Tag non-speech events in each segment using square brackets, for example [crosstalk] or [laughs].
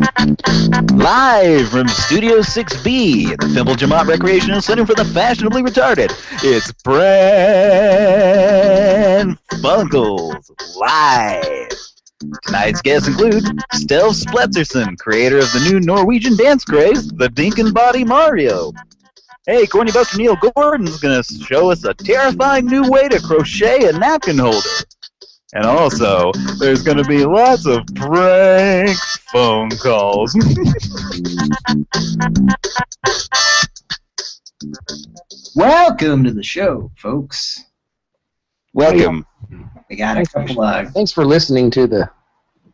Live from Studio 6B, at the Thimble Jamont Recreational Center for the Fashionably Retarded, it's Pran Funkels Live. Tonight's guests include Stelf Spletzerson, creator of the new Norwegian dance craze, the Dinkin' Body Mario. Hey, Corny Buster Neil Gordon's gonna show us a terrifying new way to crochet a napkin holder. And also, there's going to be lots of prank phone calls. [laughs] Welcome to the show, folks. Welcome. We got a couple of Thanks for listening to the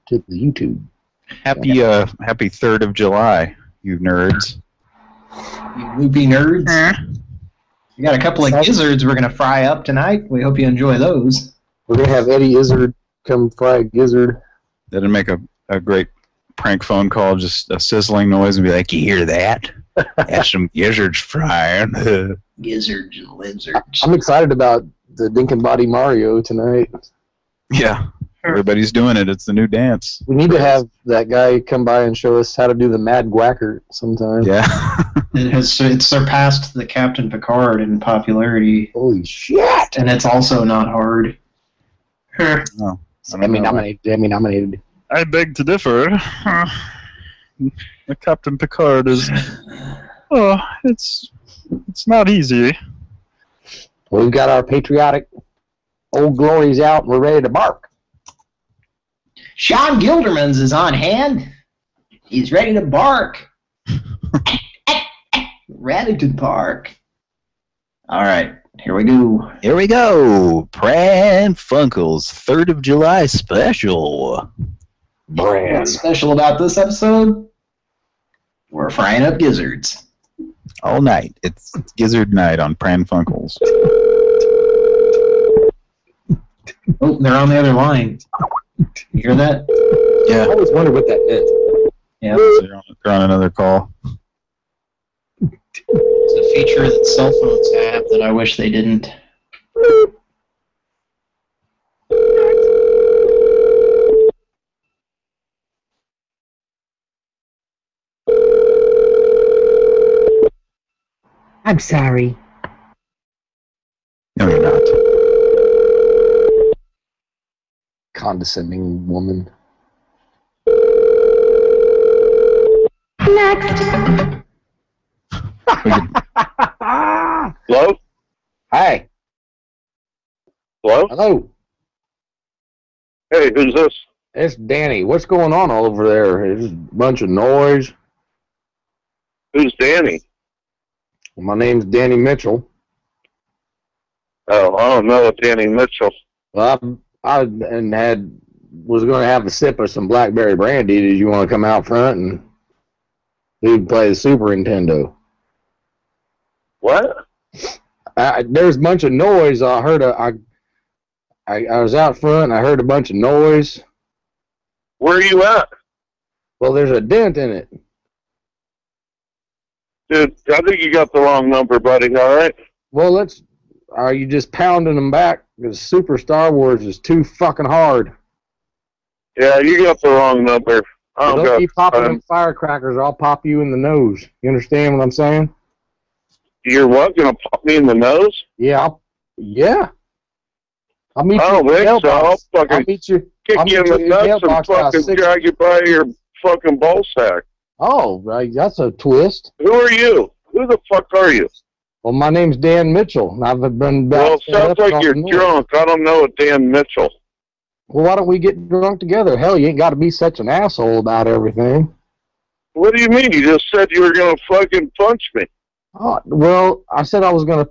to the YouTube. Happy uh happy 3rd of July, you nerds. you loopy nerds. We got a couple of gizzards we're gonna fry up tonight. We hope you enjoy those. We're gonna have Eddie Izzard come fry a gizzard. That'd make a, a great prank phone call, just a sizzling noise and be like, You hear that? That's some gizzards frying. [laughs] Gizzards and lizards. I'm excited about the Dinkin' Body Mario tonight. yeah. Everybody's doing it. It's the new dance. We need to have that guy come by and show us how to do the Mad Guacker sometime. Yeah. [laughs] It has it surpassed the Captain Picard in popularity, Holy shit! and it's also not hard. Huh. oh, Emmy oh. nominated. Emmy nominated. I beg to differ. Captain Picard is. Oh, it's it's not easy. Well, we've got our patriotic old glories out, and we're ready to bark. Sean Gildermans is on hand. He's ready to bark. [laughs] Radington Park. All right, here we go. Here we go. Pran Funkels 3rd of July special. Brand. What's special about this episode? We're frying up gizzards. All night. It's, it's Gizzard Night on Pran Funkels. [laughs] Oh, they're on the other line. You hear that? Yeah. I always wonder what that meant. Yeah. They're on, they're on another call. It's a feature that cell phones have that I wish they didn't. I'm sorry. No, you're not. Condescending woman. Next. Hello? Hi. Hello? Hello. Hey, who's this? It's Danny. What's going on all over there? There's a bunch of noise. Who's Danny? My name's Danny Mitchell. Oh, I don't know Danny Mitchell. Well, I, I and had was going to have a sip of some blackberry brandy. Did you want to come out front and we can play the Super Nintendo? What? I, there's a bunch of noise. I heard a I, I I was out front and I heard a bunch of noise. Where are you at? Well, there's a dent in it. Dude, I think you got the wrong number, buddy, alright? Well, let's. Are you just pounding them back? Because Super Star Wars is too fucking hard. Yeah, you got the wrong number. I don't Don't keep popping them firecrackers, or I'll pop you in the nose. You understand what I'm saying? You're what, gonna pop me in the nose? Yeah. I'll, yeah. I'll meet I you. don't the think so. I'll mailbox. I'll fucking meet you. kick I'll you in meet the you in the nuts and fucking drag you by your fucking ball sack. Oh, right, that's a twist. Who are you? Who the fuck are you? Well, my name's Dan Mitchell, and I've been. Well, it sounds like you're drunk. I don't know a Dan Mitchell. Well, why don't we get drunk together? Hell, you ain't got to be such an asshole about everything. What do you mean? You just said you were gonna fucking punch me. Oh, well, I said I was gonna.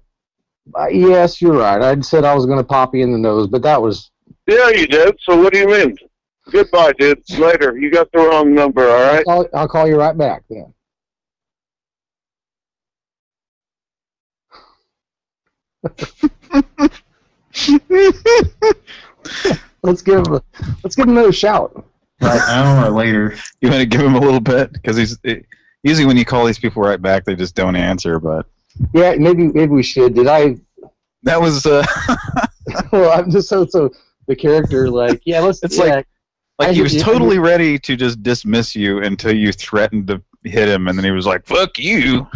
Uh, yes, you're right. I said I was gonna pop you in the nose, but that was. Yeah, you did. So what do you mean? Goodbye, dude. Later. You got the wrong number, All right. I'll call, I'll call you right back then. [laughs] let's give him a, let's give him another shout. Right now or later. You want to give him a little bit? Because he's. It, usually when you call these people right back, they just don't answer, but. Yeah, maybe maybe we should. Did I? That was. Uh, [laughs] Well, I'm just so so the character like yeah. Let's It's yeah, like- Like I he was you. totally ready to just dismiss you until you threatened to hit him, and then he was like, "Fuck you."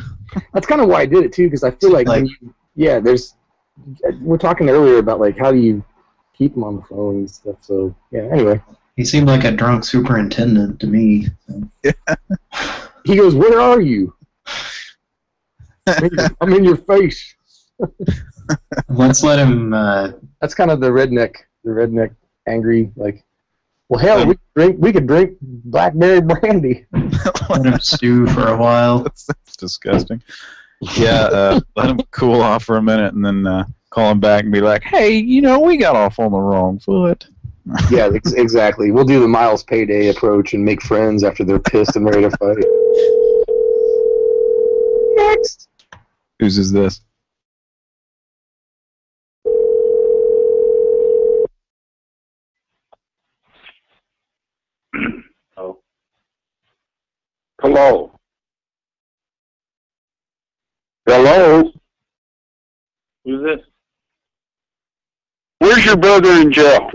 That's kind of why I did it too, because I feel like, Like- you- yeah, there's. We're talking earlier about like how do you keep him on the phone and stuff. So yeah. Anyway, He seemed like a drunk superintendent to me. [laughs] he goes, "Where are you?" [laughs] I'm in your- I'm in your face. Let's let him. Uh, That's kind of the redneck, the redneck angry like. Well, hell, we could drink. We could drink blackberry brandy. [laughs] let him stew for a while. that's, that's disgusting. Yeah, uh, let him cool off for a minute, and then uh, call him back and be like, "Hey, you know, we got off on the wrong foot." [laughs] yeah, ex- exactly. We'll do the Miles Payday approach and make friends after they're pissed and ready to fight. Next. Whose is this? Oh. Hello. Hello. Who's this? Where's your brother in jail?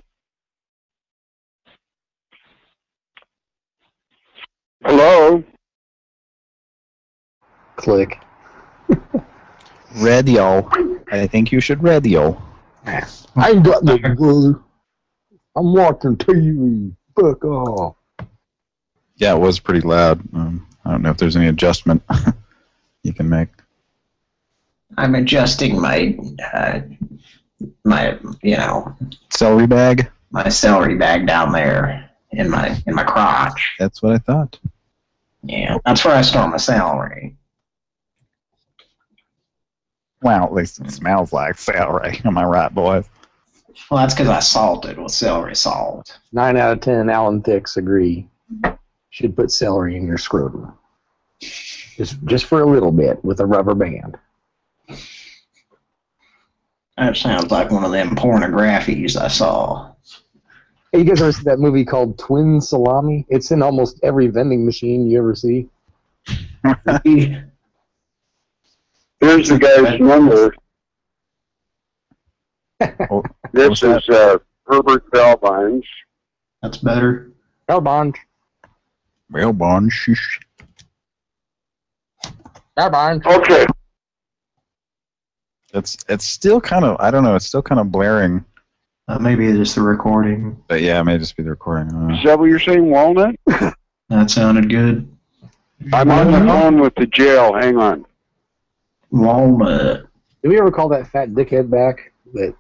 Hello. Click. Radio. I think you should radio. I ain't got no brother. I'm watching TV. Fuck off. Yeah, it was pretty loud. Um, I don't know if there's any adjustment [laughs] you can make. I'm adjusting my, uh, my, you know, Celery bag. my celery bag down there in my in my crotch. That's what I thought. Yeah, that's where I store my celery. Well, at least it smells like celery. [laughs] Am I right, boys? Well, that's because I salted with celery salt. Nine out of ten Alan Thickes agree. Should put celery in your scrotum. Just just for a little bit with a rubber band. That sounds like one of them pornographies I saw. Hey, you guys ever see that movie called Twin Salami? It's in almost every vending machine you ever see. [laughs] Here's the guy's number. [laughs] Oh, This is uh, Herbert Bellvines. That's better. Carbon. Well, bon, shush. Carbon. Okay. It's it's still kind of I don't know. It's still kind of blaring. Uh, maybe just the recording. But yeah, it may just be the recording. I don't. Is that what you're saying, Walnut? [laughs] That sounded good. I'm on the phone with the jail. Hang on. Walnut. Did we ever call that fat dickhead back that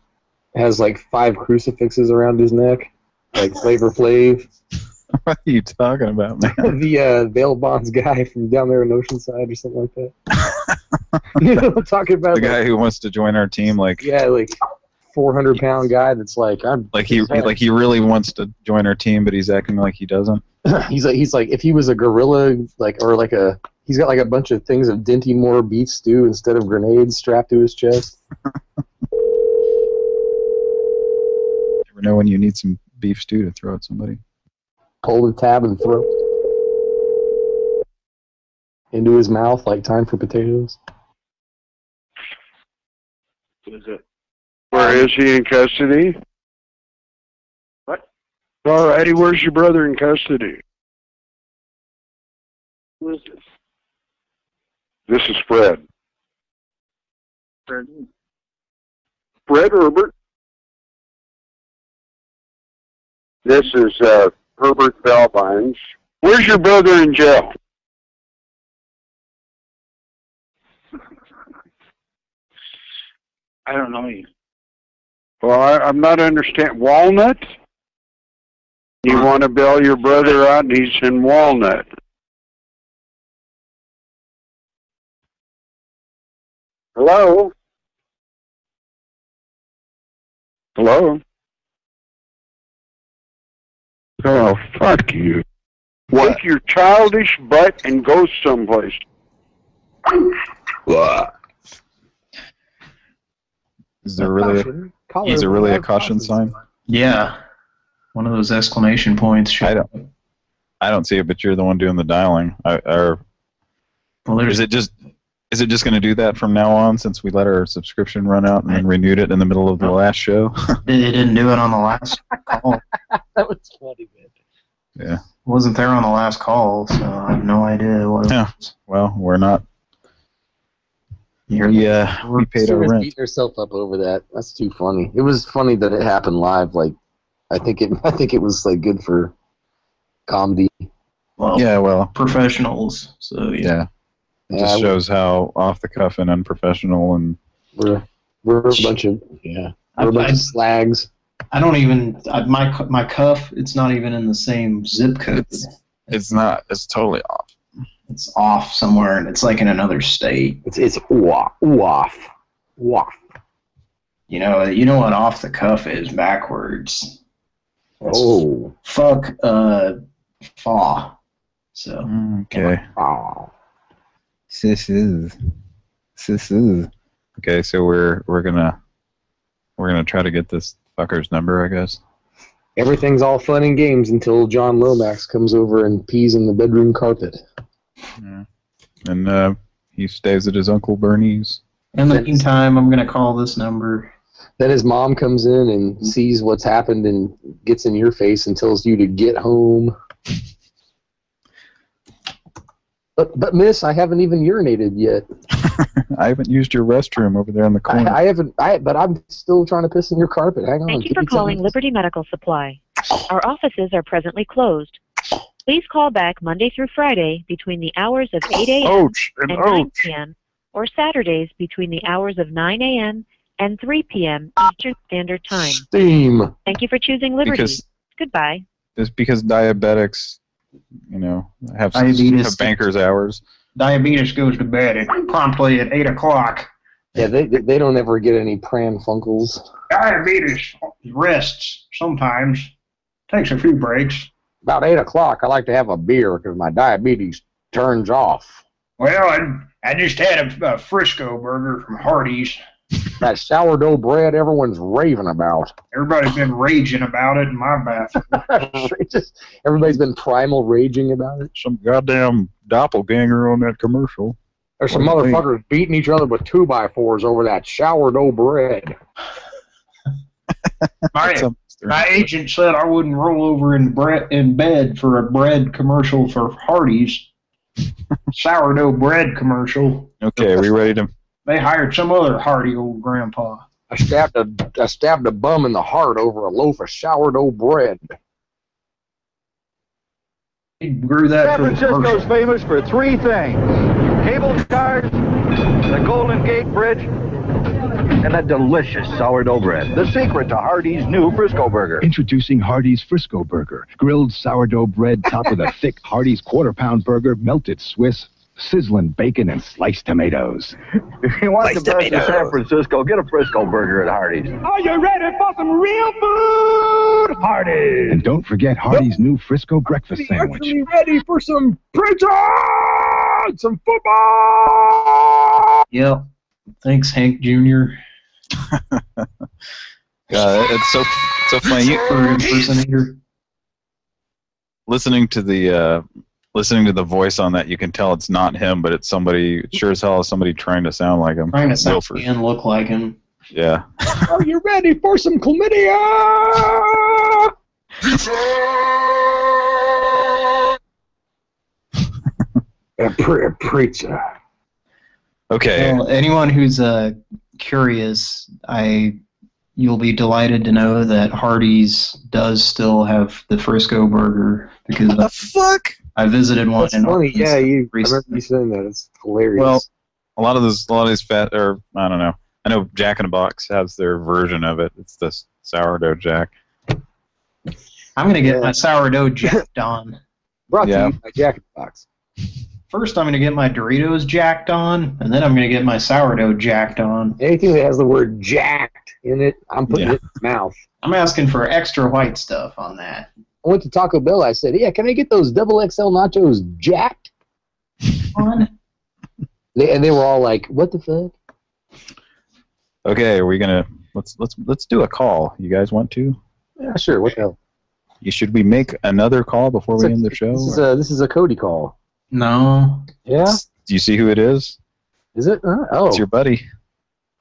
has like five crucifixes around his neck? Like Flavor Flav? [laughs] What are you talking about, man? [laughs] the uh, bail bonds guy from down there in Oceanside or something like that. you know what I'm talking about? The guy who wants to join our team, like yeah, like 400 pound guy that's like, I'm like he like he really wants to join our team, but he's acting like he doesn't. [clears throat] he's like he's like if he was a gorilla like or like a he's got like a bunch of things of Dinty Moore beef stew instead of grenades strapped to his chest. [laughs] Never know when you need some beef stew to throw at somebody. Pull the tab and throw into his mouth like time for potatoes. Where is he in custody? What? All righty. Where's your brother in custody? Who is this? This is Fred. Fred. Fred Herbert. This is uh, Herbert Bellvines. Where's your brother in jail? [laughs] I don't know you. Well, I, I'm not understand. Walnut? You want to bail your brother out, and he's in Walnut. Hello? Hello? Oh, fuck you. Take your childish butt and go someplace. Is there really? A, is it really a caution sign? Yeah. One of those exclamation points. I don't. I don't see it, but you're the one doing the dialing. I, or Well, there's is it just? Is it just going to do that from now on since we let our subscription run out and then renewed it in the middle of the oh. last show? [laughs] It didn't do it on the last call. [laughs] That was funny, man. Yeah. Wasn't there on the last call, so I have no idea what. it Yeah. was. Well, we're not. You're- We uh, we paid our Sarah's rent. beating herself up over that. That's too funny. It was funny that it happened live. Like, I think it. [laughs] I think it was like good for comedy. well, Yeah, well, professionals. So yeah. yeah. It Yeah, just shows how off the cuff and unprofessional and we're we're a bunch of yeah. We're a bunch I- of slags. I don't even I, my my cuff. It's not even in the same zip code. It's- it's not. It's totally off. It's off somewhere, and it's like in another state. It's it's off off off. You know, you know what off the cuff is backwards. It's Oh, fuck uh fa. So Okay. oh. This is. This is. Okay, so we're we're gonna we're gonna try to get this fucker's number, I guess. Everything's all fun and games until John Lomax comes over and pees in the bedroom carpet. And uh, he stays at his uncle Bernie's. in the meantime, I'm gonna call this number. Then his mom comes in and sees what's happened and gets in your face and tells you to get home. [laughs] But, but miss, I haven't even urinated yet. [laughs] I haven't used your restroom over there in the corner. I haven't. I but I'm still trying to piss in your carpet. Hang on. Thank you for calling. Liberty Medical Supply. Our offices are presently closed. Please call back Monday through Friday between the hours of 8 a.m. ouch and and 9 p.m. or Saturdays between the hours of 9 a.m. and 3 p.m. Eastern Standard Time. Steam. Thank you for choosing Liberty. Because Goodbye. it's because diabetics, you know, have, Diabetes. have bankers hours. Diabetes goes to bed at promptly at eight o'clock. Yeah, they they they don't ever get any pran funkels. Diabetes rests sometimes. Takes a few breaks. About eight o'clock, I like to have a beer because my diabetes turns off. Well, I, I just had a, a Frisco burger from Hardee's. That sourdough bread everyone's raving about. Everybody's been raging about it in my bathroom. [laughs] Just, everybody's been primal raging about it. Some goddamn doppelganger on that commercial. There's some What do motherfuckers beating each other with two by fours over that sourdough bread. My, Some- my agent said I wouldn't roll over in bre- in bed for a bread commercial for Hardee's. [laughs] Sourdough bread commercial. Okay, are we ready to? They hired some other hardy old grandpa. I stabbed a I stabbed a bum in the heart over a loaf of sourdough bread. He grew that San for the Francisco's famous for three things cable cars, the Golden Gate Bridge, and that delicious sourdough bread. The secret to Hardee's new Frisco Burger. Introducing Hardee's Frisco Burger. Grilled sourdough bread topped with a [laughs] thick Hardee's quarter pound burger, melted Swiss, sizzling bacon, and sliced tomatoes. If you want the best of San Francisco, get a Frisco Burger at Hardee's. Are you ready for some real food? Hardee's! And don't forget Hardee's new Frisco breakfast sandwich. ready for some pizza! Some football! Yep. Thanks, Hank Jr. [laughs] God, it's so so funny. You, for impersonator. listening to the uh, listening to the voice on that, you can tell it's not him, but it's somebody. It sure as hell is somebody trying to sound like him. Trying to sound Wilford. and look like him. Yeah. [laughs] Are you ready for some chlamydia? [laughs] a, pre- a preacher. Okay. Well, anyone who's uh, curious, I you'll be delighted to know that Hardee's does still have the Frisco burger because What the fuck? I visited one That's in funny. Arkansas Yeah, you. I remember recently. you saying that. It's hilarious. Well, a lot of those, a lot of these fat, or I don't know. I know Jack in the Box has their version of it. It's the sourdough Jack. I'm gonna get Yeah. my sourdough [laughs] jacked on. brought yeah. to you by Jack in the Box. First, I'm gonna get my Doritos jacked on, and then I'm gonna get my sourdough jacked on. Anything that has the word "jacked" in it, I'm putting Yeah. it in my mouth. I'm asking for extra white stuff on that. I went to Taco Bell. I said, "Yeah, can I get those double XL nachos jacked?" On? They, and they were all like, "What the fuck?" Okay, are we gonna let's let's let's do a call. You guys want to? Yeah, sure. What the hell? You should we make another call before we a- end the show? This is a this is a Cody call. No. Yeah, Do you see who it is? is it? Uh, oh, It's your buddy. It's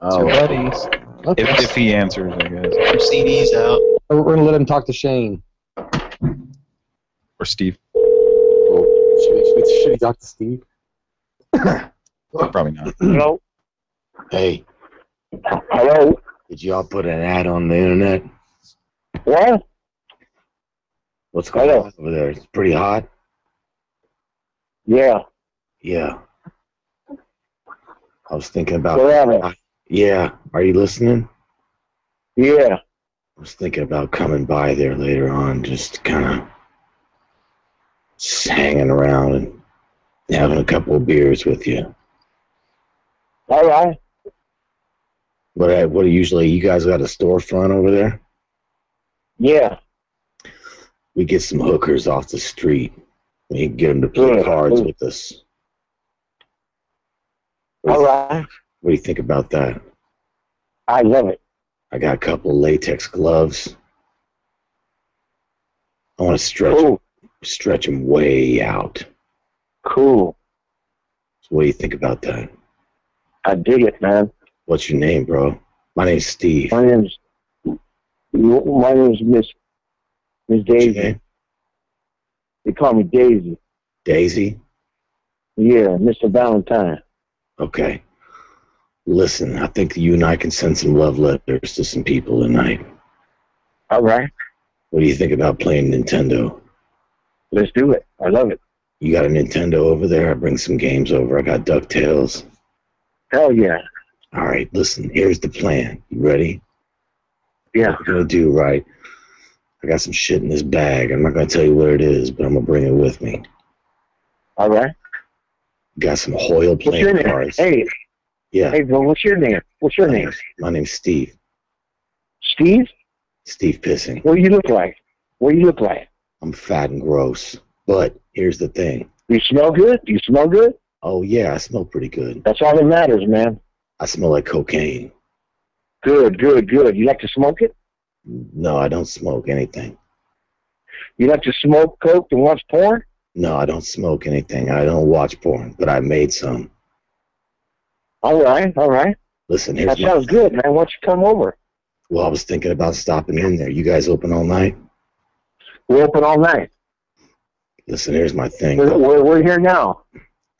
oh. your buddies. Okay. If, if he answers, I guess. Your CD's out. We're gonna let him talk to Shane. Or Steve. Oh, should, we, should, we, should we talk to Steve? [coughs] Probably not. [coughs] Hello? Hey, Hello? did y'all put an ad on the internet? What? What's going Hello. on over there? It's pretty hot. Yeah. Yeah. I was thinking about. Happened? Yeah. Are you listening? Yeah. I was thinking about coming by there later on, just kind of hanging around and having a couple of beers with you. All right. What? I- What? Usually, you guys got a storefront over there? Yeah. We get some hookers off the street. We can get him to play Yeah. cards with us. What do, you, what do you think about that? I love it. I got a couple of latex gloves. I want to stretch Cool. stretch them way out. Cool. So what do you think about that? I dig it, man. What's your name, bro? My name's Steve. My name's my name's Miss Miss What's your Daisy. They call me Daisy. Daisy? Yeah, Mr. Valentine. Okay. Listen, I think you and I can send some love letters to some people tonight. All right. What do you think about playing Nintendo? Let's do it. I love it. You got a Nintendo over there? I bring some games over. I got DuckTales. Hell yeah. All right, listen, here's the plan. You ready? Yeah. What we're gonna do, right? I got some shit in this bag. I'm not gonna tell you what it is, but I'm gonna bring it with me. All right. Got some Hoyle playing name? cards. Hey, Yeah, hey, bro, what's your name? What's your my name? name's, my name's Steve. Steve? Steve Pissing. What do you look like? What do you look like? I'm fat and gross. But here's the thing. You smell good? You smell good? Oh yeah, I smell pretty good. That's all that matters, man. I smell like cocaine. Good, good, good. You like to smoke it? No, I don't smoke anything. You like to smoke coke and watch porn? No, I don't smoke anything. I don't watch porn, but I made some. All right, all right. Listen, here's That my sounds good, man. Why don't you come over? Well, I was thinking about stopping in there. You guys open all night? We're open all night. Listen, here's my thing. We're, we're, we're here now.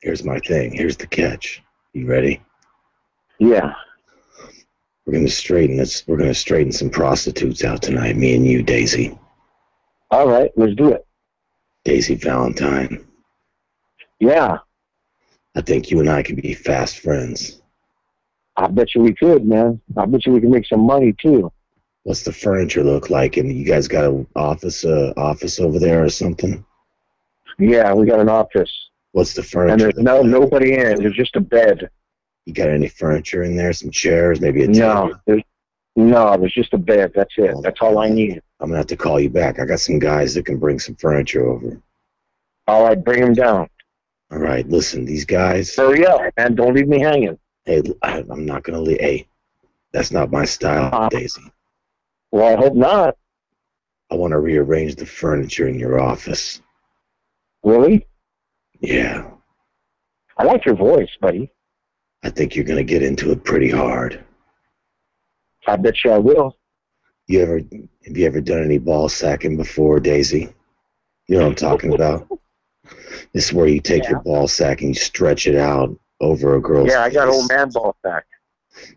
Here's my thing. Here's the catch. You ready? Yeah. We're gonna straighten this. We're gonna straighten some prostitutes out tonight. Me and you, Daisy. All right, let's do it. Daisy Valentine. Yeah. I think you and I can be fast friends. I bet you we could, man. I bet you we can make some money too. What's the furniture look like? And you guys got an office, uh, office over there or something? Yeah, we got an office. What's the furniture? And there's no like? nobody in it. There's just a bed. You got any furniture in there? Some chairs, maybe a No, table? there's no, there's just a bed. That's it. That's all I need. I'm gonna have to call you back. I got some guys that can bring some furniture over. All right, bring them down. All right, listen, these guys. Hurry up, man. Don't leave me hanging. Hey, I, I'm not gonna leave. Hey, that's not my style, Uh, Daisy. Well, I hope not. I want to rearrange the furniture in your office. Really? Yeah, I like your voice, buddy. I think you're gonna get into it pretty hard. I bet you I will. You ever have you ever done any ball sacking before, Daisy? You know what I'm talking [laughs] about? This is where you take your ball sack and you stretch it out over a girl's Yeah, I got face. old man ball sack.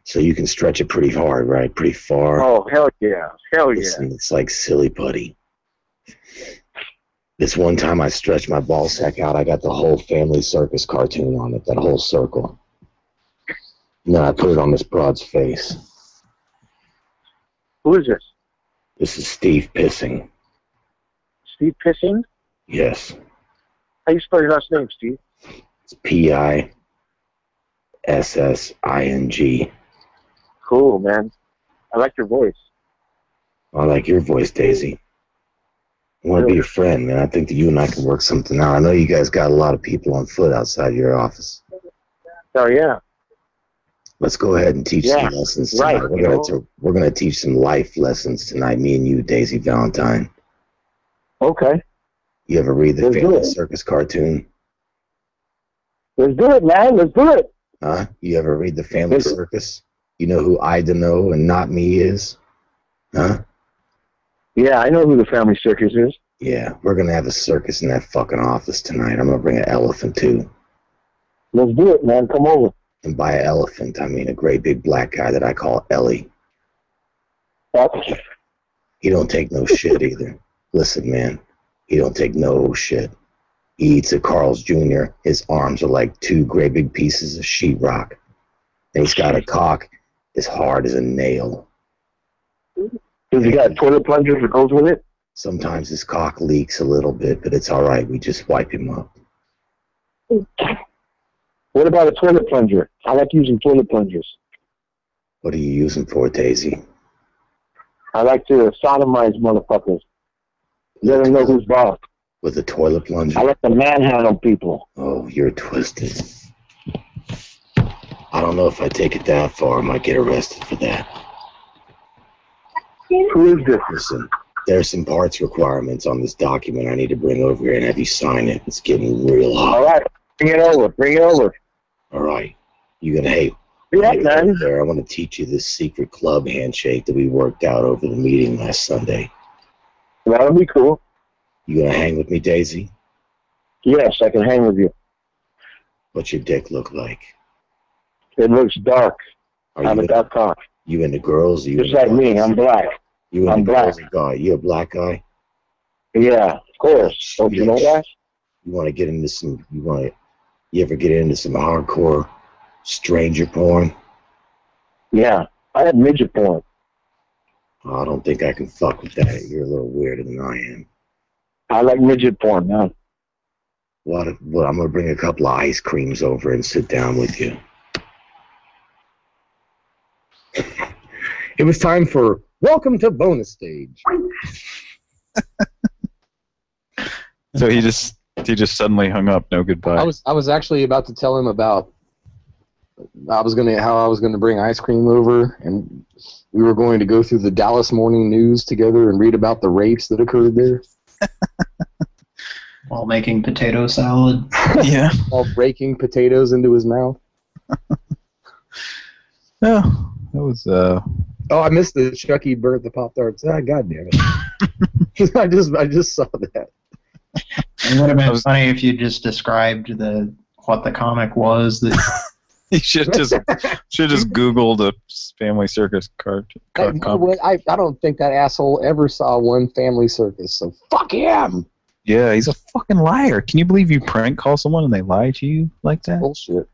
So you can stretch it pretty hard, right? Pretty far. Oh, hell yeah. Hell yeah. Listen, it's like silly putty. This one time I stretched my ball sack out, I got the whole family circus cartoon on it, that whole circle. Then I put it on this broad's face. Who is this? This is Steve Pissing. Steve Pissing? Yes. How you spell your last name, Steve? It's P I S S I N G. Cool, man. I like your voice. I like your voice, Daisy. I want to be your friend, man. I think that you and I can work something out. I know you guys got a lot of people on foot outside your office. Oh yeah. Let's go ahead and teach Yeah, some lessons tonight. right, We're gonna we're gonna teach some life lessons tonight. Me and you, Daisy Valentine. Okay. You ever read the Let's. Circus cartoon? Let's do it, man. Let's do it. Huh? You ever read the Family Yes. Circus? You know who I don't know and not me is? Huh? Yeah, I know who the Family Circus is. Yeah, we're gonna have a circus in that fucking office tonight. I'm gonna bring an elephant too. Let's do it, man. Come over. And by an elephant, I mean a great big black guy that I call Ellie. He don't take no shit either. Listen, man, he don't take no shit. He eats at Carl's Jr. His arms are like two great big pieces of sheetrock. And he's got a cock as hard as a nail. Does he got a toilet plunger that goes with it? Sometimes his cock leaks a little bit, but it's all right. We just wipe him up. What about a toilet plunger? I like using toilet plungers. What are you using for, Daisy? I like to sodomize motherfuckers. Let them know who's boss. With a toilet plunger? I like to manhandle people. Oh, you're twisted. I don't know if I take it that far. I might get arrested for that. Who is this? Listen, there's some parts requirements on this document I need to bring over here and have you sign it. It's getting real hot. All right, bring it over. Bring it over. All right. You gonna hey? Yeah, man. There, I want to teach you this secret club handshake that we worked out over the meeting last Sunday. That'll be cool. You gonna hang with me, Daisy? Yes, I can hang with you. What's your dick look like? It looks dark. Are I'm a dark cock. you into girls? You Just like me. guys? I'm black. You I'm girls black. guy? You a black guy? Yeah, of course. Don't you know that? You want to get into some? You want to? You ever get into some hardcore stranger porn? Yeah. I had midget porn. Oh, I don't think I can fuck with that. You're a little weirder than I am. I like midget porn, man. What? if- Well, I'm gonna bring a couple of ice creams over and sit down with you. It was time for welcome to bonus stage. [laughs] So he just he just suddenly hung up. No goodbye. I was I was actually about to tell him about I was gonna how I was gonna bring ice cream over and we were going to go through the Dallas Morning News together and read about the rapes that occurred there [laughs] While making potato salad. [laughs] yeah. while breaking potatoes into his mouth. Yeah. [laughs] That was uh. Oh, I missed the Chucky burnt the Pop Tarts. Ah, God damn it! I just I just saw that. It would have been funny if you just described the what the comic was that [laughs] He should just should just Googled a Family Circus card. I, card comic. I, I don't think that asshole ever saw one family circus, so fuck him. Yeah, he's a fucking liar. Can you believe you prank call someone and they lie to you like that? Bullshit.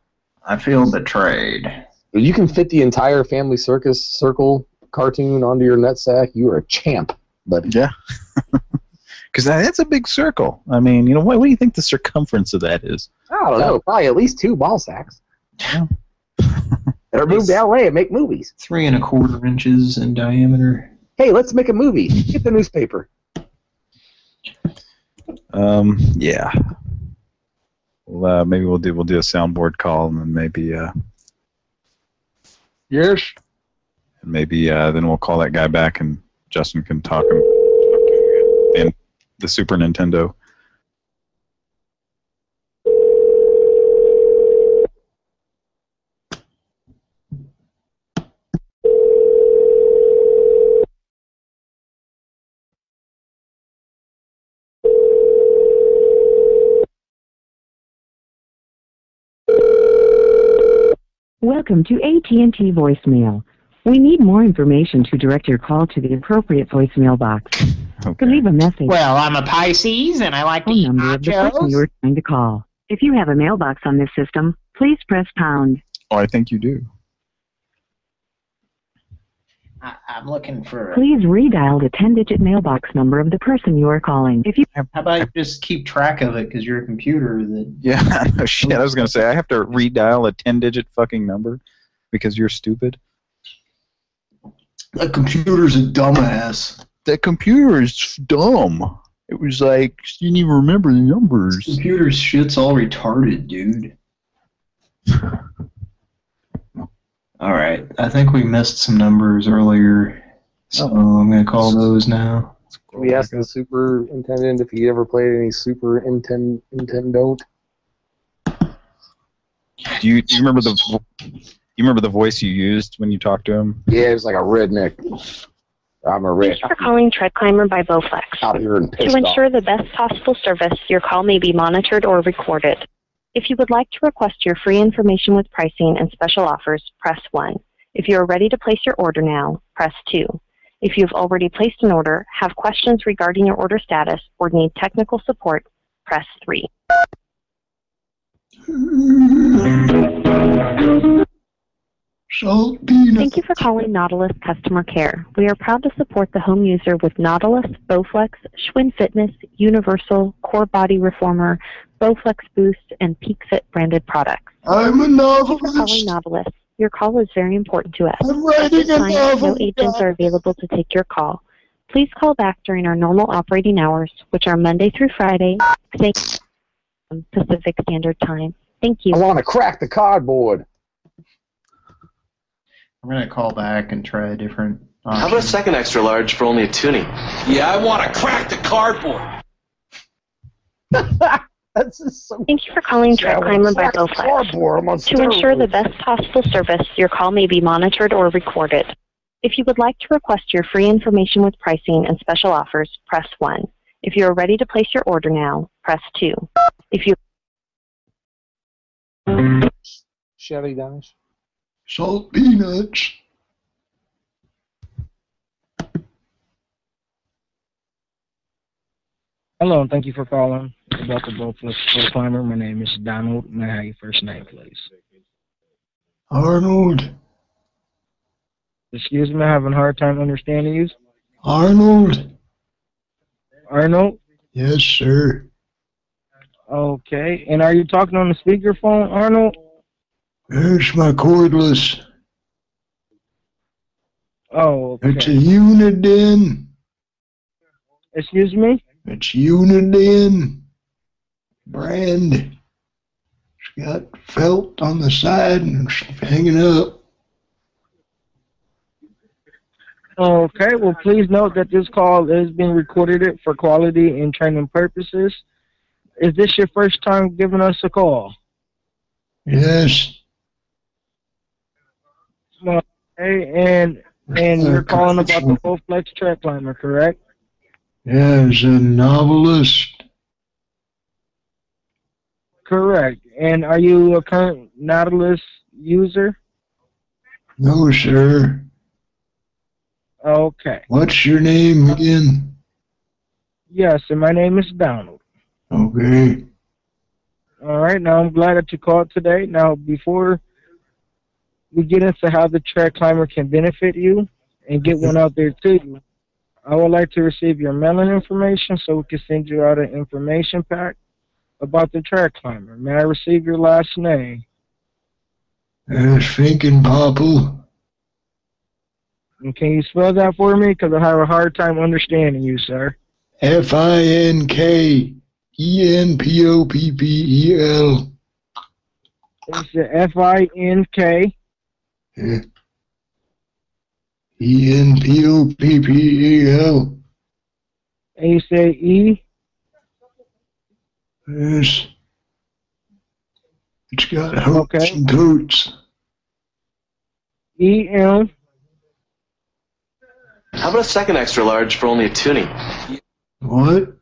I feel betrayed. You can fit the entire family circus circle cartoon onto your nutsack. You are a champ, buddy. Yeah. [laughs] Because that's a big circle. I mean, you know, what, what do you think the circumference of that is? I don't know. Probably at least two ball sacks. Yeah. [laughs] Better move to LA and make movies. Three and a quarter inches in diameter. Hey, let's make a movie. Get the newspaper. Um, yeah. Well, uh, maybe we'll do we'll do a soundboard call and then maybe uh, Yes. and maybe uh, then we'll call that guy back and Justin can talk him and the Super Nintendo. Welcome to AT&T voicemail. We need more information to direct your call to the appropriate voicemail box. To leave a message, Well, I'm a Pisces and I like to phone eat number of the person you nachos. are trying to call. If you have a mailbox on this system, please press pound. Oh, I think you do. I, I'm looking for. Please redial the 10-digit mailbox number of the person you are calling. If you How about you just keep track of it because you're a computer that Yeah, [laughs] no shit. I was gonna say I have to redial a ten-digit fucking number because you're stupid. a computer's a dumbass. The computer is dumb. It was like you didn't even remember the numbers. Computer's shit's all retarded, dude. [laughs] All right, I think we missed some numbers earlier, so oh. I'm gonna call those now. We asked the superintendent if he ever played any Super Inten- Nintendo. Do you, do you remember the vo- you remember the voice you used when you talked to him? Yeah, it was like a redneck. I'm a red. Thanks for calling Tread Climber by Bowflex. Out here and pissed To ensure off. the best possible service, your call may be monitored or recorded. If you would like to request your free information with pricing and special offers, press 1. If you are ready to place your order now, press 2. If you have already placed an order, have questions regarding your order status, or need technical support, press 3. Salt peanut. Thank you for calling Nautilus Customer Care. We are proud to support the home user with Nautilus, Bowflex, Schwinn Fitness, Universal, Core Body Reformer, Bowflex Boost, and PeakFit branded products. I'm a Thank you for novelist. calling Nautilus. Your call is very important to us. I'm At writing this a time, novel. no agents are available to take your call. Please call back during our normal operating hours, which are Monday through Friday, 6 a.m. Pacific Standard Time. Thank you. I want to crack the cardboard. I'm gonna call back and try a different. How about a second extra large for only a toonie? Yeah, I want to crack the cardboard. [laughs] That's just so. Thank you for calling Yeah, Tread well, Climber by crack the Bowflex. cardboard. I'm on To ensure the best possible service, your call may be monitored or recorded. If you would like to request your free information with pricing and special offers, press 1. If you are ready to place your order now, press 2. If you Chevy Dash. Salt peanuts. Hello, and thank you for calling about the Bowflex Pro Climber. My name is Donald. May I have your first name, please? Arnold. Excuse me, I'm having a hard time understanding you. Arnold. Arnold? Yes, sir. Okay. And are you talking on the speakerphone, Arnold? There's my cordless. Oh, It's a okay. Uniden. Excuse me? It's Uniden brand. It's got felt on the side and it's hanging up. Okay, well, please note that this call is being recorded for quality and training purposes. Is this your first time giving us a call? Yes. Okay, and and you're calling about the Bowflex Track Climber, correct? As a novelist. Correct. And are you a current Nautilus user? No, sir. Okay. What's your name again? Yes, and my name is Donald. Okay. All right. Now I'm glad that you called today. Now before we get into how the track climber can benefit you and get one out there to you, I would like to receive your mailing information so we can send you out an information pack about the track climber. May I receive your last name? There's Finken Popple. And can you spell that for me? Because I have a hard time understanding you, sir. F I N K E N P O P P E L. It's the F I N K. E N P O P P E L. And you say E. Yes. It's got hooks Okay. and totes. E M. How about a second extra large for only a toonie? What?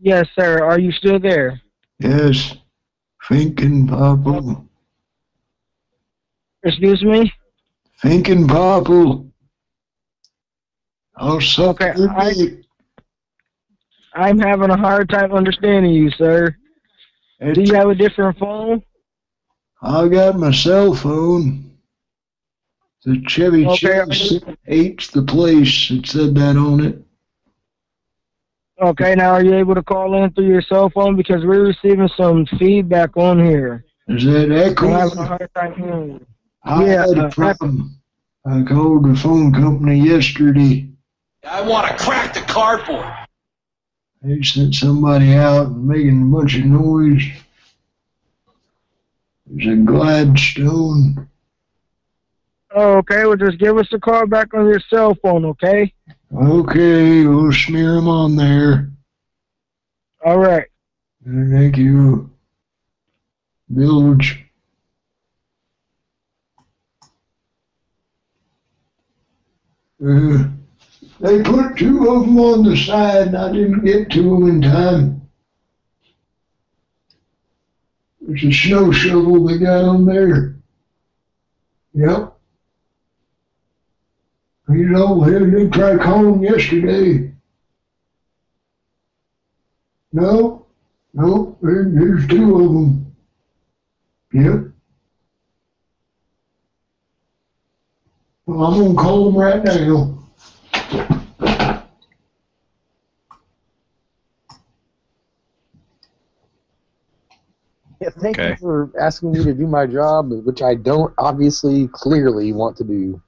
Yes, sir. Are you still there? Yes. Finken Popple. Excuse me? Thinking Popple. I'll suck okay, I, I'm having a hard time understanding you, sir. Do you have a different phone? I got my cell phone. The Chevy Okay, Chase H's the place. It said that on it. Okay, now are you able to call in through your cell phone? Because we're receiving some feedback on here. Is that echo? I'm having a hard time hearing you. I Yeah, had a problem. I called the phone company yesterday. I want to crack the cardboard. They sent somebody out making a bunch of noise. It's a Gladstone. Okay, well, just give us a call back on your cell phone, okay? Okay, we'll smear them on there. All right. Thank you. Bilge. Uh, they put two of them on the side, and I didn't get to them in time. It's a snow shovel they got on there. Yep. He's over here. They tried calling yesterday. No, no, there's two of them. Yep. Well, I'm gonna call them right now. Yeah, thank Okay. you for asking me to do my job, which I don't obviously clearly want to do.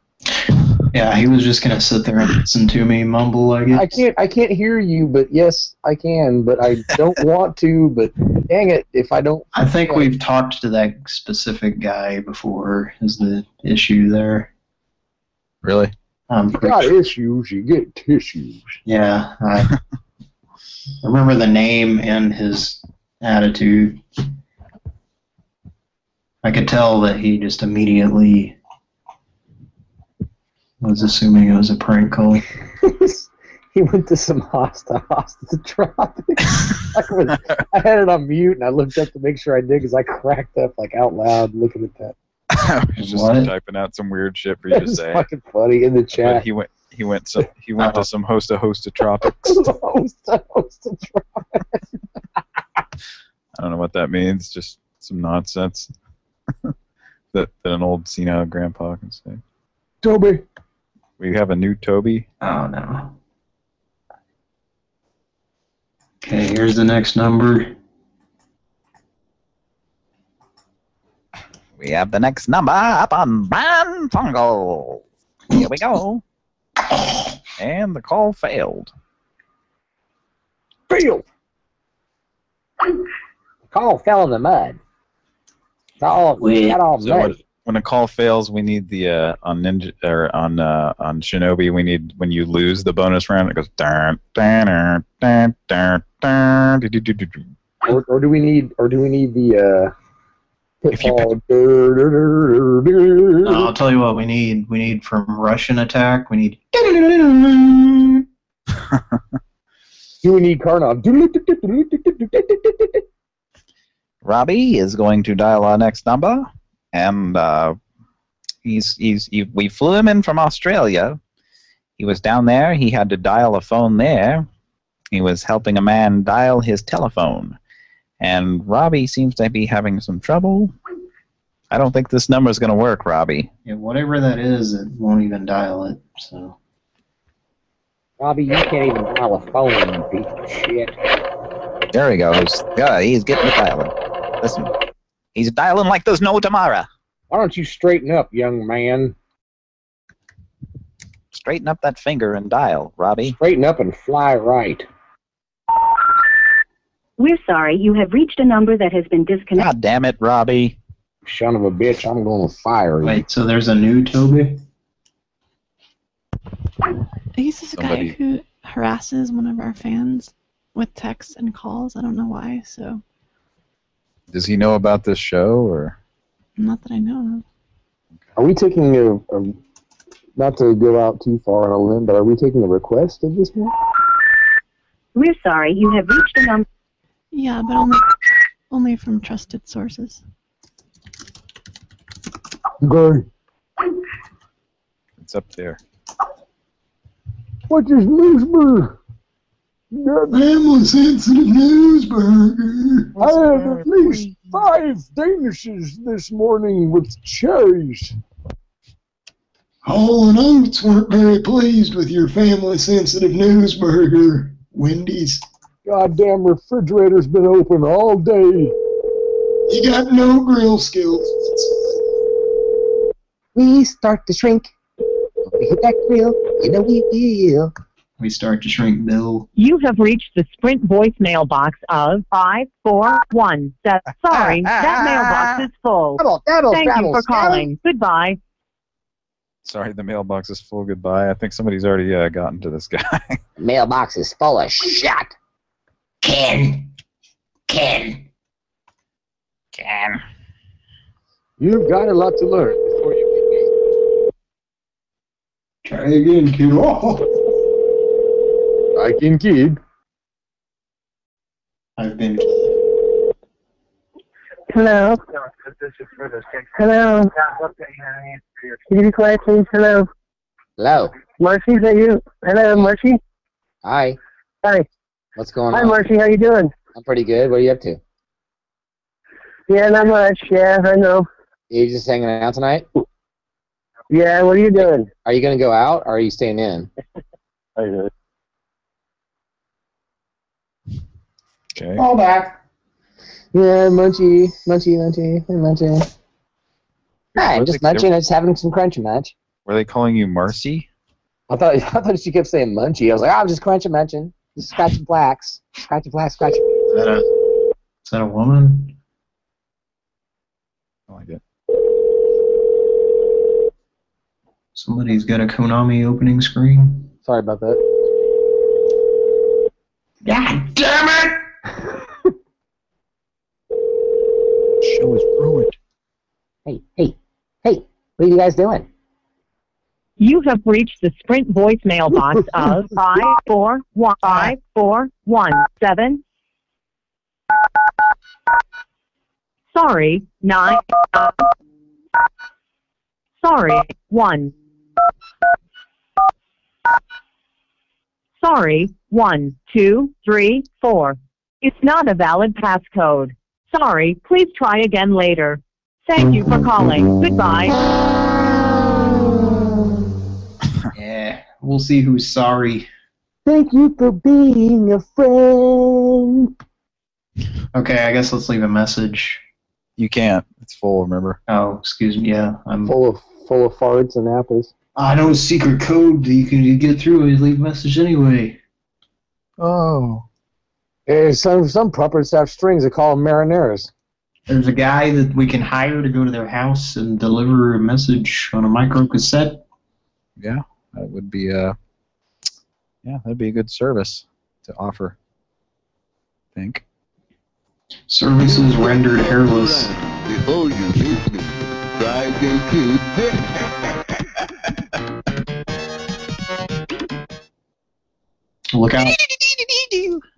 Yeah, he was just gonna sit there and listen to me mumble. I guess. I can't I can't hear you, but yes, I can, but I don't [laughs] want to, but dang it, if I don't I think we've talked to that specific guy before. Is the issue there? Really? Um, you got issues, you get tissues. yeah, I [laughs] remember the name and his attitude. I could tell that he just immediately was assuming it was a prank call. [laughs] he went to some hosta hosta tropics. [laughs] I, was, I had it on mute and I looked up to make sure I did because I cracked up like out loud looking at that. [laughs] I was just What? typing out some weird shit for you [laughs] to It's say. fucking funny in the But chat. he went. He went. Some, he went to uh-huh. some host a host of [laughs] tropics. hosta hosta tropics. I don't know what that means. Just some nonsense that that an old senile grandpa can say. Toby. We have a new Toby. Oh no. Okay, here's the next number. We have the next number up on Pran Funkel. Here we go. And the call failed. Failed. The call fell in the mud. It's all, Wait. got all So muddy. when, when a call fails, we need the uh, on Ninja or on uh, on Shinobi. We need when you lose the bonus round, it goes dun dun dun. Or, or do we need or do we need the uh If you dur. No, I'll tell you what we need. We need from Rush'n Attack. We need. [laughs] Do we need Karnov? [laughs] Robbie is going to dial our next number, and uh, he's he's he, we flew him in from Australia. He was down there. He had to dial a phone there. He was helping a man dial his telephone, and Robbie seems to be having some trouble. I don't think this number is going to work, Robbie. Yeah, whatever that is, it won't even dial it. So Robbie, you can't even dial a phone, you piece of shit. There he goes. Yeah, he's getting the dialing. Listen, he's dialing like there's no tomorrow. Why don't you straighten up, young man? Straighten up that finger and dial, Robbie. Straighten up and fly right. We're sorry, you have reached a number that has been disconnected. God damn it, Robbie. Son of a bitch, I'm gonna fire you. wait, so there's a new Toby? He's this Somebody- guy who harasses one of our fans with texts and calls. I don't know why, so Does he know about this show or? not that I know of. Are we taking a, a not to go out too far on a limb, but are we taking a request of this one? We're sorry, you have reached a number. Yeah, but only only from trusted sources. Okay. It's up there. What's this newsburger? Family sensitive news burger. I had at least five Danishes this morning with cherries. Hall and Oates weren't very pleased with your family sensitive news burger, Wendy's. Goddamn refrigerator's been open all day. You got no grill skills. We start to shrink. We hit that grill, you know we will. We start to shrink Bill. You have reached the Sprint voicemail box of 541. [laughs] Sorry, that mailbox is full. Dabble, dabble, Thank you for dabble. calling. Goodbye. Sorry, the mailbox is full. Goodbye. I think somebody's already uh, gotten to this guy. [laughs] Mailbox is full of shit. Ken. Ken. Ken. You've got a lot to learn before you meet me. Try again, kid. Oh. I can kid. I've been. Hello. Hello. Can you be quiet, please? Hello. Hello. Marcy, is that you? Hello, Marcy. Hi. Hi. What's going Hi, on? Hi, Marcy. How you doing? I'm pretty good. What are you up to? Yeah, not much. Yeah, I know. You just hanging out tonight? Yeah, what are you doing? Are you gonna go out or are you staying in? [laughs] I do. Okay. All back. Yeah, munchy, munchy, munchy, munchy. Hi, I'm just is it- munching. I'm just having some crunchy munch. Were they calling you Marcy? I thought [laughs] I thought she kept saying munchy. I was like, oh, I'm just crunching, munching, just scratching Blacks. scratching plaques, scratching. Is that a, is that a woman? Oh, I like it. Somebody's got a Konami opening screen. Sorry about that. God damn it! [laughs] Show is ruined. Hey, hey, hey! What are you guys doing? You have reached the Sprint voicemail box of [laughs] five four one five four one seven. Sorry, nine. Sorry, one. Sorry, one, two, three, four. It's not a valid passcode. Sorry, please try again later. Thank you for calling. Goodbye. We'll see who's sorry. Thank you for being a friend. Okay, I guess let's leave a message. You can't. It's full, remember? Oh, excuse me. Yeah, I'm. Full of full of farts and apples. I know a secret code that you can get through. You leave a message anyway. Oh. Hey, some some puppets have strings. They call them marineras. There's a guy that we can hire to go to their house and deliver a message on a micro cassette. Yeah, that would be uh yeah, that'd be a good service to offer. I think. Services rendered hairless. Before you listening, Friday [laughs] Look out.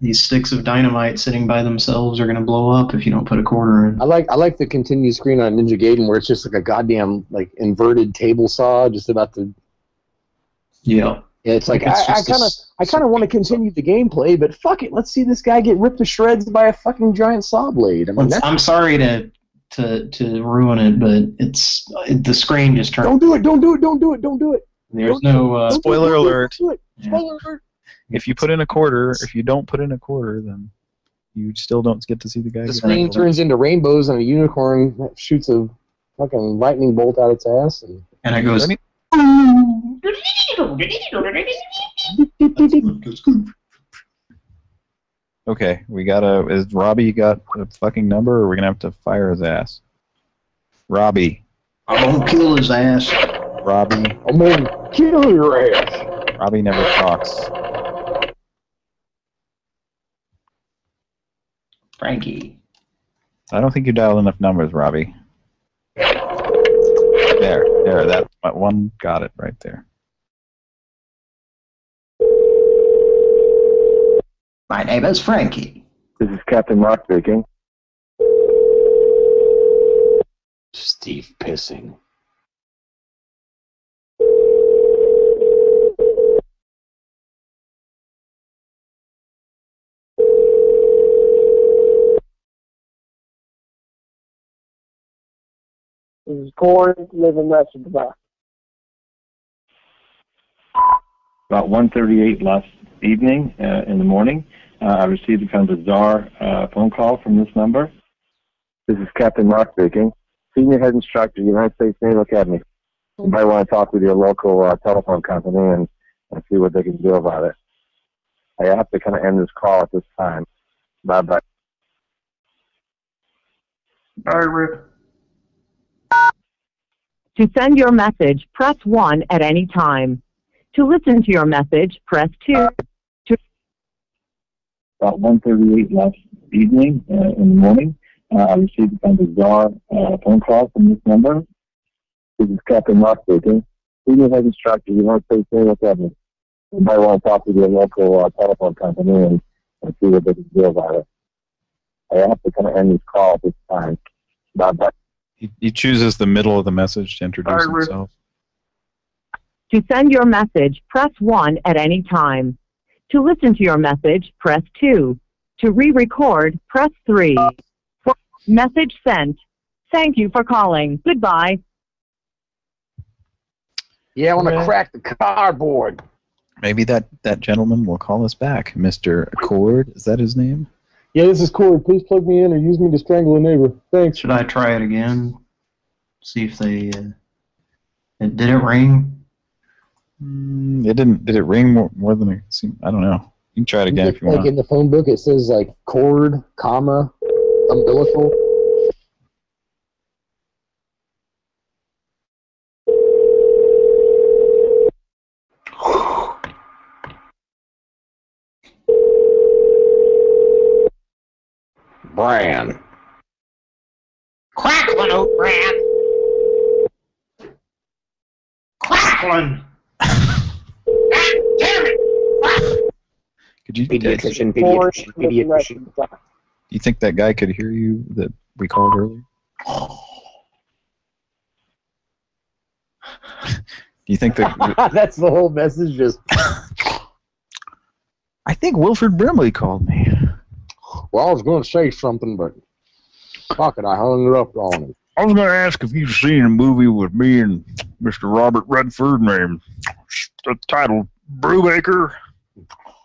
These sticks of dynamite sitting by themselves are going to blow up if you don't put a quarter in. I like I like the continue screen on Ninja Gaiden where it's just like a goddamn like inverted table saw just about to. Yeah. Yeah, it's like It's I kind of s- I kind of want to continue the gameplay, but fuck it, let's see this guy get ripped to shreds by a fucking giant saw blade. I mean, that's, I'm sorry to to to ruin it, but it's it, the screen just turned. don't do it, don't do it, don't do it, don't do it. There's no uh, Spoiler alert. Do it. Spoiler alert. If you put in a quarter, if you don't put in a quarter, then you still don't get to see the guy. The screen ripped. turns into rainbows and a unicorn that shoots a fucking lightning bolt out its ass. And, and it goes. [laughs] Okay, we gotta. Is Robbie got a fucking number, or are we gonna have to fire his ass? Robbie. I won't kill his ass. Robbie. I'm gonna kill your ass. Robbie never talks. Frankie. I don't think you dialed enough numbers, Robbie. There, there, that one got it right there. My name is Frankie. This is Captain Mark speaking. Steve pissing. This is Corey. Leave a message box. about 1.38 last evening uh, in the morning. Uh, I received a kind of bizarre uh, phone call from this number. This is Captain Mark speaking. Senior Head Instructor, United States Naval Academy. You might want to talk with your local uh, telephone company and, and see what they can do about it. I have to kind of end this call at this time. Bye bye. Bye, Rip. To send your message, press 1 at any time. To listen to your message, press 2. To About 1.38 last evening uh, in the morning. Uh, I received a bizarre uh, phone call from this number. This is Captain Mark speaking. senior head instructor, United States Naval Academy. You might want to talk to your local uh, telephone company and, and see what they can do about it. I have to kind of end this call at this time. Bye bye. He, he chooses the middle of the message to introduce Sorry, himself. To send your message, press 1 at any time. To listen to your message, press 2. To re-record, press 3. For message sent. Thank you for calling. Goodbye. Yeah, I want to crack the cardboard. Maybe that, that gentleman will call us back. Mr. Accord, is that his name? Yeah, this is Corey. Please plug me in or use me to strangle a neighbor. Thanks. Should I try it again? See if they. Uh, it, did it ring? Mm, it didn't. Did it ring more, more than it seemed? I don't know. You can try it again if you like want. in the phone book, it says like cord, comma, umbilical. Bran. Quacklin, old Brad. Quacklin. Ah, could you? Pediatrician, Do pediatrician, pediatrician. you think that guy could hear you that we called earlier? [gasps] Do you think that? [laughs] That's the whole message. Just [laughs] I think Wilford Brimley called me. Well, I was going to say something, but fuck it, I hung it up on him. I was going to ask if you've seen a movie with me and Mr. Robert Redford named the title Brubaker.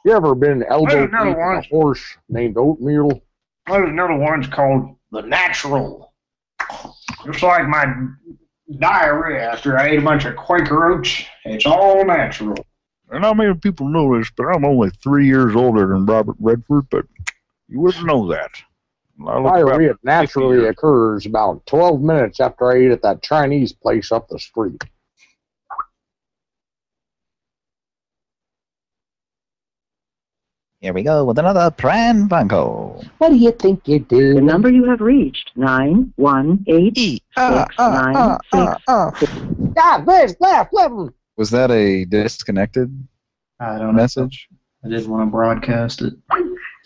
You ever been elbow There's deep another in a horse named Oatmeal? There's another one's called The Natural. Just like my diarrhea after I ate a bunch of Quaker oats. It's all natural. And not many people know this, but I'm only three years older than Robert Redford, but you wouldn't know that. I Diarrhea naturally occurs about 12 minutes after I eat at that Chinese place up the street. Here we go with another prank phone. What do you think you do? The number you have reached, 918 Ah, there's left, left. Was that a disconnected I don't know. message? I didn't want to broadcast it.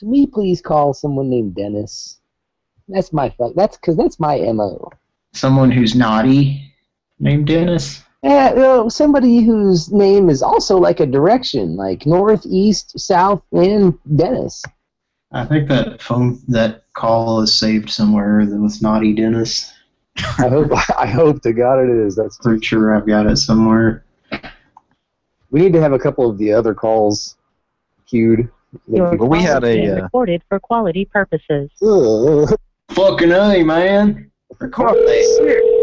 Can we please call someone named Dennis? That's my fuck. That's because that's my mo. Someone who's naughty named Dennis. Yeah, you know, somebody whose name is also like a direction, like north, east, south, and Dennis. I think that phone that call is saved somewhere with naughty Dennis. I hope. [laughs] I hope to God it is. That's pretty sure I've got it somewhere. We need to have a couple of the other calls queued. Your Well, we had a, being uh, recorded for quality purposes. Fucking A, man. Record that.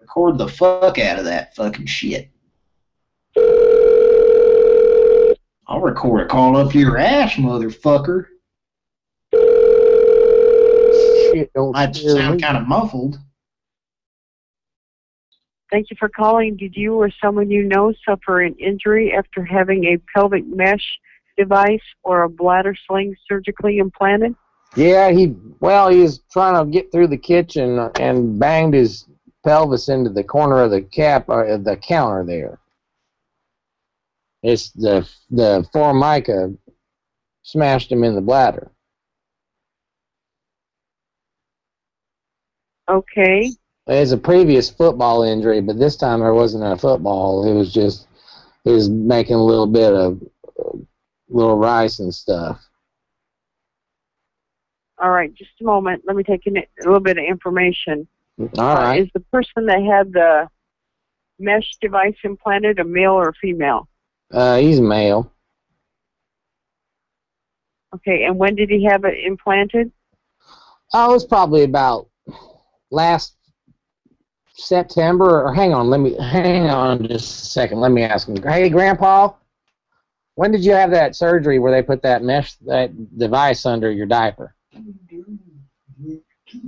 Record the fuck out of that fucking shit. I'll record a call up your ass, motherfucker. Shit, don't Might scare sound kind of muffled. Thank you for calling. Did you or someone you know suffer an injury after having a pelvic mesh device or a bladder sling surgically implanted? Yeah, he well, he was trying to get through the kitchen and banged his pelvis into the corner of the cap uh, the counter there. It's the the formica smashed him in the bladder. Okay. It's a previous football injury, but this time there wasn't a football. It was just he was making a little bit of little rice and stuff. All right, just a moment. Let me take in a little bit of information. All right. Uh, is the person that had the mesh device implanted a male or a female? Uh, he's male. Okay, and when did he have it implanted? Oh, it was probably about last September. Or hang on, let me hang on just a second. Let me ask him. Hey, Grandpa, when did you have that surgery where they put that mesh that device under your diaper?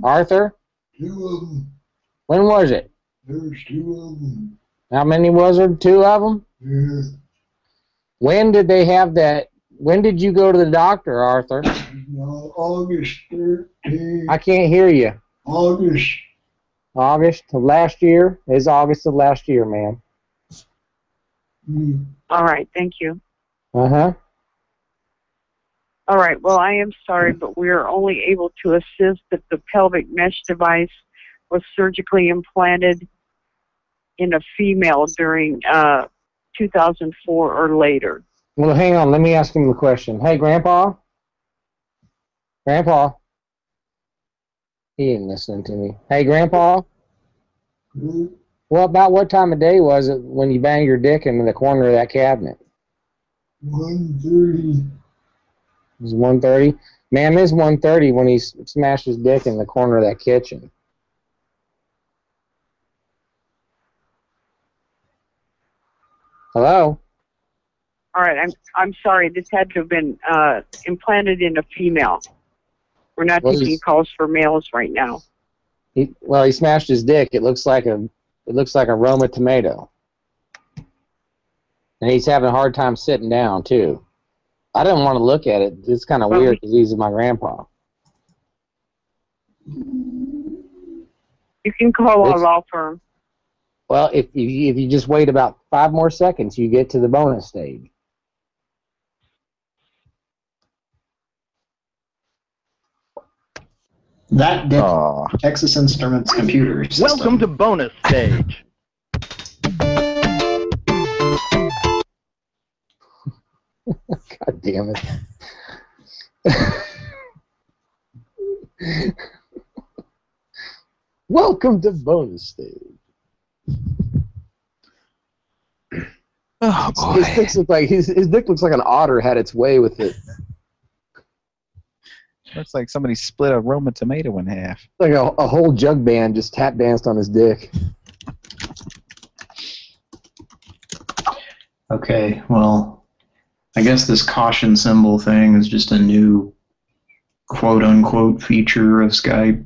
Arthur, Two of them. when was it? There's two of them. How many was there? Two of them. Yeah. When did they have that? When did you go to the doctor, Arthur? August 13th. I can't hear you. August August of last year is August of last year, ma'am. All right, thank you. Uh huh. All right, well, I am sorry, but we are only able to assist if the pelvic mesh device was surgically implanted in a female during uh, 2004 or later. Well, hang on. Let me ask him the question. Hey, Grandpa. Grandpa. He ain't listening to me. Hey, Grandpa. Well, about what time of day was it when you banged your dick into the corner of that cabinet? One thirty. It was 1.30? Ma'am, it's 1.30 when he s- smashed his dick in the corner of that kitchen. Hello? All right, I'm I'm sorry. This had to have been uh, implanted in a female. We're not Well, taking calls for males right now. He, well, he smashed his dick. It looks like a it looks like a Roma tomato. And he's having a hard time sitting down too. I didn't want to look at it. It's kind of Well, weird because he's my grandpa. You can call our It's- law firm. Well, if you if you just wait about five more seconds, you get to the bonus stage. That did Texas Instruments computer. Welcome to bonus stage. [laughs] God damn it. [laughs] Welcome to bonus stage. Oh boy. His dick looks like his, his dick looks like an otter had its way with it. Looks like somebody split a Roma tomato in half. Like a, a whole jug band just tap danced on his dick. Okay, well, I guess this caution symbol thing is just a new quote unquote feature of Skype.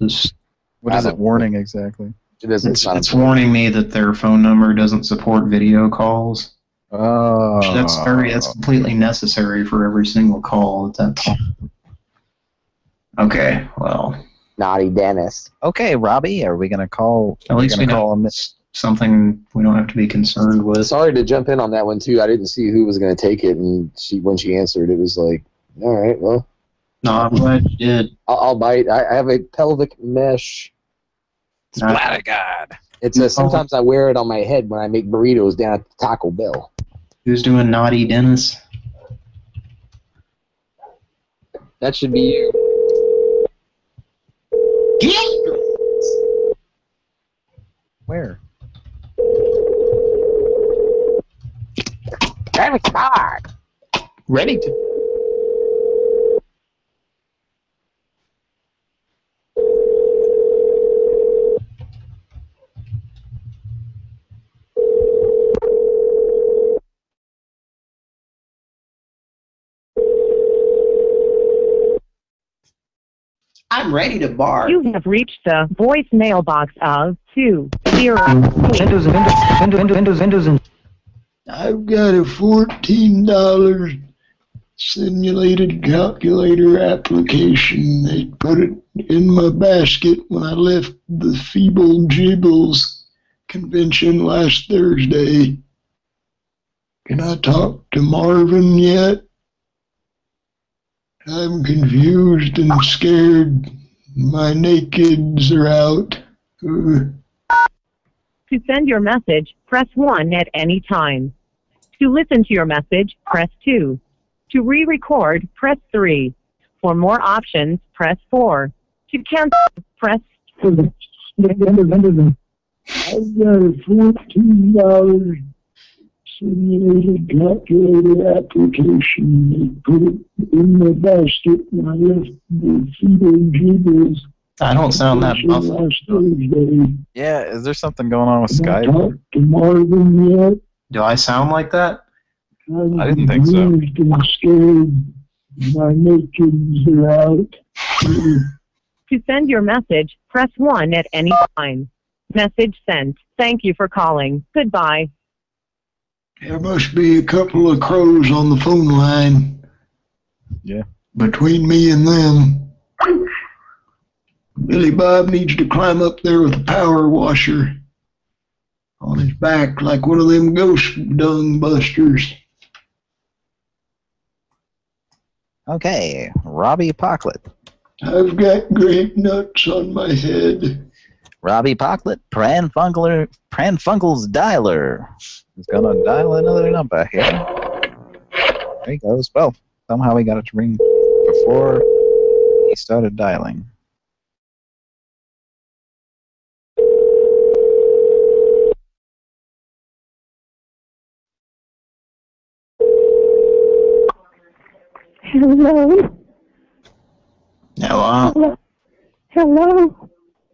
This What is it warning exactly? It doesn't it's, it's warning me that their phone number doesn't support video calls. Oh. That's very that's completely necessary for every single call at that point. Okay, well. Naughty Dennis. Okay, Robbie, are we gonna call? At least we know call him? It's something we don't have to be concerned with. Sorry to jump in on that one too. I didn't see who was going to take it, and she when she answered, it was like, all right, well. No, I'm glad you did. I'll, I'll bite. I, I have a pelvic mesh. Splatter God. It's a, sometimes I wear it on my head when I make burritos down at Taco Bell. Who's doing naughty Dennis? That should be you. Where? Drive a. Ready to. I'm ready to bark. You have reached the voicemail box of two zero. Windows, Windows, Windows, Windows, Windows, and I've got a fourteen dollars simulated calculator application. They put it in my basket when I left the Feeble Jibbles convention last Thursday. Can I talk to Marvin yet? I'm confused and scared. My nakeds are out. Ugh. To send your message, press 1 at any time. To listen to your message, press 2. To re-record, press 3. For more options, press 4. To cancel, press I've got a fourteen dollars simulated calculator application. They put it in my basket when I left the Feeble Jibbles I don't sound that convention muffled. Yeah, is there something going on with Can Skype? to Marvin yet? Do I sound like that? I'm I didn't think so. confused and scared. My nakeds are out. To send your message, press 1 at any time. Message sent. Thank you for calling. Goodbye. There must be a couple of crows on the phone line Yeah. between me and them. Billy Bob needs to climb up there with a power washer on his back like one of them ghost dung busters. Okay, Robbie Pocklet. I've got great nuts on my head. Robbie Pocklet, Pran Funkler, Pran Funkel's dialer. He's gonna dial another number here. There he goes. Well, somehow he got it to ring before he started dialing. Hello. Uh, Hello. Hello.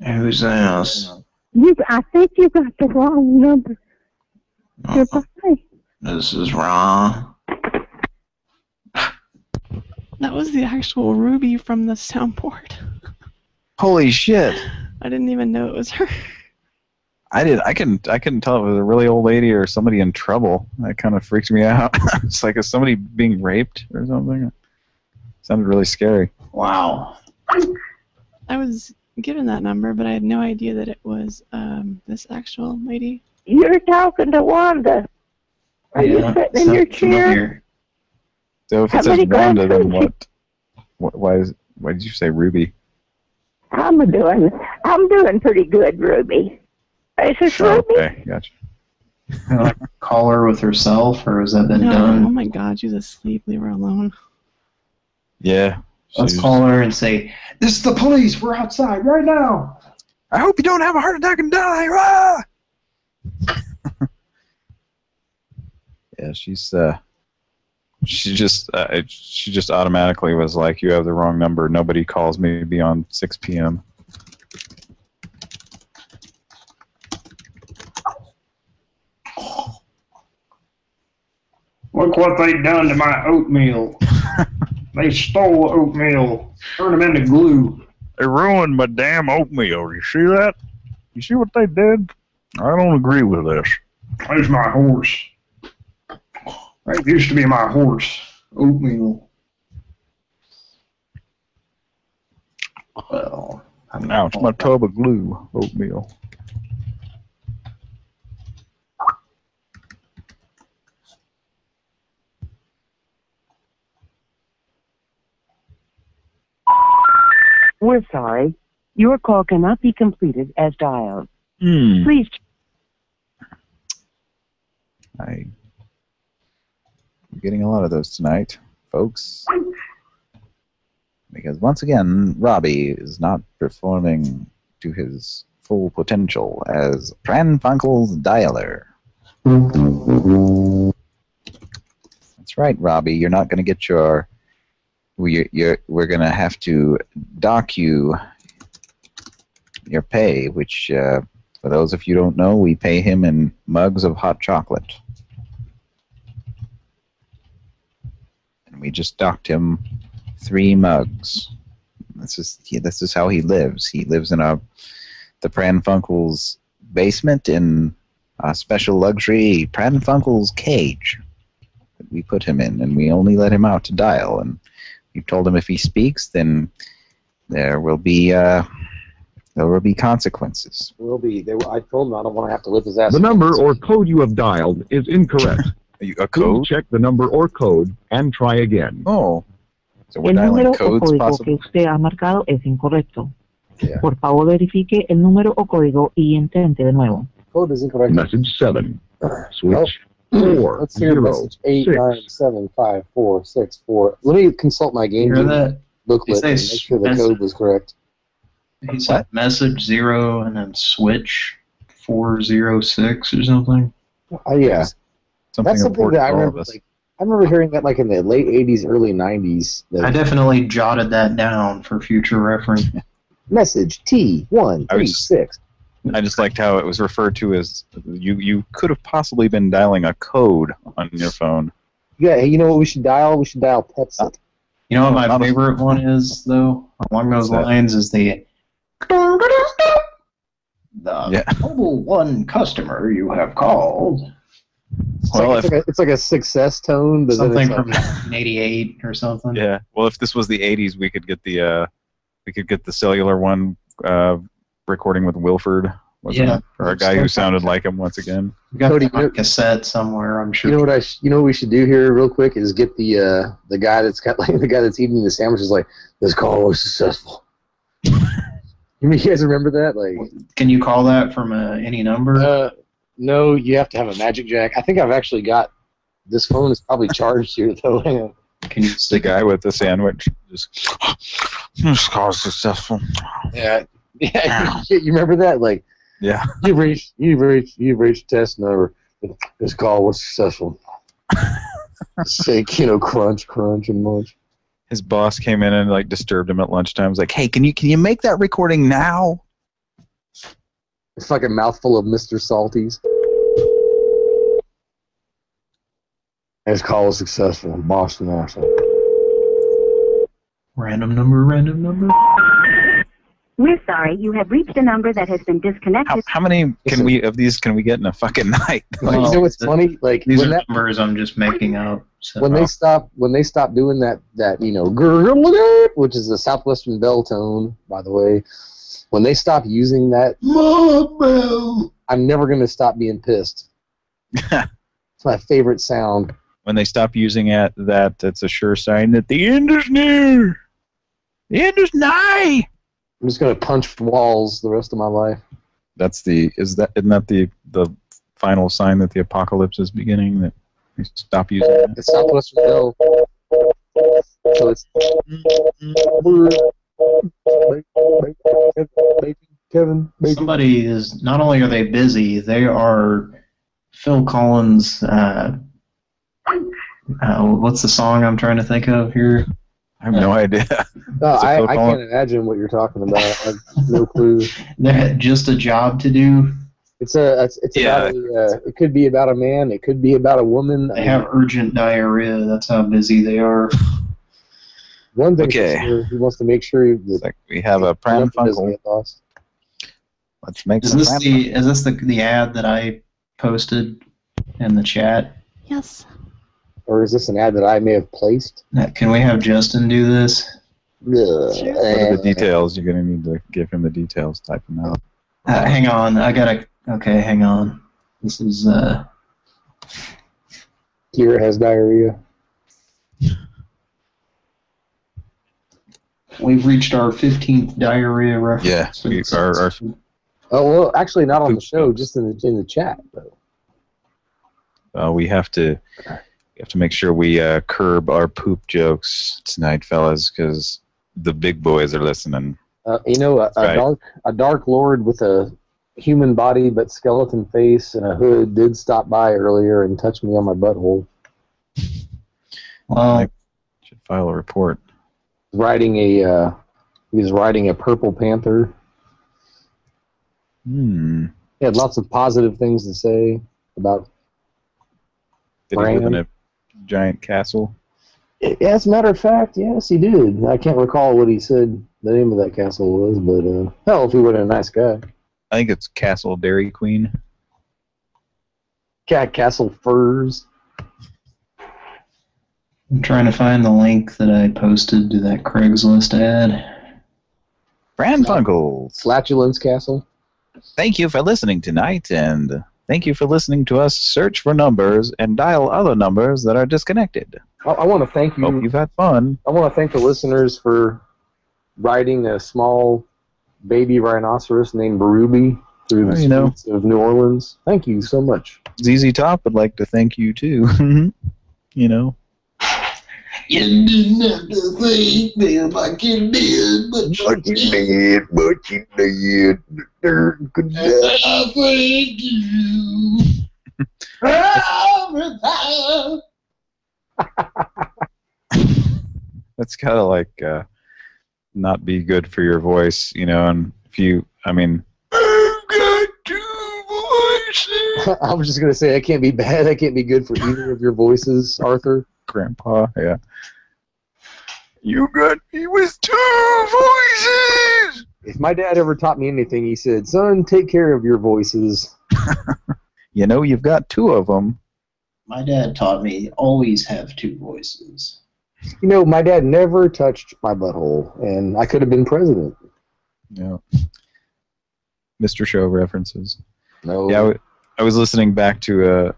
Who's this? You, I think you got the wrong number. Uh-huh. Goodbye. This is Ron. That was the actual Ruby from the soundboard. Holy shit! [laughs] I didn't even know it was her. I did. I couldn't. I couldn't tell if it was a really old lady or somebody in trouble. That kind of freaked me out. [laughs] it's like is somebody being raped or something. Sounded really scary. Wow. I was given that number, but I had no idea that it was um, this actual lady. You're talking to Wanda. Are you sitting in your chair? So if How it says Wanda, then what? what? Why is? Why did you say Ruby? I'm doing. I'm doing pretty good, Ruby. Is this Oh, Ruby? okay, gotcha. [laughs] like call her with herself, or has that been No, oh my God, she's asleep. Leave her alone. Yeah. Let's she's- call her and say, "This is the police. We're outside right now." I hope you don't have a heart attack and die. Ah! [laughs] yeah, she's uh, she just uh, she just automatically was like, "You have the wrong number. Nobody calls me beyond 6 p.m." Look what they done to my oatmeal. [laughs] they stole oatmeal, turned them into glue. They ruined my damn oatmeal. You see that? You see what they did? I don't agree with this. There's my horse. That used to be my horse. Oatmeal. Well, I'm Ouch, my tub of glue, oatmeal. We're sorry. Your call cannot be completed as dialed. Hmm. Please I, I'm getting a lot of those tonight, folks. Because once again, Robbie is not performing to his full potential as Pran Funkel's dialer. That's right, Robbie. You're not going to get your. We, you're, we're going to have to dock you your pay, which, uh, for those of you who don't know, we pay him in mugs of hot chocolate. And we just docked him three mugs. This is he, this is how he lives. He lives in a the Pran Funkels basement in a special luxury Pran Funkels cage that we put him in, and we only let him out to dial. And we told him if he speaks, then there will be uh, there will be consequences. Will be. They, I told him I don't want to have to lift his ass. The number or code you have dialed is incorrect. [laughs] A Please check the number or code and try again. Oh. So El número o código que usted ha marcado es incorrecto. Por favor, verifique el número o código y intente de nuevo. Code is incorrect. Message 7. [coughs] Switch Oh, 4. Let's hear 0, message eight 6. nine seven five four six four. Let me consult my game Hear that? booklet He and says make sure the message- code was correct. He said message zero and then switch four zero six or something. Oh yeah, Something that's something important that I for all of remember. us. Like, I remember hearing that like in the late '80s, early '90s. that- I definitely jotted that down for future reference. [laughs] Message T one I three was- six. I just liked how it was referred to as you. You could have possibly been dialing a code on your phone. Yeah, you know what we should dial? We should dial Pepsi. You know what my favorite one is, though, along those What's that? lines, is the the Yeah. mobile one customer you have called. It's, Well, like, it's, like a, it's like a success tone, but Something from [laughs] like, 1988 or something. Yeah. Well, if this was the '80s, we could get the uh, we could get the cellular one uh, recording with Wilford? Wasn't Yeah. it? Or a guy who sounded like him once again. We got it on a cassette somewhere, I'm sure. You know what I? You know what we should do here, real quick, is get the uh, the guy that's got [laughs] like the guy that's eating the sandwiches. Like this call was successful. you [laughs] mean you guys remember that? Like, Can you call that from uh, any number? uh, no, you have to have a magicJack. I think I've actually got this phone is probably charged here though. [laughs] Can you The guy with the sandwich just [gasps] this call is successful. Yeah, [laughs] yeah. you remember that? Like, Yeah. [laughs] you've reached, you've reached, you've reached test number. This call was successful. [laughs] Say, you know, crunch, crunch, and munch. His boss came in and like disturbed him at lunchtime. Was like, "Hey, can you can you make that recording now?" It's like a mouthful of Mr. Salties. His call was successful. Boston, asshole. Random number, random number. We're sorry, you have reached a number that has been disconnected. How, how many can we of these can we get in a fucking [laughs] night? you know what's funny? Like These are that, numbers I'm just making up. So. when they stop when they stop doing that that you know which is the southwestern bell tone by the way when they stop using that i'm never going to stop being pissed [laughs] it's my favorite sound when they stop using it, that that's a sure sign that the end is near. The end is nigh. I'm just going to punch walls the rest of my life That's the is that isn't that the the final sign that the apocalypse is beginning? That they stop using it. the southwestern bell so it's Kevin, Somebody is not only are they busy, they are Phil Collins. Uh, uh, what's the song I'm trying to think of here? I have no [laughs] idea. No, I, I can't imagine what you're talking about. I have no clue. [laughs] They had just a job to do. It's a it's, it's Yeah. about a, uh, it could be about a man, it could be about a woman. They have urgent diarrhea. That's how busy they are. one thing Okay. sure, he wants to make sure that Like we have a Pran nothing doesn't Funkel. get lost. Let's make Is this Pran the is this the the ad that I posted in the chat? Yes. Or is this an ad that I may have placed? Uh, Can we have Justin do this? Ugh, What are eh. the details? You're gonna need to give him the details. Type them out. Uh, hang on, I gotta. Okay, hang on. This is uh. Kira has diarrhea. We've reached our 15th diarrhea reference. Yeah, we are. are Oh well, actually not on the show, just in the in the chat. Though. uh, we have to we have to make sure we uh, curb our poop jokes tonight, fellas, because the big boys are listening. Uh, you know, a, a Right. dark a dark lord with a human body but skeleton face and a hood did stop by earlier and touch me on my butthole. [laughs] Well, Should file a report. Riding a uh, he was riding a purple panther. Hmm. He had lots of positive things to say about. Did he live in a giant castle? As a matter of fact, yes, he did. I can't recall what he said the name of that castle was, but uh, hell, if he wasn't a nice guy. I think it's Castle Dairy Queen. Cat Castle Furs. I'm trying to find the link that I posted to that Craigslist ad. Pran Funkels. Flatulence Castle. Thank you for listening tonight, and thank you for listening to us search for numbers and dial other numbers that are disconnected. I, I want to thank you. Hope you've had fun. I want to thank the listeners for riding a small baby rhinoceros named Baruby through the Well, you know. streets of New Orleans. Thank you so much. ZZ Top would like to thank you too. [laughs] you know. You didn't have to thank them like you did, but you did. but you did. And I thank you. Every time. That's kind of like uh, not be good for your voice, you know. And if you, I mean, [laughs] I was just gonna say that can't be bad. That can't be good for either of your voices, Arthur. Grandpa, yeah. You got me with two voices. If my dad ever taught me anything, he said, "Son, take care of your voices." [laughs] You know, you've got two of them. My dad taught me always have two voices. You know, my dad never touched my butthole, and I could have been president. Yeah. Mr. Show references. No. Yeah, I w- I was listening back to uh,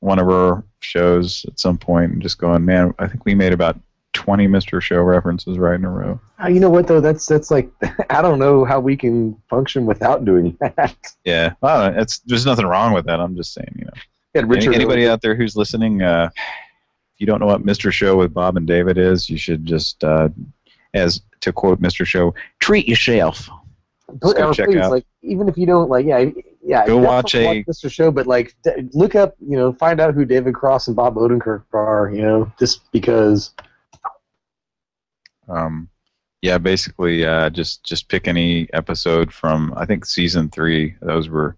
one of our shows at some point and just going, man, I think we made about 20 Mr. Show references right in a row. Uh, you know what though? That's that's like [laughs] I don't know how we can function without doing [laughs] that. Yeah, well, it's there's nothing wrong with that. I'm just saying, you know. Yeah, Any- Richard- anybody out there who's listening, uh, if you don't know what Mr. Show with Bob and David is, you should just, uh, as to quote Mr. Show, treat yourself. Go check please, out. like even if you don't like, yeah, yeah, Go watch a- Mr. Show, but like d- look up, you know, find out who David Cross and Bob Odenkirk are, you know, just because. Um, yeah, basically, uh, just just pick any episode from I think season three. Those were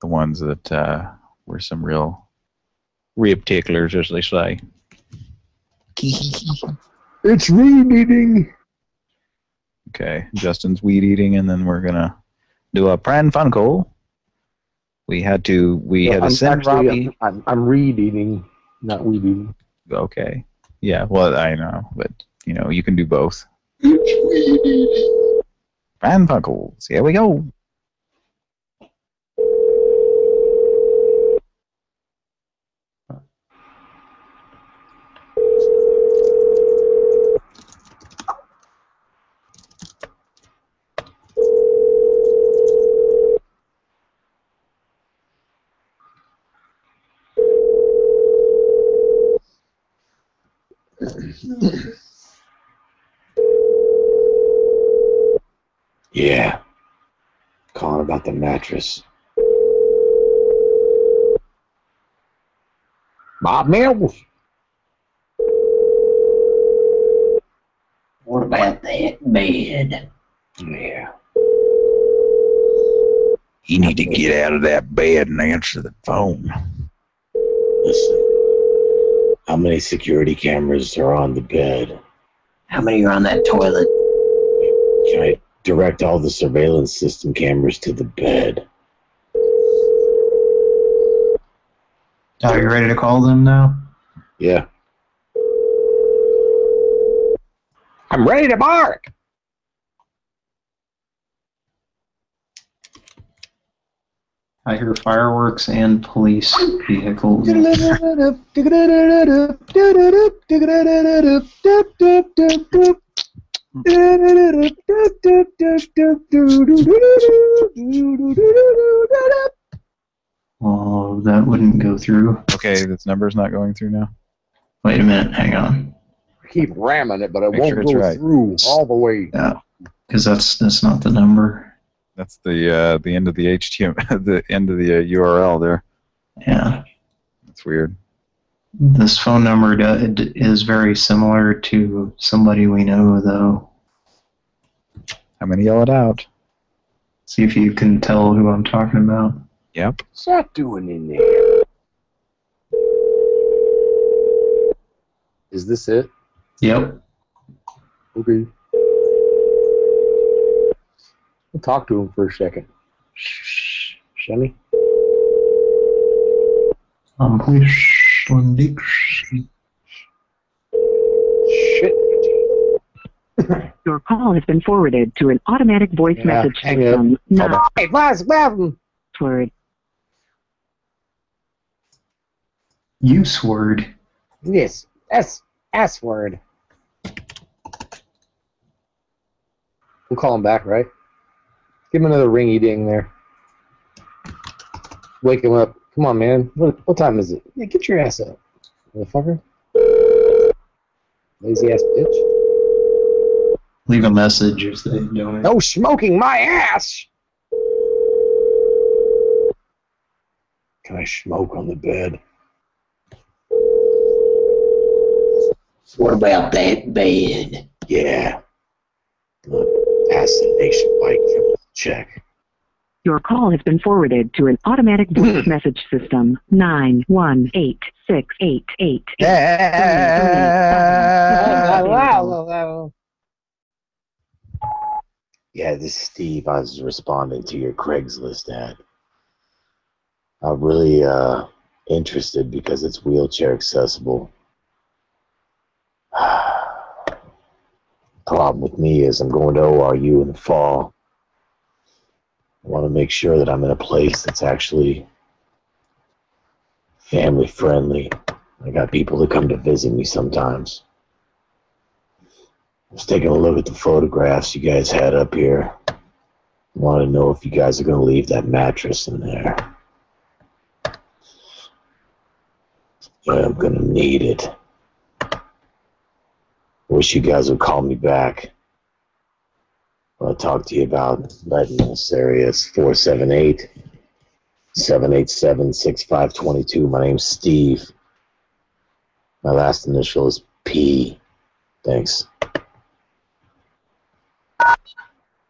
the ones that uh, were some real rib ticklers, as they say. [laughs] It's weed eating. Okay, Justin's weed eating, and then we're gonna do a pran funkel. We had to we had I'm to send actually, Robbie. I'm, I'm read eating, not weed eating. Okay, yeah, well I know, but you know you can do both. [laughs] Pran Funkels, here we go. Yeah. Calling about the mattress. Bob Mills. What about that bed? Yeah. You need to get out of that bed and answer the phone. Listen. How many security cameras are on the bed? How many are on that toilet? Can I direct all the surveillance system cameras to the bed? Are you ready to call them now? Yeah. I'm ready to bark. I hear fireworks and police vehicles. [laughs] Oh, that wouldn't go through. Okay, this number's not going through now. Wait a minute, hang on. Keep ramming it, but it Make won't sure go right. through all the way. Yeah, because that's that's not the number. That's the uh, the end of the HTML, [laughs] the end of the uh, URL there. Yeah, That's weird. This phone number do, is very similar to somebody we know, though. I'm gonna yell it out. See if you can tell who I'm talking about. Yep. What's that doing in there? Is this it? Yep. Okay. We'll talk to him for a second. Shh, shall we? Um, please, Slendy. Shit. Your call has been forwarded to an automatic voice Yeah, message hang up. system. Hold Not on. Hey, Buzz, Buzz. word. Use word. Yes, S S word. We'll call him back, right? Give him another ringy ding there. Wake him up. Come on, man. What, what time is it? Yeah, get your ass up, motherfucker. Lazy ass bitch. Leave a message if they don't. No smoking my ass! Can I smoke on the bed? What about that bed? Yeah. Look, ask the nationwide criminal check. Your call has been forwarded to an automatic voice message system. Nine one eight six eight eight. [laughs] Yeah, this is Steve. I was responding to your Craigslist ad. I'm really uh, interested because it's wheelchair accessible. [sighs] Problem with me is I'm going to ORU in the fall. I want to make sure that I'm in a place that's actually family friendly. I got people that come to visit me sometimes. I was taking a look at the photographs you guys had up here. I Want to know if you guys are going to leave that mattress in there. I'm going to need it. Wish you guys would call me back. I'll talk to you about letting this area. It's 478 787 6522. My name's Steve. My last initial is P. Thanks.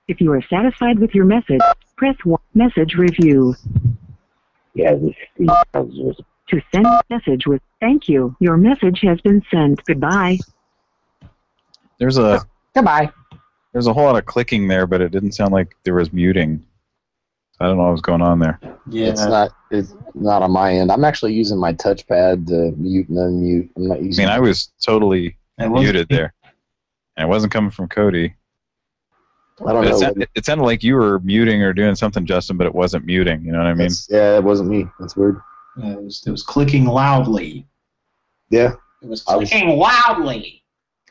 If you are satisfied with your message, press 1. Message review. Yeah, this is To send message with thank you, your message has been sent. Goodbye. There's a Goodbye. There's a whole lot of clicking there, but it didn't sound like there was muting. I don't know what was going on there. Yeah. It's not it's not on my end. I'm actually using my touchpad to mute and unmute. I'm not using. I using mean, I was totally muted there, and it wasn't coming from Cody. I don't But it, know. sound- it sounded like you were muting or doing something, Justin, but it wasn't muting. You know what I mean? That's- yeah, it wasn't me. That's weird. Yeah, it was it was clicking loudly. Yeah. It was I was- clicking loudly.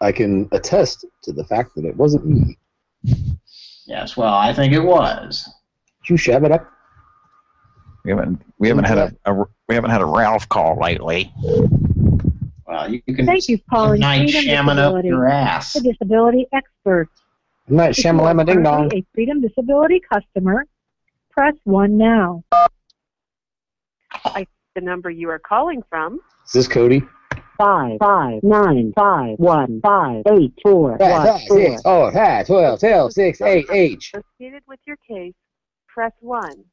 I can attest to the fact that it wasn't me. Yes, well, I think it was. Did You shove it up. We haven't we haven't had a, a we haven't had a Ralph call lately. Well, you can Thank you for calling night Freedom shamming up Disability, your ass. the disability expert. I'm not If you are shamalama ding dong. currently A Freedom Disability customer, press 1 now. The number you are calling from Is this Cody? five five nine five one five eight four five, one, five four. six oh five twelve twelve six eight eight. Proceeded with your case, press one,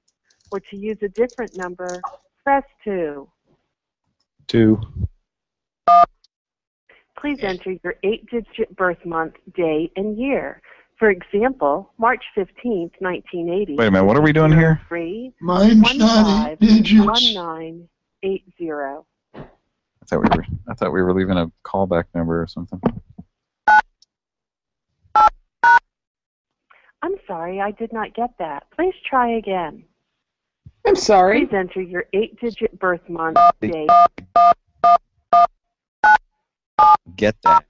or to use a different number, press two. Two. Please enter your eight-digit birth month, day, and year. For example, March 15th, 1980. Wait a minute, what are we doing here? Three. Mine's not eight digits. 1980 thought we were I thought we were leaving a callback number or something. I'm sorry, I did not get that. Please try again. I'm sorry. Please enter your eight-digit birth month, day. Get that.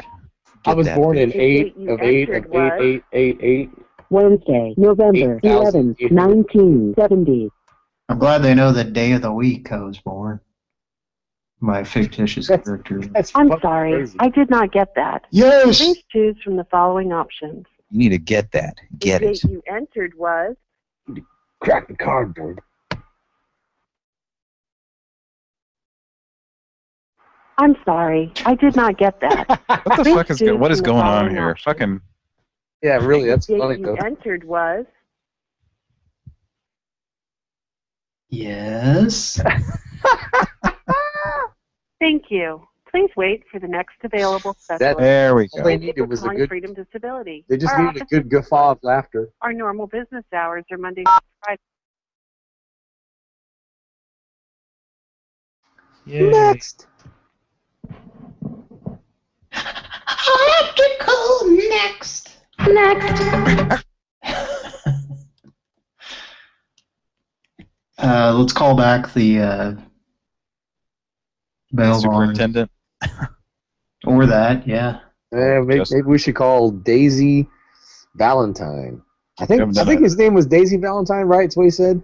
I was that born in The eight of eight of entered eight was- eight eight eight. Wednesday, November 11th, 1970. I'm glad they know the day of the week I was born. My fictitious character. That's I'm sorry, crazy. I did not get that. Yes. Please choose from the following options. You need to get that. Get the it. date you entered was Crack the cardboard. I'm sorry, I did not get that. [laughs] What the Please fuck is go- what is going on here? options. Fucking Yeah, really, that's The funny date though. you entered was Yes. [laughs] Thank you. Please wait for the next available specialist. there we All go. they Thank needed was a calling good. Freedom Disability. They just Our needed a office good guffaw of laughter. Our normal business hours are Monday through Friday. Next. Optical next. Next. [laughs] Uh, let's call back the uh, bail bond. Superintendent. Or that, yeah. Eh, maybe, Just- maybe we should call Daisy Valentine. I think I think it. his name was Daisy Valentine, right? That's what he said.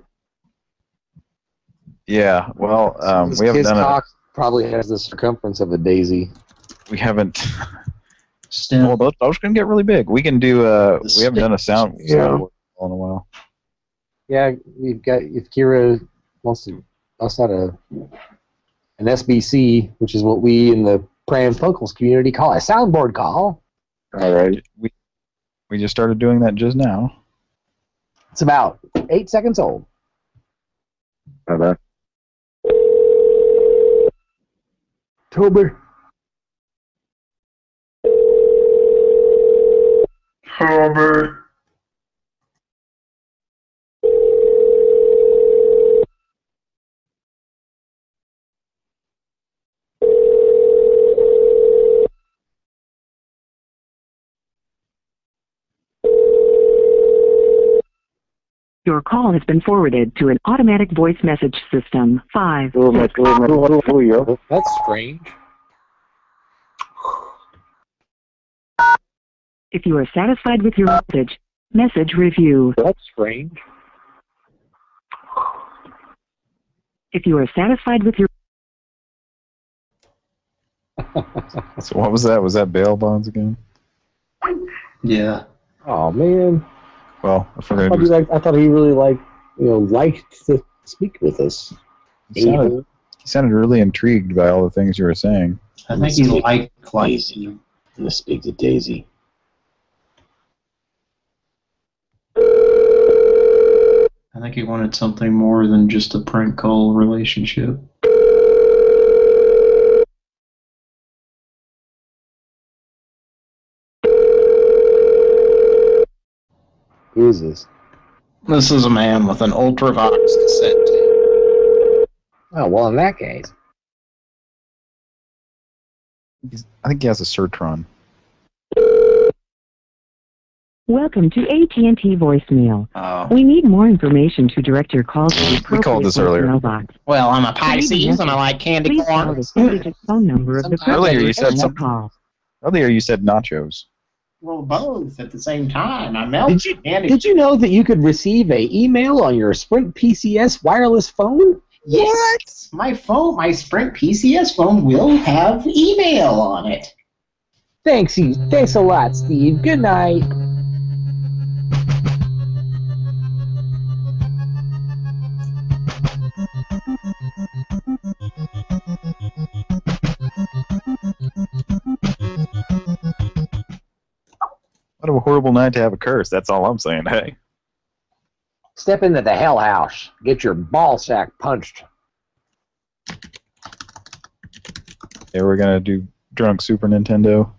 Yeah. Well, um, his we haven't his done cock probably has the circumference of a daisy. We haven't. Still. Well, those, those can get really big. We can do. Uh, we haven't done a sound. Yeah. soundboard in a while. Yeah, we've got if Kira wants to bust out a an SBC, which is what we in the Pran Funkels community call a soundboard call. All right. We we just started doing that just now. It's about eight seconds old. Bye-bye. Tober. Homer. Your call has been forwarded to an automatic voice message system. Five. That's strange. If you are satisfied with your message, message review. That's strange. If you are satisfied with your [laughs] So what was that? Was that bail bonds again? Yeah. Oh man. Well, if we're I gonna thought, do, he liked, I thought he really liked, you know, liked to speak with us. he sounded, he sounded really intrigued by all the things you were saying. I think he liked like I'm gonna speak to Daisy. I think he wanted something more than just a prank call relationship. Who is this? This is a man with an Ultravox cassette tape. Oh well, in that case. I think he has a Certron. Welcome to AT&T voicemail. Oh. We need more information to direct your call to the We called this earlier. voicemail box. Well, I'm a To leave a Pisces and I like candy Please dial corn. the phone number of the Earlier you said receiving the something. call. Earlier you said nachos. Well, both at the same time. I melt Did you did you know that you could receive a email on your Sprint PCS wireless phone? Yes. My phone, my Sprint PCS phone will have email on it. Thanks, you. Thanks a lot, Steve. Good night. Horrible night to have a curse. That's all I'm saying. Hey. Step into the hell house. Get your ball sack punched. Yeah, we're gonna do drunk Super Nintendo.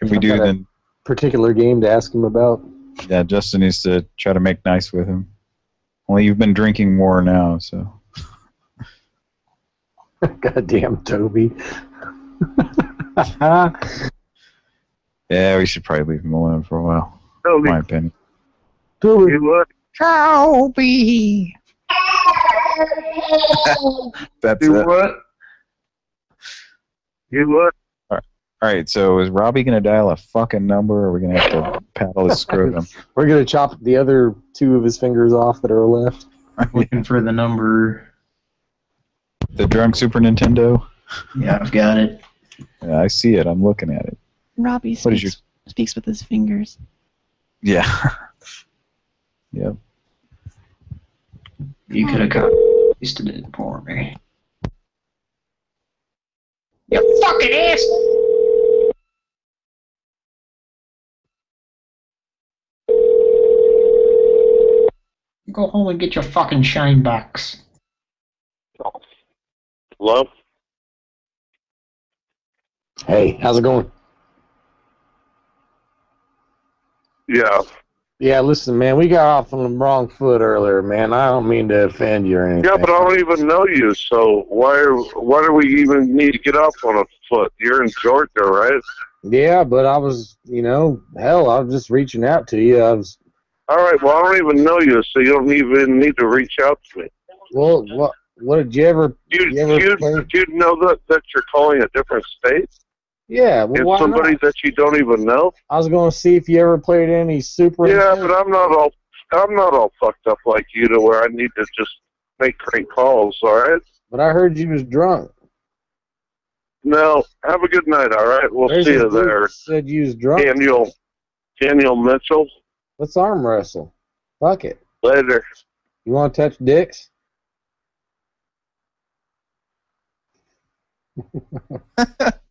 If we do, Got a then particular game to ask him about. yeah, Justin needs to try to make nice with him. Only you've been drinking more now, so [laughs] Goddamn Toby. [laughs] [laughs] yeah, we should probably leave him alone for a while. In my opinion. Toby. what? Toby. [laughs] That's You it. what? You what? All right, so is Robbie gonna dial a fucking number, or are we gonna have to paddle his scrotum? [laughs] We're gonna chop the other two of his fingers off that are left. [laughs] Looking for the number. The drunk Super Nintendo. Yeah, I've got it. Yeah, I see it. I'm looking at it. Robbie speaks, your? speaks with his fingers. Yeah. [laughs] yep. You could have got pasted it for me. You fucking asshole! Go home and get your fucking shine box. Hello? Hey, how's it going? Yeah. Yeah, listen, man, we got off on the wrong foot earlier, man. I don't mean to offend you or anything. Yeah, but I don't even know you, so why why do we even need to get off on a foot? You're in Georgia, right? Yeah, but I was, you know, hell, I was just reaching out to you. I was, All right, well, I don't even know you, so you don't even need to reach out to me. well, what, what did you ever? You You ever you, you know that that you're calling a different state? Yeah, well, and why somebody not? that you don't even know? I was going to see if you ever played any Super. Yeah, but I'm not all I'm not all fucked up like you to where I need to just make great calls. All right. But I heard you was drunk. No, have a good night. All right, we'll There's see you dude there. Said you was drunk. Daniel, Daniel Mitchell. Let's arm wrestle. Fuck it. Later. You want to touch dicks? [laughs] [laughs]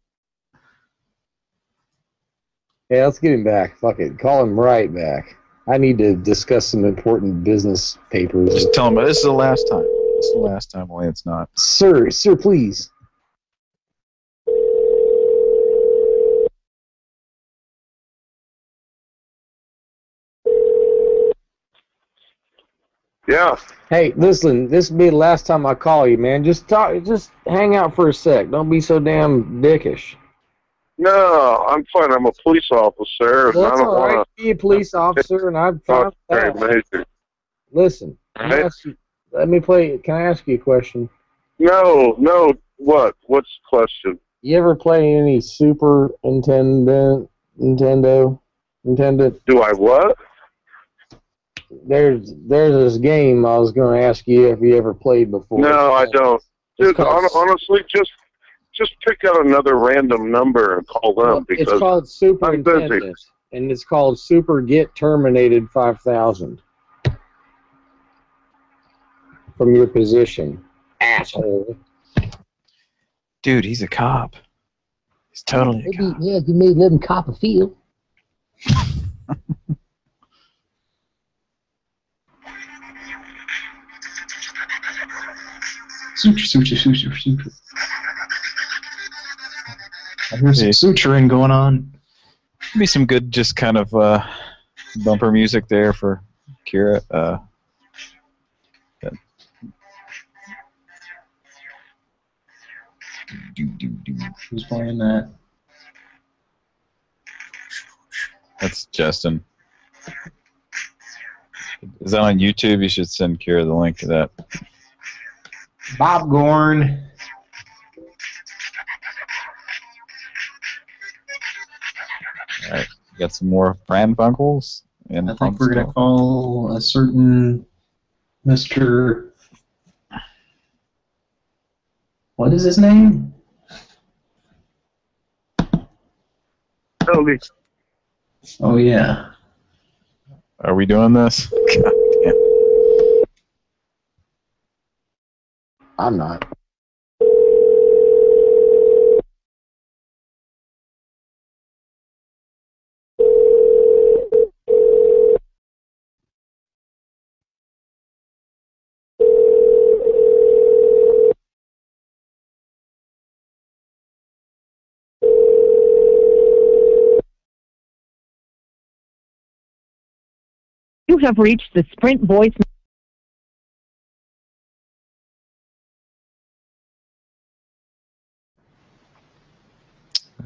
yeah, let's get him back. Fuck it. Call him right back. I need to discuss some important business papers. Just tell him this is the last time. This is the last time. Only it's not. Sir, sir, please. Yeah. Hey, listen, this will be the last time I call you, man. Just talk, just hang out for a sec. Don't be so damn dickish. No, I'm fine. I'm a police officer, and I don't all right. want Be a police officer, and I'm fine very major. Listen, let me Hey. you- let me play. Can I ask you a question? No, no. What? What's the question? You ever play any Super Nintendo? Nintendo? Nintendo? Do I what? There's there's this game I was going to ask you if you ever played before. No, I don't. Dude, honestly, just just pick out another random number and call them because It's called Super I'm busy. And it's called Super Get Terminated 5000. From your position, asshole. Dude, he's a cop. He's totally a Maybe, yeah, you may let him cop a feel. Suture, suture, suture, suture. I hear some suturing going on. Be some good, just kind of uh, bumper music there for Kira. Uh. Who's playing that? That's Justin. Is that on YouTube? You should send Kira the link to that. Bob Gorn. All right, got some more Pran Funkels. And I think we're gonna call a certain Mr. What is his name? Tony. Oh yeah. Are we doing this? [laughs] God damn. I'm not. You have reached the Sprint voice.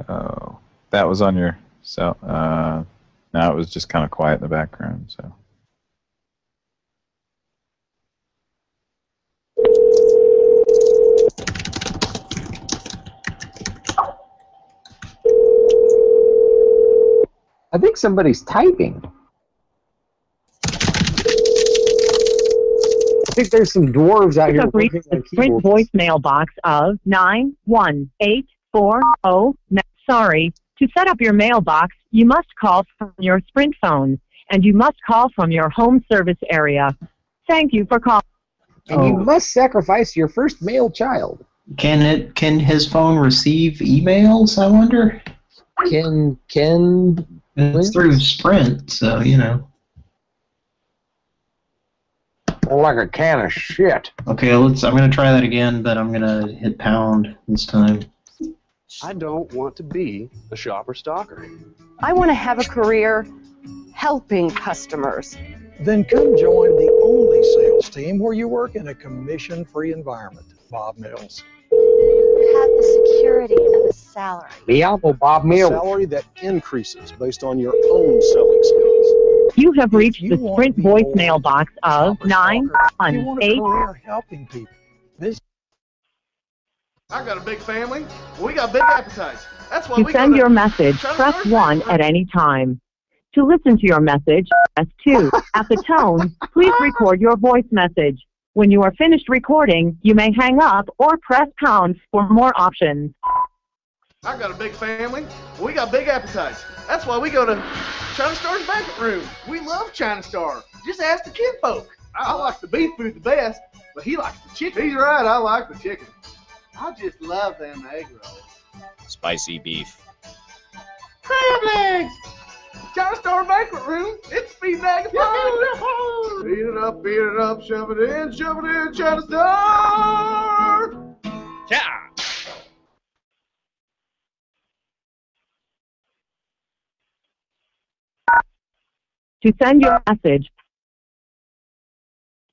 Oh, that was on your cell. Uh, no, it was just kind of quiet in the background. So. I think somebody's typing. Think there's some dwarves out You here have reached working on Sprint keyboards. voicemail box of 91840. Sorry. To set up your mailbox, you must call from your Sprint phone, and you must call from your home service area. Thank you for calling. And you Oh. must sacrifice your first male child. Can it? Can his phone receive emails? I wonder. Can can it's through Sprint, so you know. Like a can of shit. Okay, let's. I'm gonna try that again, but I'm gonna hit pound this time. I don't want to be a shopper stalker. I want to have a career helping customers. Then come join the only sales team where you work in a commission free environment. Bob Mills. have the security of a salary. Me amo Bob A Mills. salary that increases based on your own selling skills. You have reached you the Sprint to be voicemail box of You 918. career helping people. This I got a big family. We got big appetites. That's why To we send your message, China press 1 at any time. To listen to your message, press 2. [laughs] At the tone, please record your voice message. When you are finished recording, you may hang up or press pound for more options. I got a big family. We got big appetites. That's why we go to China Star's banquet room. We love China Star. Just ask the kid folk. I like the beef food the best, but he likes the chicken. He's right. I like the chicken. I just love them egg rolls. Spicy beef. Crab legs. China Star banquet room. It's speed bag of. Beat it up, beat it up, shove it in, shove it in, China Star. Yeah. To send your message,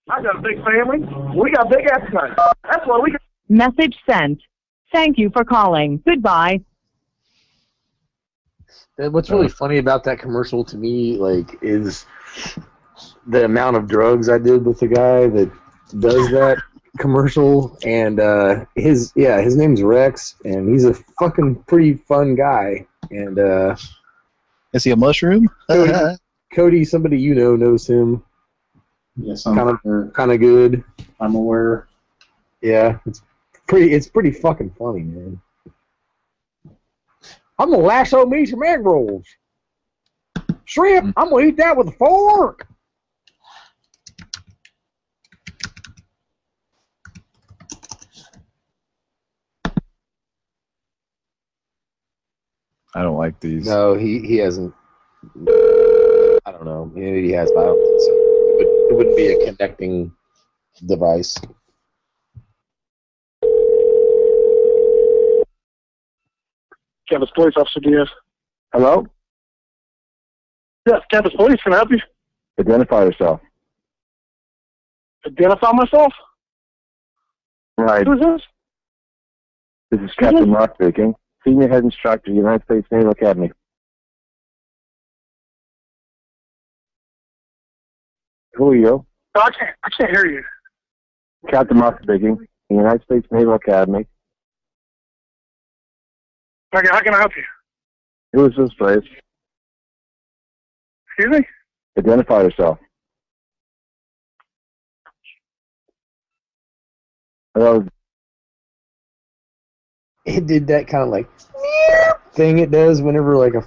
I got a big family. We got big appetites. That's why we. message sent. Thank you for calling. Goodbye. And What's really funny about that commercial to me, like, is the amount of drugs I did with the guy that does that [laughs] commercial, and uh, his yeah, his name's Rex, and he's a fucking pretty fun guy, and uh, is he a mushroom? [laughs] Cody, Cody, somebody you know knows him. Yes, I'm kind of kind of good. I'm aware. Yeah, it's pretty. It's pretty fucking funny, man. I'm gonna lasso me some egg rolls. Shrimp. Mm. I'm gonna eat that with a fork. I don't like these. No, he he hasn't. I don't know. Maybe he has, but I don't think so. It, would, it wouldn't be a connecting device. Campus Police Officer Diaz. Hello? Yes, Campus Police, can I help you? Identify yourself. Identify myself? Right. Who's this? This is Captain Mark speaking, Senior Head Instructor, United States Naval Academy. Who are you? No, I can't, I can't hear you. Captain Rock speaking, United States Naval Academy. Okay, how can I help you? Who is this place? Excuse me? Identify yourself. Hello. It did that kind of like thing it does whenever like a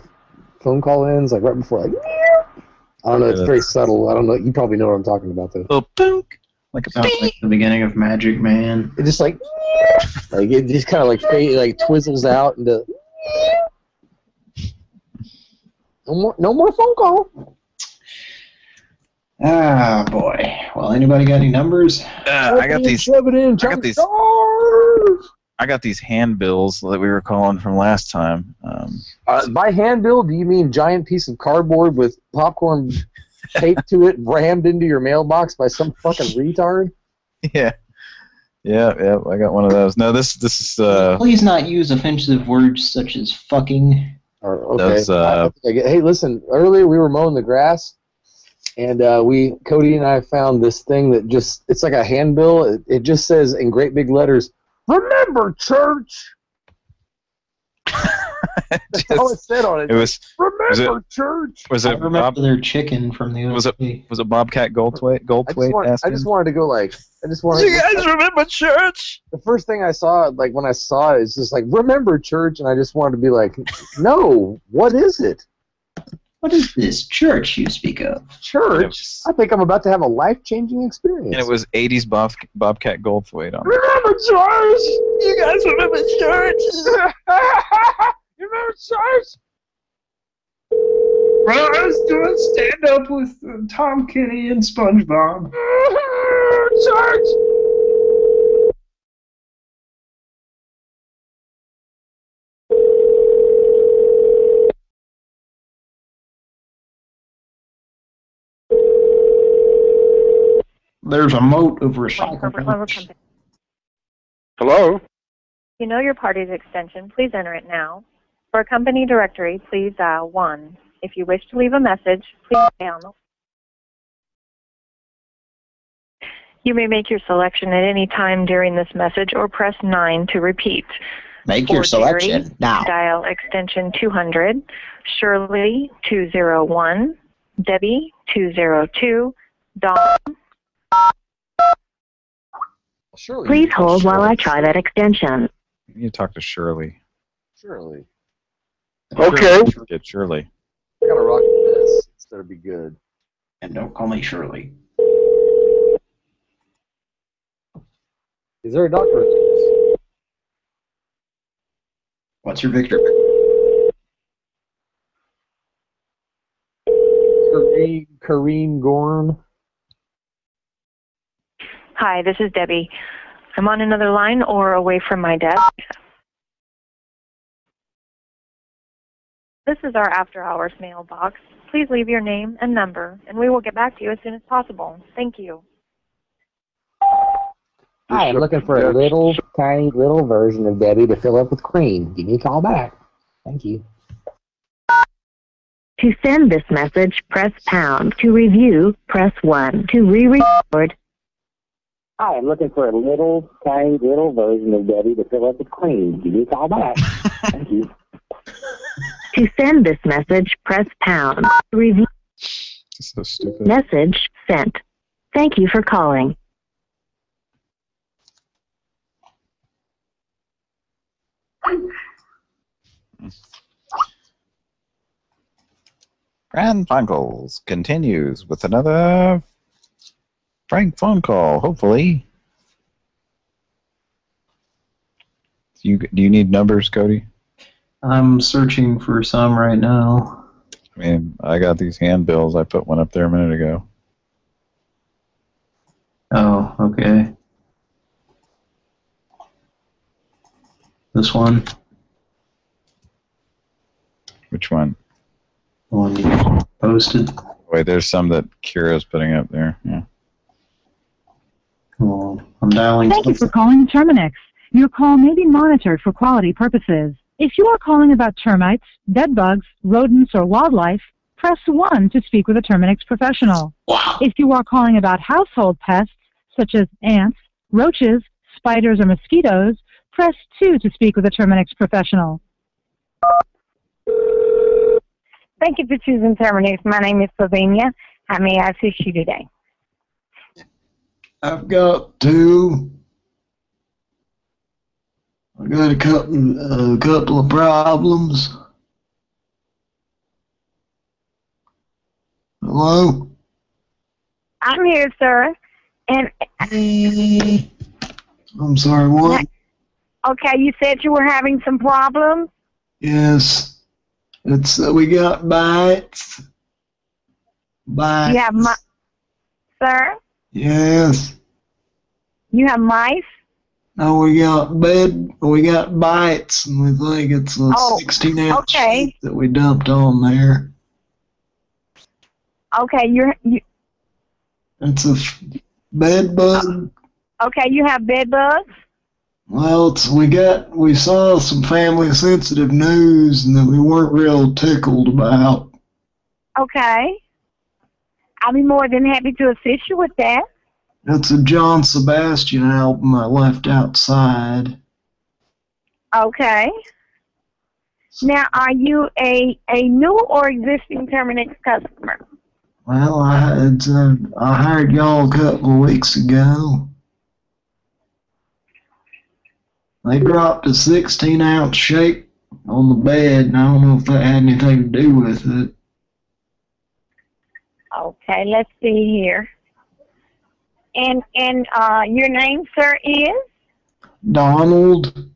phone call ends, like right before like. I don't know. It's very subtle. I don't know. You probably know what I'm talking about though. Oh, boink. Like a Sounds like the beginning of Magic Man. It just like like it just kind of like fade, like twizzles out into. No more, no more phone call. Ah, boy. Well, anybody got any numbers? Uh, I got these. Shove it in, I got these. I got these handbills that we were calling from last time. Um, Uh, by handbill, do you mean giant piece of cardboard with popcorn [laughs] taped to it, rammed into your mailbox by some fucking [laughs] retard? yeah, yeah, yeah. I got one of those. No, this this is uh, Please not use offensive words such as fucking. Or, okay. Those, uh, I- I I get- hey, listen. Earlier we were mowing the grass, and uh, we Cody and I found this thing that just it's like a handbill. It, it just says in great big letters, "Remember, church." [laughs] That's all it said on it. it was was it Remember, church. was I it remember Bob, their chicken from the was it OSP. was it Bobcat Goldthwait I just, want, I just wanted to go like I just wanted. You guys remember church? the first thing I saw, like when I saw it, it's just like remember church, and I just wanted to be like, no, what is it? What is this church you speak of? Church? I think I'm about to have a life changing experience. And it was 80s Bob, Bobcat Goldthwait on. Remember church? You guys remember church? [laughs] you remember church? Well, I was doing stand up with uh, Tom Kenny and SpongeBob. [laughs] church. There's a moat over a Corporate soccer level match. company. Hello? You know your party's extension. Please enter it now. For a company directory, please dial 1. If you wish to leave a message, please stay on the You may make your selection at any time during this message or press 9 to repeat. Make For your selection Jerry, now. Dial extension 200, Shirley 201, Debbie 202, Dawn. Surely. Please hold while I try that extension. You need to talk to Shirley. Shirley. Okay. Get Shirley. I gotta rock this. It's gonna be good. And don't call me Shirley. Is there a doctor? in this? What's your Victor? Kareem, Kareem Gorn. Hi, this is Debbie. I'm on another line or away from my desk. This is our after hours mailbox. Please leave your name and number, and we will get back to you as soon as possible. Thank you. Hi, I'm looking for a little tiny little version of Debbie to fill up with cream. Give me a call back. Thank you. To send this message, press pound. To review, press 1. To re-record, Hi, I'm looking for a little, tiny, little version of Debbie to fill up the cream. Give me a call back. Thank you. [laughs] to send this message, press pound. Review, So stupid. message sent. Thank you for calling. Pran Funkels continues with another prank phone call, hopefully. Do you, do you need numbers, Cody? I'm searching for some right now. I mean, I got these handbills. I put one up there a minute ago. Oh, okay. This one, Which one? the one you posted. Wait, there's some that Kira's putting up there. Yeah. Well, I'm dialing. Thank you for calling Terminix. Your call may be monitored for quality purposes. If you are calling about termites, bed bugs, rodents, or wildlife, press 1 to speak with a Terminix professional. Wow. If you are calling about household pests, such as ants, roaches, spiders, or mosquitoes, press 2 to speak with a Terminix professional. Thank you for choosing Terminix. My name is Sylvania. How may I assist you today? I've got two. I got a couple, a couple of problems. Hello? I'm here, sir. And I'm sorry, what? okay, you said you were having some problems. Yes. It's uh, we got bites. Bites. You have mi- sir. Yes. You have mice. No, we got bed. We got bites, and we think it's a Oh, 16 ounce okay. that we dumped on there. Okay, you're you. It's a f- bed bug. Okay, you have bed bugs. Well, it's, we got we saw some family sensitive news, and that we weren't real tickled about. Okay. I'll be more than happy to assist you with that. It's a John Sebastian album I left outside. Okay. Now, are you a a new or existing Terminix customer? Well, I it's, uh, I hired y'all a couple of weeks ago. They dropped a 16 ounce shake on the bed, and I don't know if that had anything to do with it. Okay, let's see here. And and uh, your name, sir, is Donald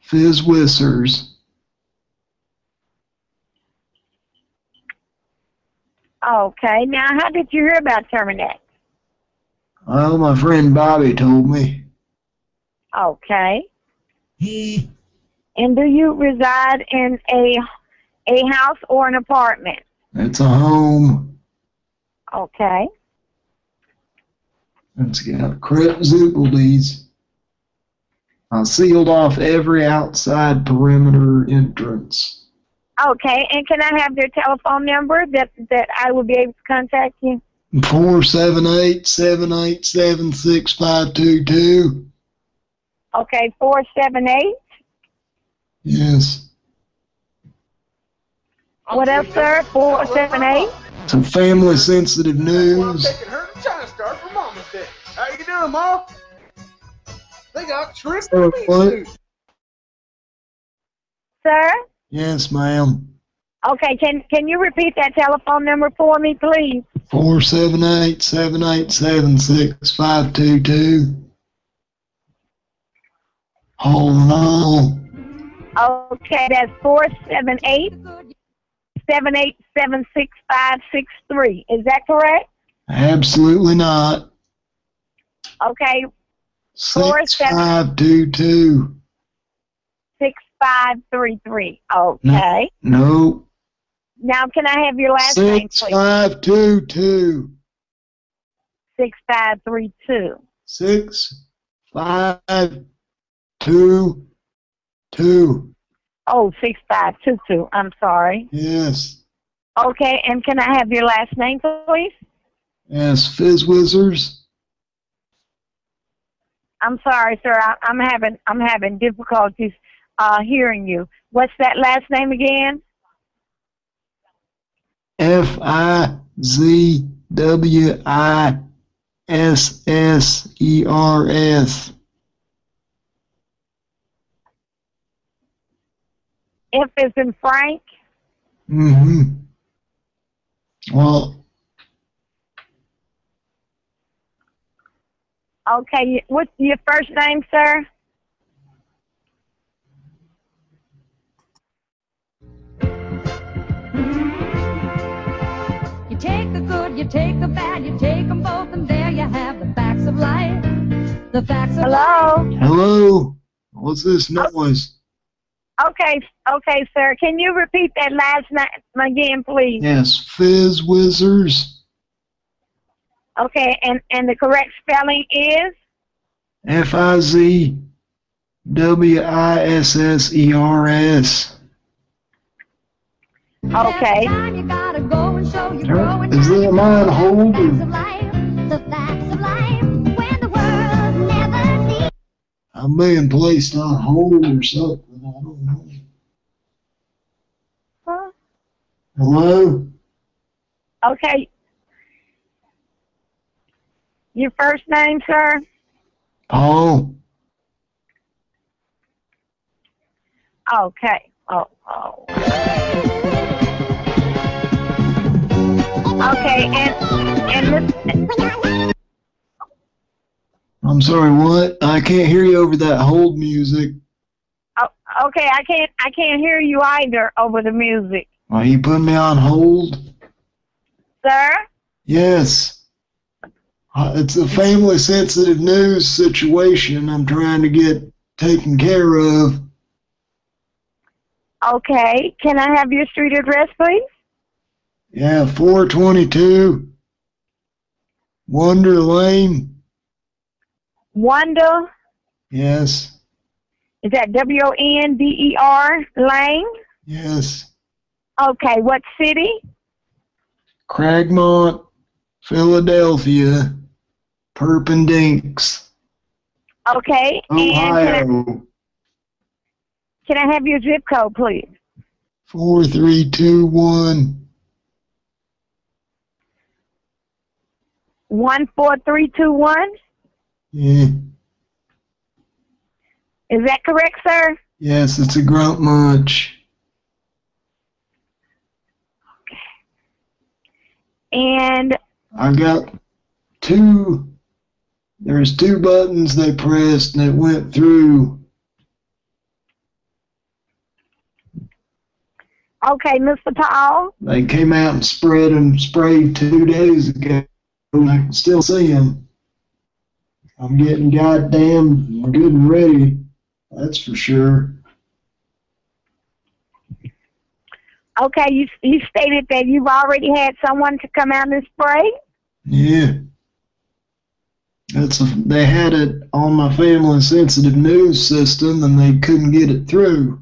Fizz Whissers. okay. Now, how did you hear about Terminix? Well, my friend Bobby told me. Okay. And do you reside in a a house or an apartment? It's a home. Okay. It's got crep zoobaldies. I sealed off every outside perimeter entrance. Okay. And can I have their telephone number that that I will be able to contact you? Four seven eight seven eight seven six five two two. Okay, four seven eight. Yes. What else, sir? Four seven eight. Some family sensitive news. Taking her to China Star for Mama's Day. How you doing, Ma? They got shrimp Sir, and beef what? food. Sir? Yes, ma'am. Okay, can can you repeat that telephone number for me, please? Four seven eight seven eight seven six five two two. Hold on. Okay, that's four seven eight seven eight seven six five six three. Is that correct? Absolutely not. Okay, four Six seven five two two. six five three three. Okay. No. Now, can I have your last name, please? five two two. Six five three two. Six five two two. Oh, six five two two. I'm sorry. Yes. Okay, and can I have your last name, please? Yes, Fizz Wizards. I'm sorry, sir. I, I'm having I'm having difficulties uh, hearing you. What's that last name again? F I Z W I S S E R S. F is in Frank. Mm-hmm. Well, Okay, what's your first name, sir? You take the good, you take the bad, you take them both, and there you have the facts of life. The facts of Hello? hello. What's this noise? Okay, okay, sir. Can you repeat that last name again, please? Yes, Fizz Wizards. Okay, and and the correct spelling is F I Z W I S S E R S. okay. You go and show you're growing. Is that mine hold The facts of life. When the world never needs. I'm being placed on hold or something? I don't know. Huh? Hello? Okay. Your first name, sir? Paul? Okay. Oh, oh. Okay, and and this, I'm sorry, what? I can't hear you over that hold music. Okay, I can't I can't hear you either over the music, Are you putting me on hold? sir. Yes. Uh, it's a family sensitive news situation I'm trying to get taken care of. Okay, can I have your street address, please? Yeah, 422 Wonder Lane. Wanda, Yes. Is that W O N D E R Lane? Yes. Okay, what city? Cragmont, Philadelphia, Perpendinks, Okay, and can I, Ohio. can I have your zip code, please? 4321. One four three two one. Yeah. Is that correct, sir? Yes, it's a grunt munch. And I got two, there's two buttons they pressed and it went through. okay, Mr. Paul. They came out and spread them, sprayed two days ago, and I can still see them. I'm getting goddamn good and ready, that's for sure. Okay, you you stated that you've already had someone to come out and spray. Yeah. That's a, they had it on my family sensitive news system and they couldn't get it through.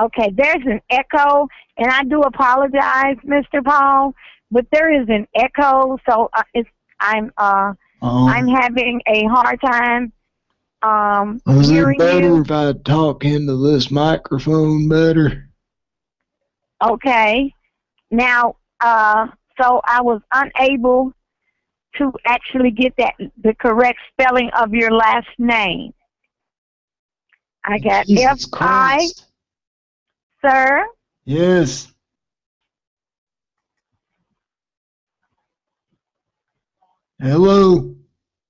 Okay, there's an echo, and I do apologize, Mr. Paul, but there is an echo, so uh, it's I'm uh Oh. I'm having a hard time um Was it hearing better you. if I talk into this microphone better? Okay. Now, uh, so I was unable to actually get that the correct spelling of your last name. I got Jesus F I, Christ. sir. Yes. Hello.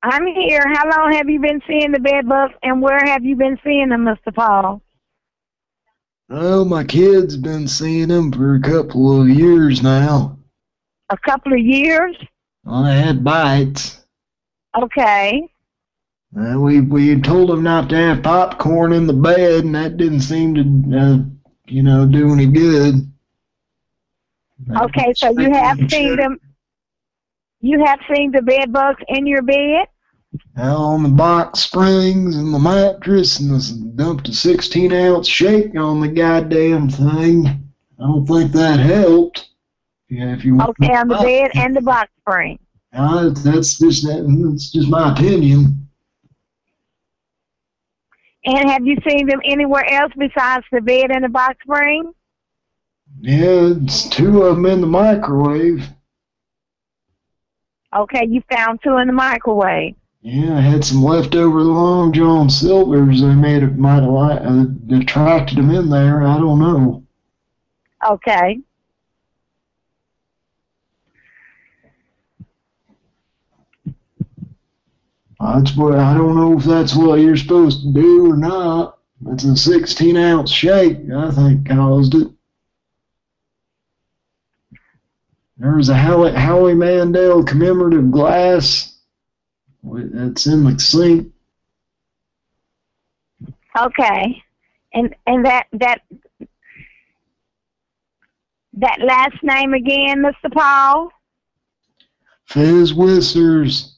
I'm here. How long have you been seeing the bed bugs, and where have you been seeing them, Mr. Paul? Oh, my kid's been seeing them for a couple of years now. A couple of years. Well, they had bites. Okay. Uh, we we told them not to have popcorn in the bed, and that didn't seem to, uh, you know, do any good. Okay. So you have seen them. You have seen the bed bugs in your bed. on the box springs and the mattress and dumped a 16 ounce shake on the goddamn thing. I don't think that helped. Yeah, if you want Okay, on the bed and the box spring. Uh, that's just that's just my opinion. And have you seen them anywhere else besides the bed and the box spring? Yeah, it's two of them in the microwave. Okay, you found two in the microwave. Yeah, I had some leftover Long John Silvers. They made it might have li- uh, attracted them in there. I don't know. Okay. That's what I don't know if that's what you're supposed to do or not. It's a 16 ounce shake. I think caused it. There's a Howie, Howie Mandel commemorative glass. That's in the sink. Okay. And and that that that last name again, Mr. Paul? Fizz Whisters.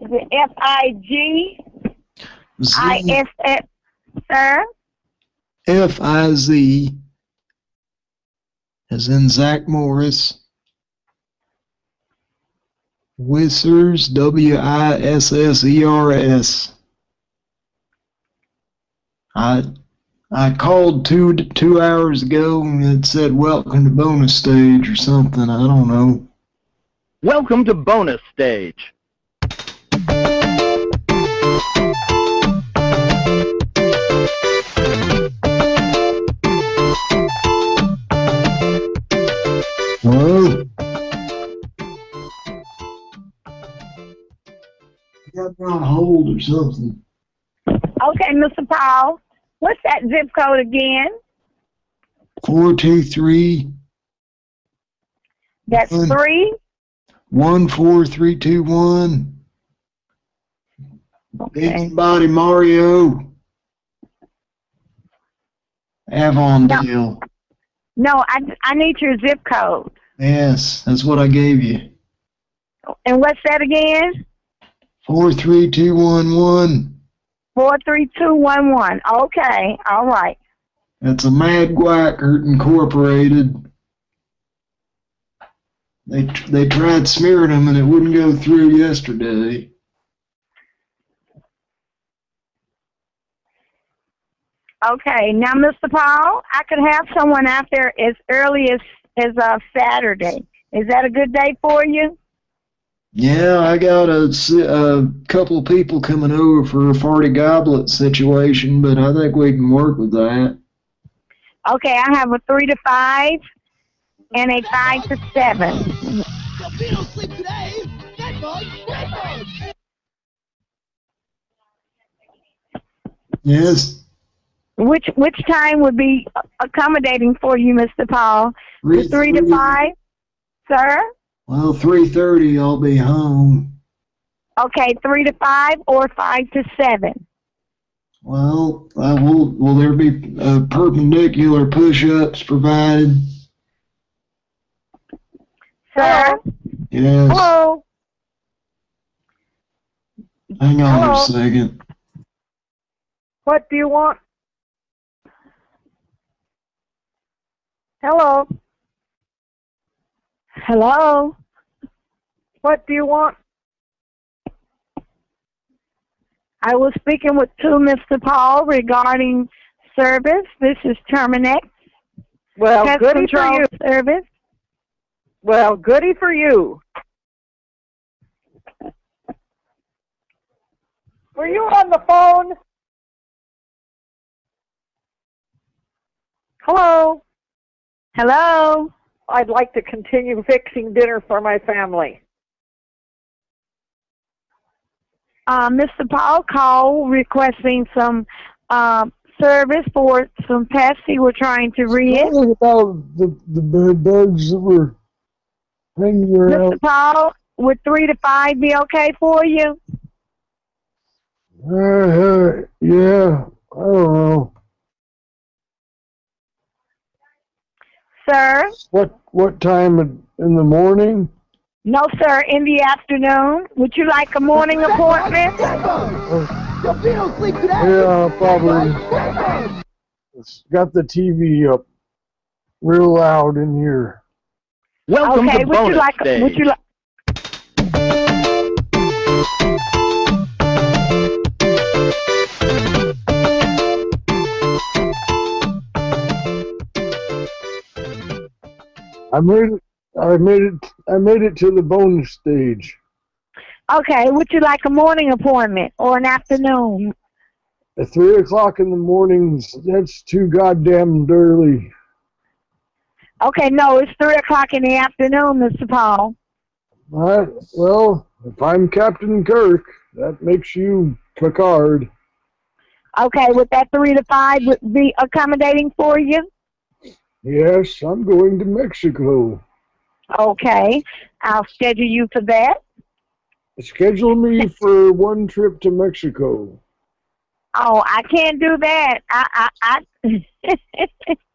Is it F I G I S S sir? F I Z. As in Zach Morris. Whisters. W I S S E R S. I I called two two hours ago and it said welcome to bonus stage or something. I don't know. Welcome to bonus stage. Hello? Got on hold or something. Okay, Mr. Paul. What's that zip code again? Four two three That's One. three. one four three two one. Okay. Anybody Mario? Avondale. No, I I need your zip code. Yes, that's what I gave you. And what's that again? Four three two one one. Four three two one one. Okay, all right. That's a Mad Guackert Incorporated. They they tried smearing them and it wouldn't go through yesterday. Okay, now, Mr. Paul, I could have someone out there as early as as uh, Saturday. Is that a good day for you? Yeah, I got a, a couple people coming over for a farty goblet situation, but I think we can work with that. Okay, I have a three to five and a five to seven. Yes, Which which time would be accommodating for you, Mr. Paul? The Three- three to five, sir. well, three thirty I'll be home. Okay, three to five or five to seven. Well, I will. Will there be uh, perpendicular push-ups provided? Sir. Yes. Hello. Hang on Hello. a second. What do you want? Hello. Hello. What do you want? I was speaking with to Mr. Paul regarding service. This is Terminix. Well, Pest goody for you. service. Well, goody for you. Were you on the phone? Hello. Hello. I'd like to continue fixing dinner for my family. Uh, Mr. Paul called requesting some uh, service for some pests he was trying to rid. What about the the bed bugs that were hanging around? Mr. Paul, would three to five be okay for you? Uh, yeah, I don't know. Sir? What what time in in the morning? No, sir, in the afternoon. Would you like a morning appointment? Yeah, probably. It's got the TV up real loud in here. Welcome okay, to would you like stage. would you like I made it. I made it. I made it to the bonus stage. Okay, would you like a morning appointment or an afternoon? At three o'clock in the mornings, that's too goddamn early. Okay, no, it's three o'clock in the afternoon, Mr. Paul. All right. Well, if I'm Captain Kirk, that makes you Picard. Okay, would that three to five be accommodating for you? Yes, I'm going to Mexico. Okay, I'll schedule you for that. Schedule me [laughs] for one trip to Mexico. Oh, I can't do that. I I I, [laughs]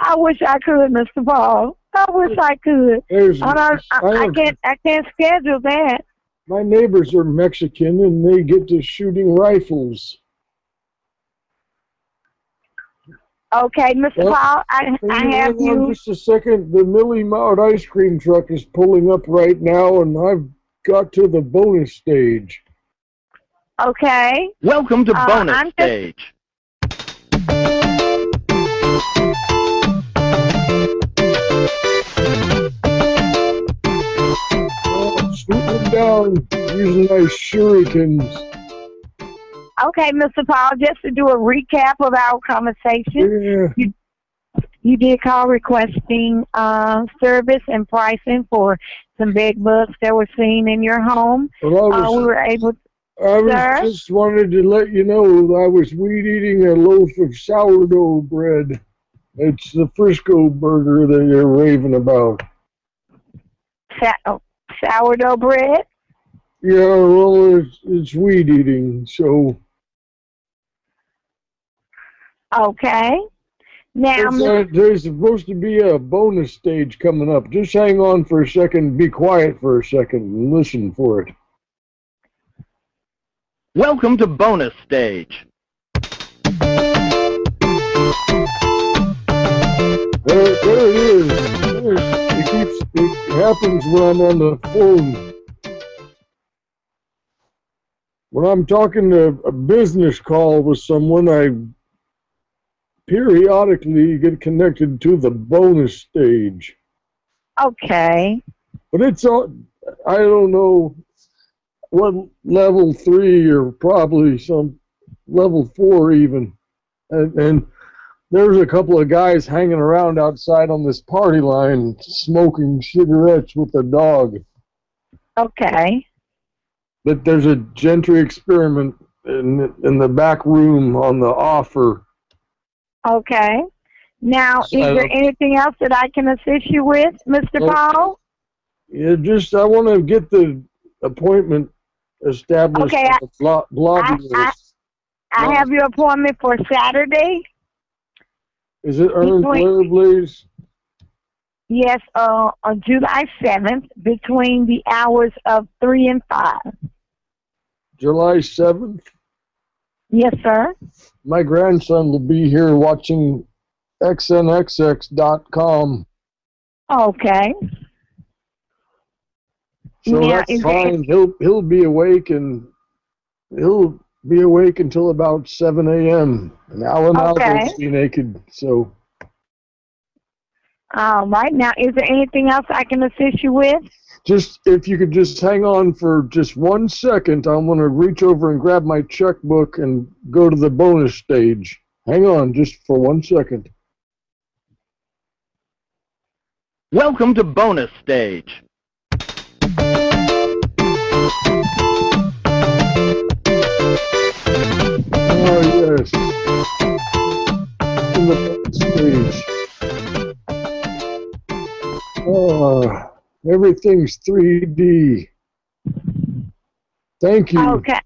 I wish I could, Mr. Paul. I wish I could. There's- I, I, I I can't I can't schedule that. My neighbors are Mexican and they get to shooting rifles. Okay, Mr. Well, Paul, I I have you. Just a second. The Millie Mout ice cream truck is pulling up right now, and I've got to the bonus stage. Okay. Welcome to Uh, bonus I'm stage. Oh, shoot them down using my shurikens. Okay, Mr. Paul, just to do a recap of our conversation. You, you did call requesting uh, service and pricing for some bed bugs that were seen in your home. Well, I uh, was- we were able I was Sir? just wanted to let you know I was weed eating a loaf of sourdough bread. It's the Frisco burger that you're raving about. sa- oh, sourdough bread. Yeah, well, it's, it's weed eating, so Okay. Now, There's, uh, there's supposed to be a bonus stage coming up. Just hang on for a second, be quiet for a second, and listen for it. Welcome to bonus stage. There, there it is. There, it keeps. It happens when I'm on the phone. When I'm talking to a business call with someone, I periodically get connected to the bonus stage. okay. But it's all, I don't know what level three or probably some level four even. And, and there's a couple of guys hanging around outside on this party line smoking cigarettes with a dog. Okay. But there's a gentry experiment in, in the back room on the offer. Okay. Now, is there anything else that I can assist you with, Mr. Paul? Yeah, just I want to get the appointment established Okay, the blo- lobby I. I have your appointment for Saturday. Is it Blair Blaze? Yes, uh, on July 7th between the hours of 3 and 5. July 7th? Yes, sir. My grandson will be here watching xnxx.com. Okay. So Now, that's fine. He'll he'll be awake and he'll be awake until about 7 a.m. And Alan Okay. will be naked. So All right. Now, is there anything else I can assist you with? Just if you could just hang on for just one second, I'm going to reach over and grab my checkbook and go to the bonus stage. Hang on just for one second. Welcome to bonus stage. Oh, yes. In the stage. Oh, everything's 3D. Thank you. Okay.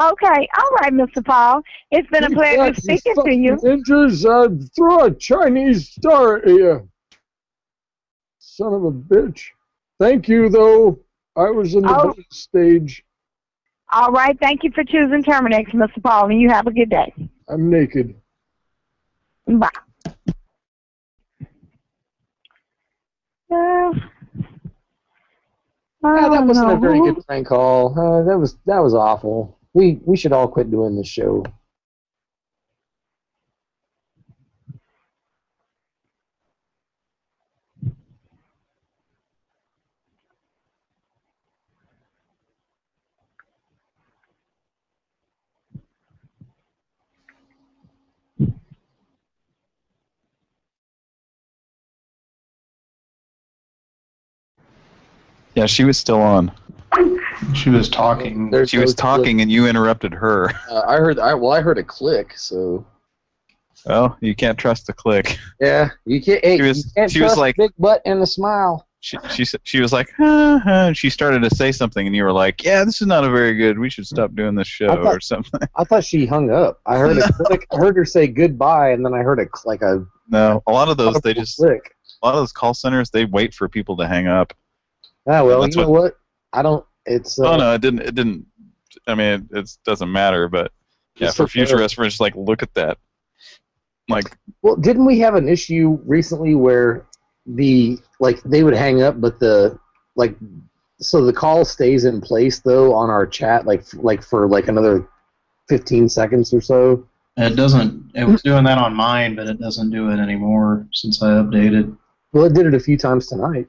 Okay. All right, Mr. Paul. It's been a pleasure speaking to you. Ninjas, uh, throw a Chinese star at you. son of a bitch. Thank you, though. I was in the Oh. stage. All right. Thank you for choosing Terminix, Mr. Paul, and you have a good day. I'm naked. Bye. Uh, Ah, that oh, wasn't a very good prank call. Uh, that was that was awful. We we should all quit doing this show. Yeah, she was still on. She was talking. There's She was no click. talking and you interrupted her. Uh, I heard. I well, I heard a click. So Well, you can't trust the click. yeah, You can't. Hey, She was- you can't she was like- big butt and a smile. She she s- she was like, huh, [laughs] huh, and she started to say something, and you were like, yeah, this is not a very good. We should stop doing this show thought- or something. I thought she hung up. I heard a click. I heard her say goodbye, and then I heard a cl- like a No, a lot of those they just a lot of those call centers they wait for people to hang up. Ah, well, That's you know what? I don't. It's. Uh, oh no, it didn't. It didn't. I mean, it, it doesn't matter, but yeah, It's for okay. future reference, like look at that. Like Well, didn't we have an issue recently where the like they would hang up, but the like so the call stays in place though on our chat like like for like another 15 seconds or so. It doesn't. It was doing that on mine, but it doesn't do it anymore since I updated. Well, it did it a few times tonight.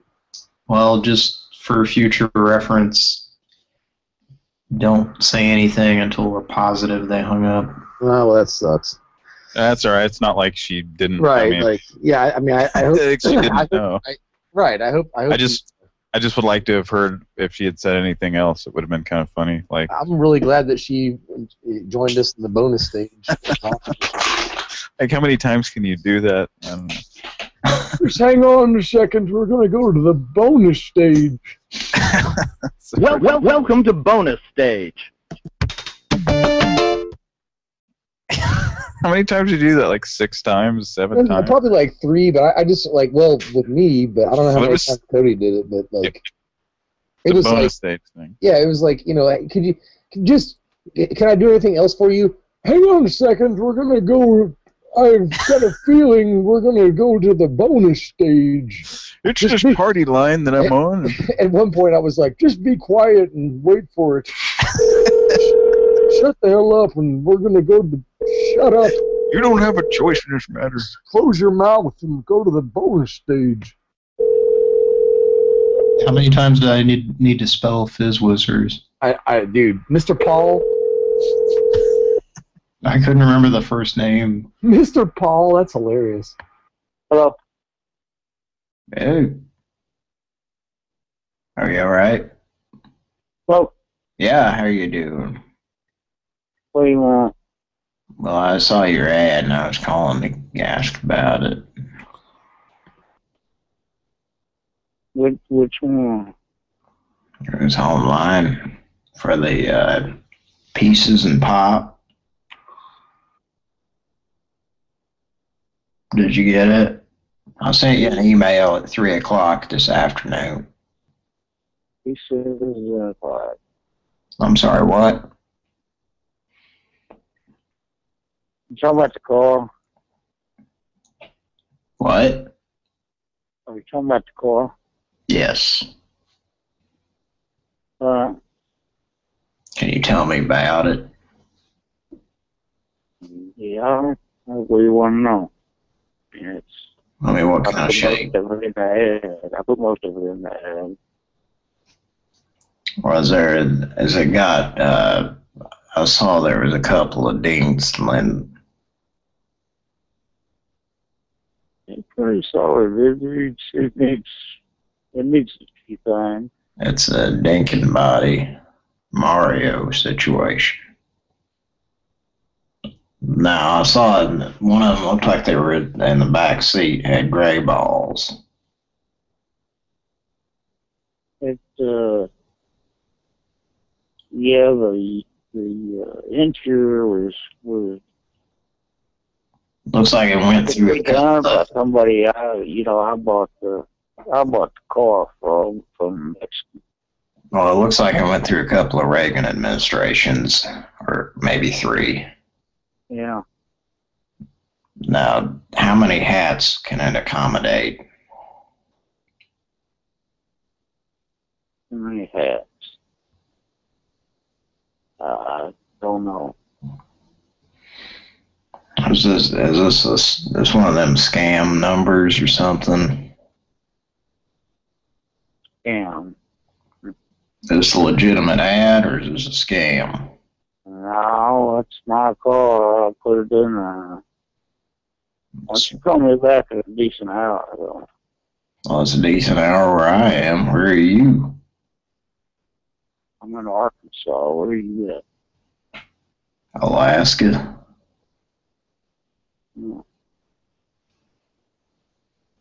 Well, just for future reference, don't say anything until we're positive they hung up. Oh, well, that sucks. that's all right. It's not like she didn't. Right, I mean, like yeah, I, I mean, I, I hope [laughs] she didn't [laughs] I hope- know. I- right, I hope. I hope. I just I just would like to have heard if she had said anything else. It would have been kind of funny. Like I'm really glad that she joined us in the bonus stage. [laughs] like how many times can you do that? I don't know. Just hang on a second. We're going to go to the bonus stage. [laughs] Well, well, welcome to bonus stage. How many times did you do that? Like six times, seven uh, times? Probably like three, but I, I just like well with me, but I don't know how Well, it many was- times Cody did it, but like The it was bonus like stage thing. yeah, it was like you know, like, could you could just can I do anything else for you? Hang on a second. We're going to go. I've got a feeling we're going to go to the bonus stage. It's just party line that I'm on. [laughs] At one point, I was like, Just be quiet and wait for it. [laughs] Shut the hell up, and we're going to go to. Shut up. You don't have a choice in this matter. Close your mouth and go to the bonus stage. How many times do I need need to spell Fizz Whizzers? I, I dude, Mr. Paul, I couldn't remember the first name. Mr. Paul, that's hilarious. Hello. Hey. Are you alright? Well, Yeah, how you doing? what do you want? Well, I saw your ad and I was calling to ask about it. Which which one? It was online for the uh, pieces and pop. Did you get it? I sent you an email at 3 o'clock this afternoon. He says uh, what? I'm sorry, what? You talking about the car? What? Are you talking about the car? Yes. Uh, Can you tell me about it? yeah. What do you want to know? It's. I mean, what kind of put shape? most of in the ad. I put most of it in the ad. Was there, has it got, uh, I saw there was a couple of dings Lynn. It's pretty solid. It needs. It needs. It needs to be fine. It's a dinking body Mario situation. Now, I saw it, one of them looked like they were in the back seat, had gray balls. It. Uh, yeah. The the uh, interior was was Looks like it went through a by somebody. I you know I bought the I bought the car from from Mexico. Well, it looks like I went through a couple of Reagan administrations, or maybe three. Yeah. Now, how many hats can it accommodate? How many hats? Uh, I don't know. Is this is this this, this one of them scam numbers or something? Scam. Is this a legitimate ad or is this a scam? No, it's my car. I'll put it in there. Why don't you call me back at a decent hour? though? Well, it's a decent hour where I am. Where are you? I'm in Arkansas. Where are you at? Alaska. No,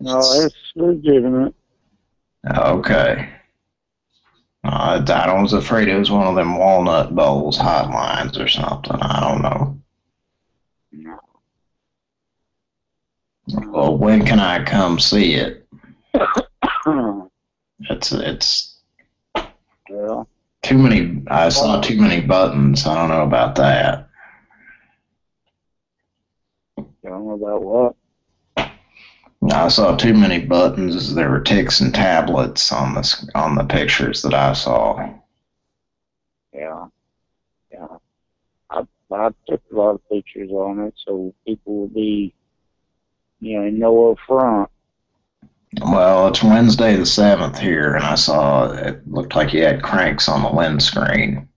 it's legitimate. Okay. Uh, I was afraid it was one of them Walnut Bowls hotlines or something. I don't know. Well, when can I come see it? [coughs] It's it's Well, too many. I saw too many buttons. I don't know about that. don't know about what. I saw too many buttons. There were ticks and tablets on the on the pictures that I saw. Yeah. Yeah. I I took a lot of pictures on it so people would be, you know, know up front. Well, it's Wednesday the seventh here, and I saw it looked like you had cranks on the lens screen.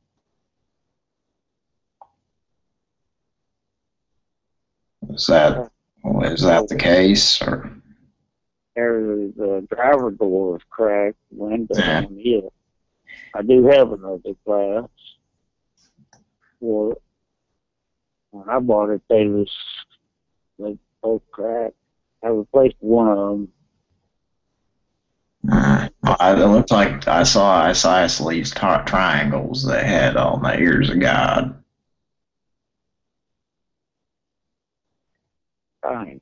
Is that is that the case, or There's the driver door is cracked, window on it. I do have another glass. For when I bought it, they was they both cracked. I replaced one of them. Uh, I, it looked like I saw I isosceles tri- triangles that had on the ears of God. Fine.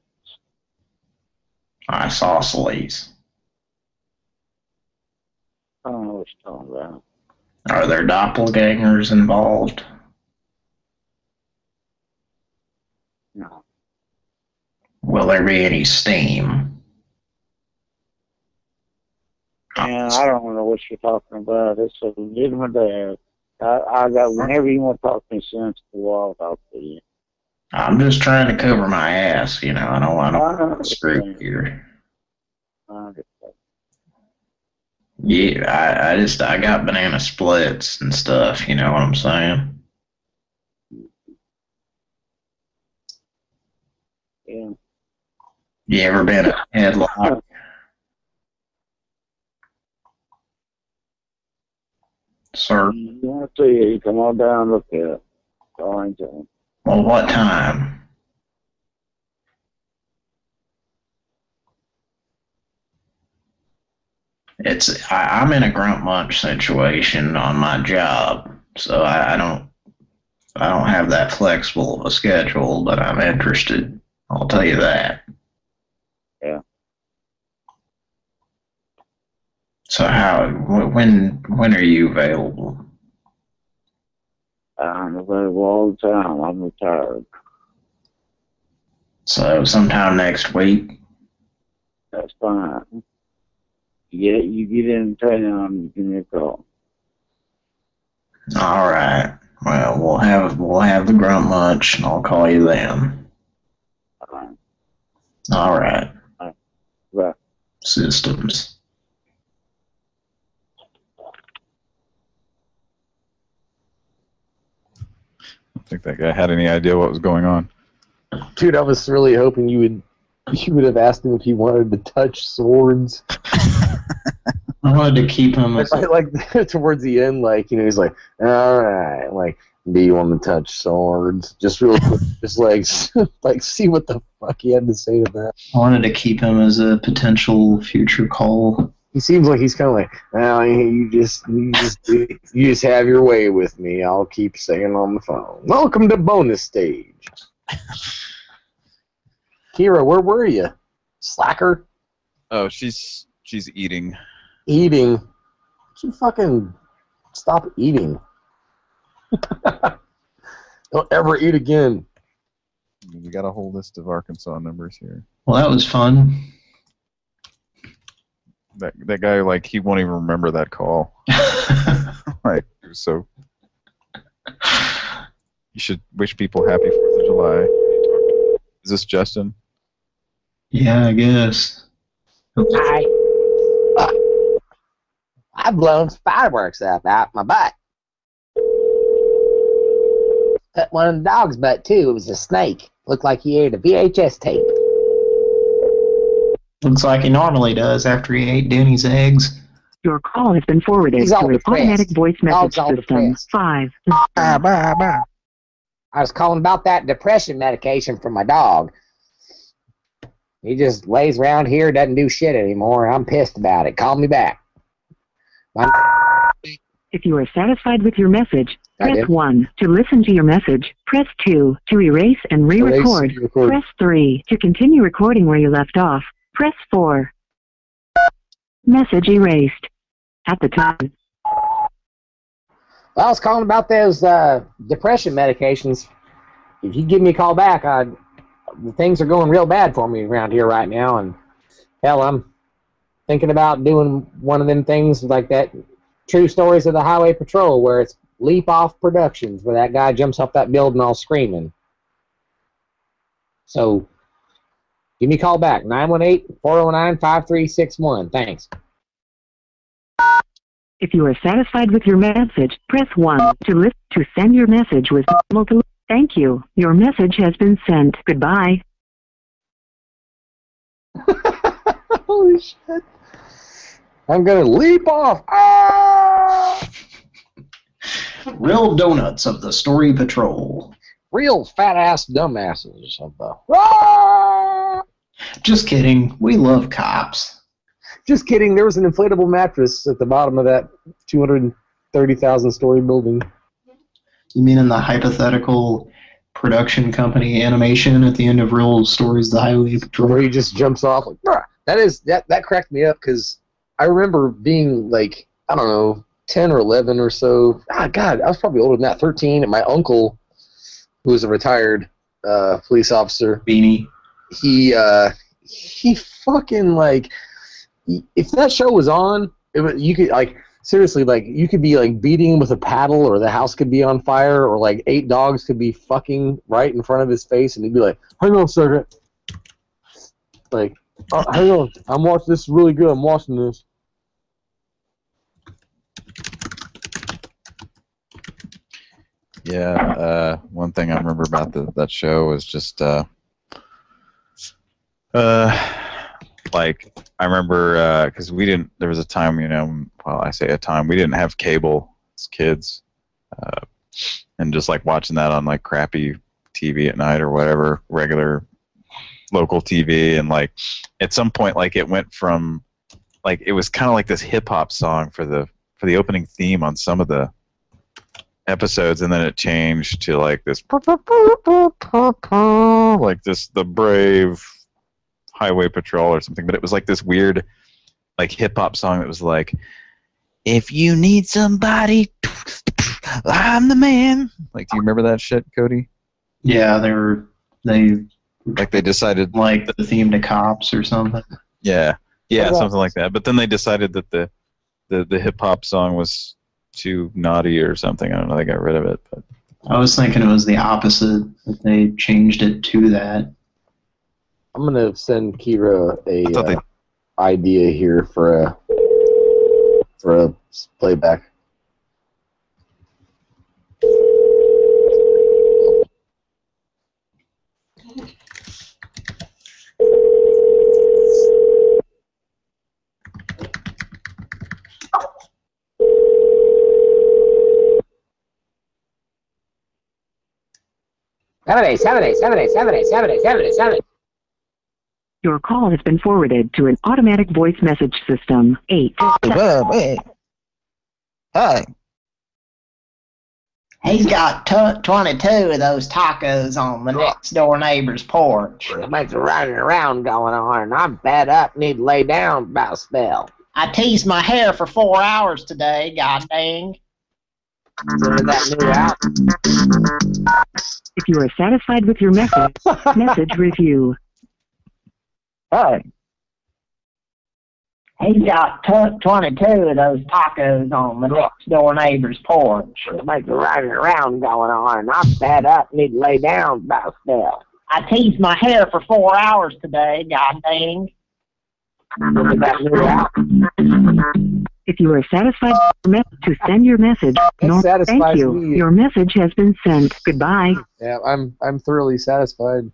Isosceles. I don't know what you're talking about. Are there doppelgangers involved? No. Will there be any steam? And I don't know what you're talking about. It's a legitimate. I, I got whenever you want to talk to me since the wall, I'll see you. I'm just trying to cover my ass, you know. I don't want to screw here. I. Yeah, I, I just I got banana splits and stuff. You know what I'm saying? Yeah. You ever been a [laughs] headlock? Sir? Mm, you want to it, come on down and look at it. All right, John. Well, what time? It's I, I'm in a grunt munch situation on my job, so I, I don't I don't have that flexible of a schedule, but I'm interested. I'll tell you that. Yeah. So how wh- when when are you available? I'm available all the time. I'm retired. So sometime next week. That's fine. You get you get in town, you give me a call. All right. Well, we'll have we'll have the grunt lunch, and I'll call you then. All right. All right. Bye. Systems. Think that guy had any idea what was going on. Dude, I was really hoping you would [laughs] you would have asked him if he wanted to touch swords. [laughs] I wanted to keep him as [laughs] like, like towards the end, like you know, he's like, "All right, like, do you want to touch swords?" Just real quick, just like like see what the fuck he had to say to that. I wanted to keep him as a potential future call. He seems like he's kind of like, "Well, you just you just you just have your way with me. I'll keep saying on the phone. Welcome to bonus stage." Kira, where were you? Slacker. Oh, she's She's eating. Eating. She fucking stop eating. [laughs] Don't ever eat again. We got a whole list of Arkansas numbers here. Well, that was fun. That that guy, like, he won't even remember that call. [laughs] like, so. You should wish people happy Fourth of July. Is this Justin? Yeah, I guess. Hi. Uh, I've blown fireworks up out my butt. Cut one of the dog's butt too. It was a snake. Looked like he ate a VHS tape. Looks like he normally does after he ate Denny's eggs. Your call has been forwarded He's to all an automatic voice message Dog's all Bye, depressed. Five. I was calling about that depression medication for my dog. He just lays around here, doesn't do shit anymore. I'm pissed about it. Call me back. My- If you are satisfied with your message, I press did. 1. To listen to your message, press 2. To erase and re-record. press 3. To continue recording where you left off, press 4. Message erased. At the time, Well, I was calling about those uh, depression medications. If you give me a call back, I, things are going real bad for me around here right now, and hell, I'm thinking about doing one of them things like that. True stories of the Highway Patrol, where it's Leap Off Productions, where that guy jumps off that building all screaming. So, give me a call back 918-409-5361. Thanks. if you are satisfied with your message, press 1. To list to send your message with multiple. Thank you. Your message has been sent. Goodbye. [laughs] Holy shit. I'm gonna leap off. Ah! Real donuts of the Story Patrol. Real fat ass dumbasses of the. Ah! Just kidding. We love cops. Just kidding. There was an inflatable mattress at the bottom of that 230,000 story building. You mean in the hypothetical production company animation at the end of Real Stories the Highway Patrol? Where he just jumps off like, "Bruh." that is that that cracked me up because I remember being like I don't know 10 or 11 or so. Ah, God, I was probably older than that, 13. And my uncle, who was a retired uh, police officer, Beanie, he uh, he fucking like if that show was on, it you could like seriously like you could be like beating him with a paddle, or the house could be on fire, or like eight dogs could be fucking right in front of his face, and he'd be like, "Hang on second. like, uh, hang on, I'm watching this. Is really good. I'm watching this. Yeah, uh, one thing I remember about the, that show was just, uh, uh, like I remember because we didn't. There was a time, you know. Well, I say a time we didn't have cable as kids, uh, and just like watching that on like crappy TV at night or whatever, regular local TV, and like at some point, like it went from like it was kind of like this hip hop song for the for the opening theme on some of the episodes, and then it changed to like this like this the brave highway patrol or something but it was like this weird like hip hop song that was like if you need somebody i'm the man. Like do you remember that shit cody? Yeah, they were they like they decided like the theme to cops or something. yeah. Yeah What about- something like that. But then they decided that the the, the hip hop song was too naughty or something. I don't know they got rid of it but I was thinking it was the opposite that they changed it to that. I'm gonna send Kira a thought they- uh, idea here for a for a playback. Seven eight, seven eight, seven eight, seven eight, seven eight, seven eight, seven eight. Your call has been forwarded to an automatic voice message system. 8. Hi. He's got t- 22 of those tacos on the next door neighbor's porch. There's a bunch of running around going on, and I'm fed up, need to lay down about a spell. I teased my hair for four hours today, god dang. that new out? If you are satisfied with your message, [laughs] message review. Hey. He's got t- 22 of those tacos on the next door neighbor's porch. There's a bunch of running around going on, and I'm fed up, need to lay down about a spell. I teased my hair for four hours today, god dang. that new out? If you are satisfied with your me- to send your message, That nor- thank you. me. Your message has been sent. Goodbye. Yeah, I'm I'm thoroughly satisfied.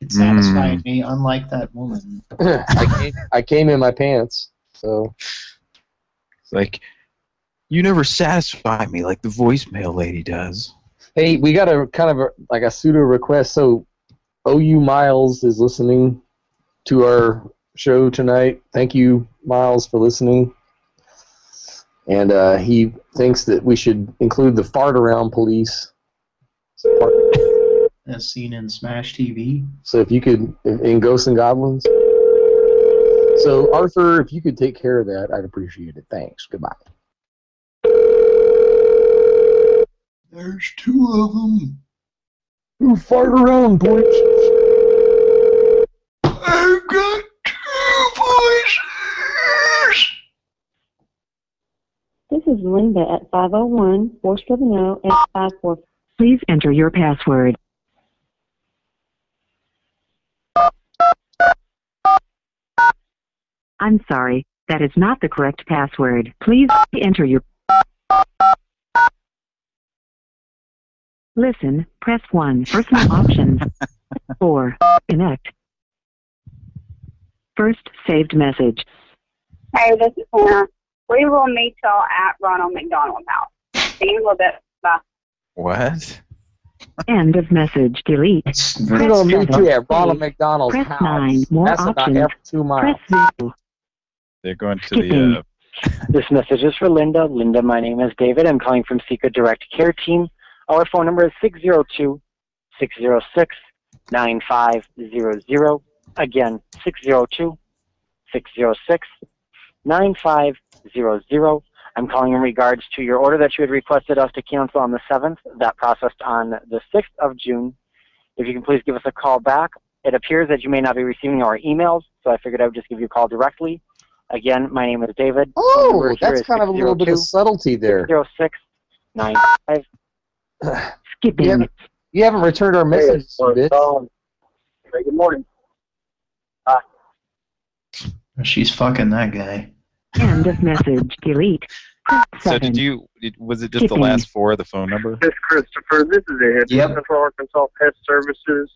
It satisfied me, unlike that woman. I came, I came in my pants, so It's like, you never satisfy me like the voicemail lady does. hey, we got a kind of a, like a pseudo request. So, OU Miles is listening to our show tonight. Thank you, Miles, for listening. And uh, he thinks that we should include the fart around police. As seen in Smash TV. So if you could, in, in Ghosts and Goblins. So Arthur, if you could take care of that, I'd appreciate it. Thanks. Goodbye. There's two of them. Who fart around, boys? I've got two voices. This is Linda at 501 470 854. Please enter your password. I'm sorry, that is not the correct password. Please enter your. Listen, press 1. Personal [laughs] options. 4. Connect. First saved message. Hey, this is Hannah. We will meet y'all at Ronald McDonald House. See you a little bit. Bye. What? End of message. Delete. We're gonna meet you at Ronald Save. McDonald's Press house. 9. More That's about options. every two miles. Press 0. They're going to the. Uh, This message is for Linda. Linda, my name is David. I'm calling from Secret Direct Care Team. Our phone number is 602 606 9500. Again, 602 606 9500. I'm calling in regards to your order that you had requested us to cancel on the 7th. That processed on the 6th of June. If you can please give us a call back. It appears that you may not be receiving our emails, so I figured I would just give you a call directly. Again, my name is David. Oh, that's kind of a little bit of subtlety there. 606 95. [sighs] Skipping. You haven't, you haven't returned our message, bitch. Hey, good morning. Hi. She's fucking that guy. End of message. Delete. So did you? Did, was it just the last four of the phone number? This is Christopher. This is Ed. Yep. Central Arkansas Pest Services.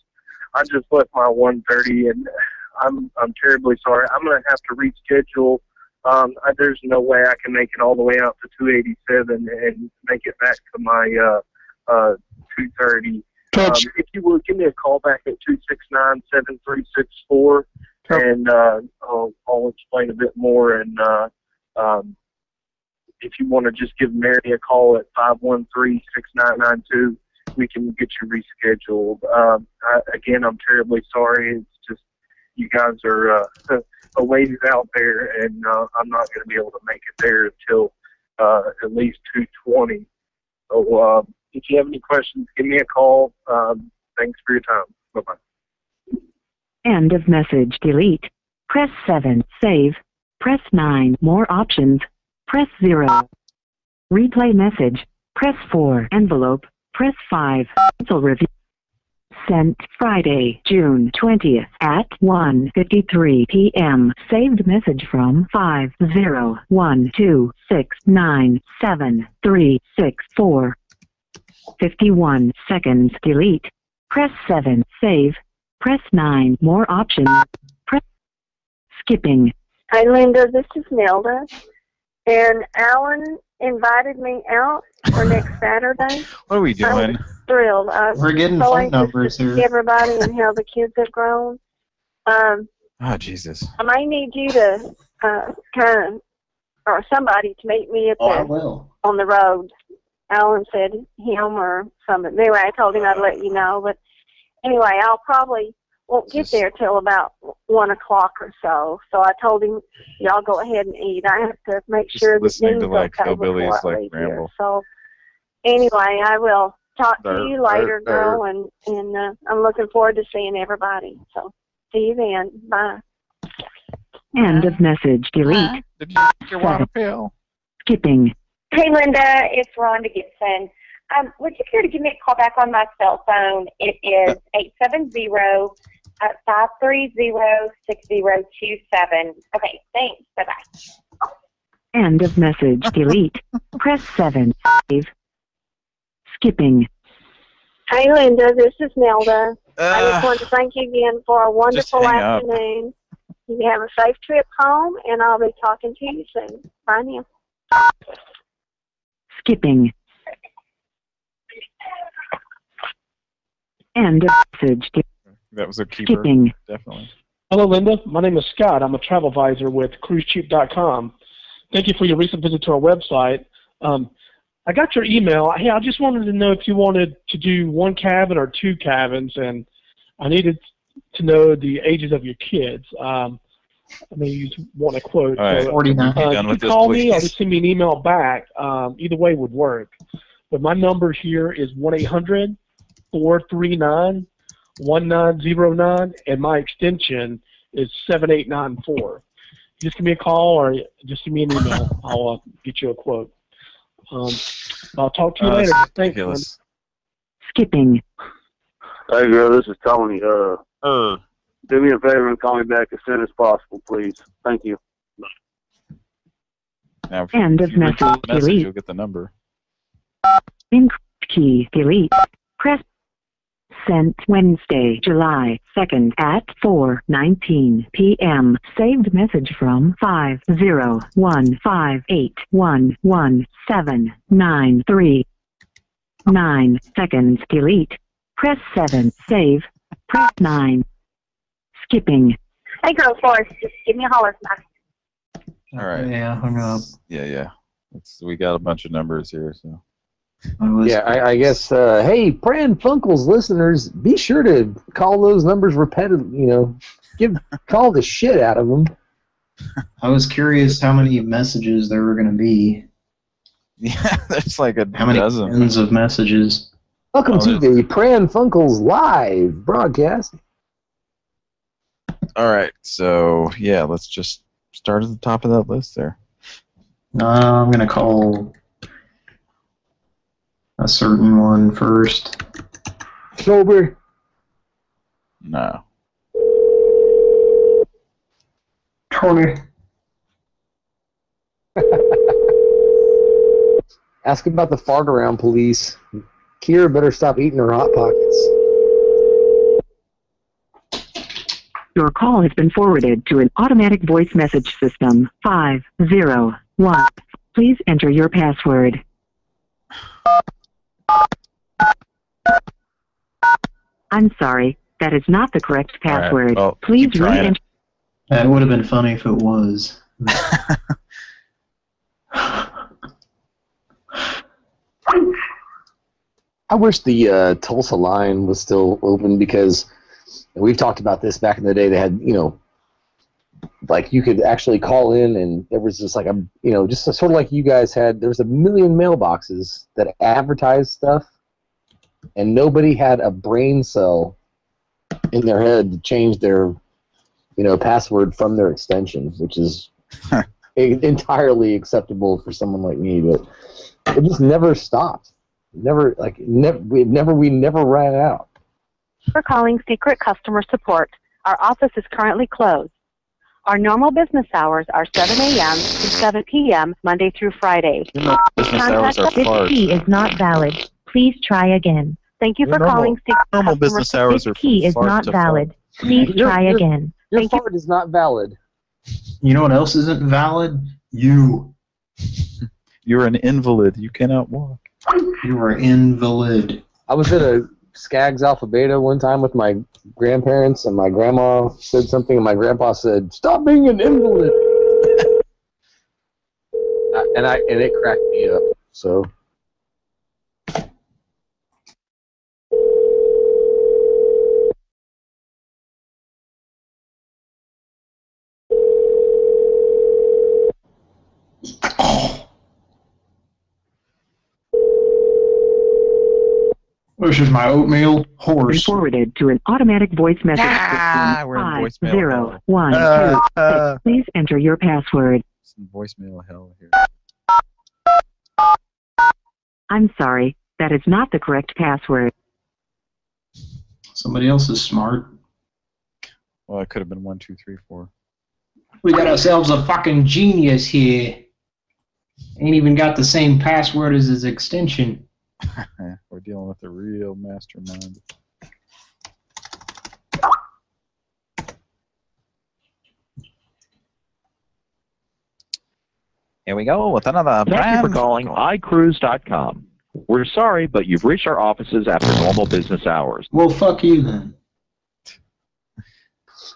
I just left my 130, and I'm I'm terribly sorry. I'm gonna have to reschedule. Um, I, there's no way I can make it all the way out to 287 and make it back to my uh, uh, 230. Um, if you would give me a call back at 269-7364, and uh, I'll, I'll explain a bit more. And uh, um, if you want to just give Mary a call at 513-6992, we can get you rescheduled. Um, I, again, I'm terribly sorry. It's just you guys are uh, [laughs] a ways out there, and uh, I'm not going to be able to make it there until uh, at least 220. So uh, if you have any questions, give me a call. Um, thanks for your time. Bye-bye. End of message. Delete. Press 7. Save. Press 9. More options. Press 0. Replay message. Press 4. Envelope. Press 5. Cancel review. Sent Friday, June 20th at 1.53 p.m. Saved message from 501269736 51 seconds. Delete. Press 7. Save. Press 9. More options. Press skipping. Hi, Linda. This is Nelda. And Alan invited me out for next [laughs] Saturday. What are we I was doing? thrilled. I We're getting so phone anxious numbers to here. see [laughs] everybody and how the kids have grown. Um, Oh Jesus! I may need you to uh, kind of, or somebody to meet me at Oh, I the will. on the road Alan said him or something. Anyway, I told him I'd let you know. But anyway, I'll probably won't get there till about one o'clock or so. So I told him, y'all go ahead and eat. I have to make sure that listening to Dean's like okay hillbillies like leave here. So anyway, I will talk to Er, you later, er, girl, and and uh, I'm looking forward to seeing everybody. So see you then. Bye. End of message. Delete. Did you get your water pill? Skipping. Hey, Linda, it's Rhonda Gibson. Um, would you care to give me a call back on my cell phone? It is eight seven zero five three zero six zero two seven. Okay, thanks. Bye bye. End of message. [laughs] Delete. Press 7. Save. Skipping. Hey, Linda, this is Nelda. Uh, I just want to thank you again for a wonderful hang up. afternoon. You have a safe trip home, and I'll be talking to you soon. Bye now. Skipping. End of message. That was a keeper. Skipping. Definitely. Hello, Linda. My name is Scott. I'm a travel advisor with CruiseCheap.com. Thank you for your recent visit to our website. Um, I got your email. Hey, I just wanted to know if you wanted to do one cabin or two cabins, and I needed to know the ages of your kids. Um, I mean, you want a quote. All right, so, 49. Uh, Be done you with can this, call me or just send me an email back. Um, either way would work. But my number here is one eight hundred four three nine one nine zero nine, and my extension is 7894. Just give me a call or just send me an email. I'll uh, get you a quote. Um, I'll talk to you Oh, later. that's Thanks. man. Skipping. Hey, girl, this is Tony. Uh, uh, do me a favor and call me back as soon as possible, please. Thank you. Now, if End you, of if you read the message. message, Delete. you'll get the number. Increase key. Delete. Press. Sent Wednesday, July 2nd at 4:19 p.m. Saved message from 50158117939. 9 seconds. Delete. Press 7. Save. Press 9. Skipping. Hey, girl, Forrest, just give me a holler. Bye. All right. Yeah, hung up. Yeah, yeah. It's, we got a bunch of numbers here, so. Yeah, I, I guess. Uh, hey, Pran Funkels listeners, be sure to call those numbers repetitive. You know, give call the shit out of them. I was curious how many messages there were going to be. [laughs] Yeah, there's like a How many dozen. tens of messages? Welcome Oh, to the Pran Funkels live broadcast. All right, so yeah, let's just start at the top of that list there. Uh, I'm going to call a certain one first. Sober. No. Tony. [laughs] Ask about the fart around police. Kira better stop eating her hot pockets. Your call has been forwarded to an automatic voice message system. 501. Please enter your password. I'm sorry, that is not the correct All right, password. well, Please keep trying re-enter. That would have been funny if it was. [laughs] I wish the uh, Tulsa line was still open because we've talked about this back in the day. They had, you know, like you could actually call in and there was just like a, you know, just sort of like you guys had. There was a million mailboxes that advertised stuff, and nobody had a brain cell in their head to change their, you know, password from their extension, which is [laughs] entirely acceptable for someone like me. But it just never stopped. Never like never we never we never ran out. for calling Secret Customer Support. Our office is currently closed. Our normal business hours are 7 a.m. to 7 p.m. Monday through Friday. business hours are This far. key is not valid. Please try again. Thank you Your for normal- calling Secret normal business Support. hours This are key is not valid. Please Your- try your- again. Your Thank you. fart is not valid. You know what else isn't valid? You. You're an invalid. You cannot walk. You are invalid. I was at a Skaggs Alpha Beta one time with my grandparents, and my grandma said something, and my grandpa said, "Stop being an invalid." [laughs] And I and it cracked me up. So This is my oatmeal Been horse. forwarded to an automatic voice message Ah, system. we're in voicemail zero, hell. one, Uh, two, uh. Please enter your password. Some voicemail hell here. I'm sorry, that is not the correct password. Somebody else is smart. Well, it could have been one, two, three, four. We got ourselves a fucking genius here. Ain't even got the same password as his extension. Yeah, [laughs] We're dealing with a real mastermind. Here we go with another Thank you for calling iCruise.com. We're sorry, but you've reached our offices after normal business hours. Well, fuck you then.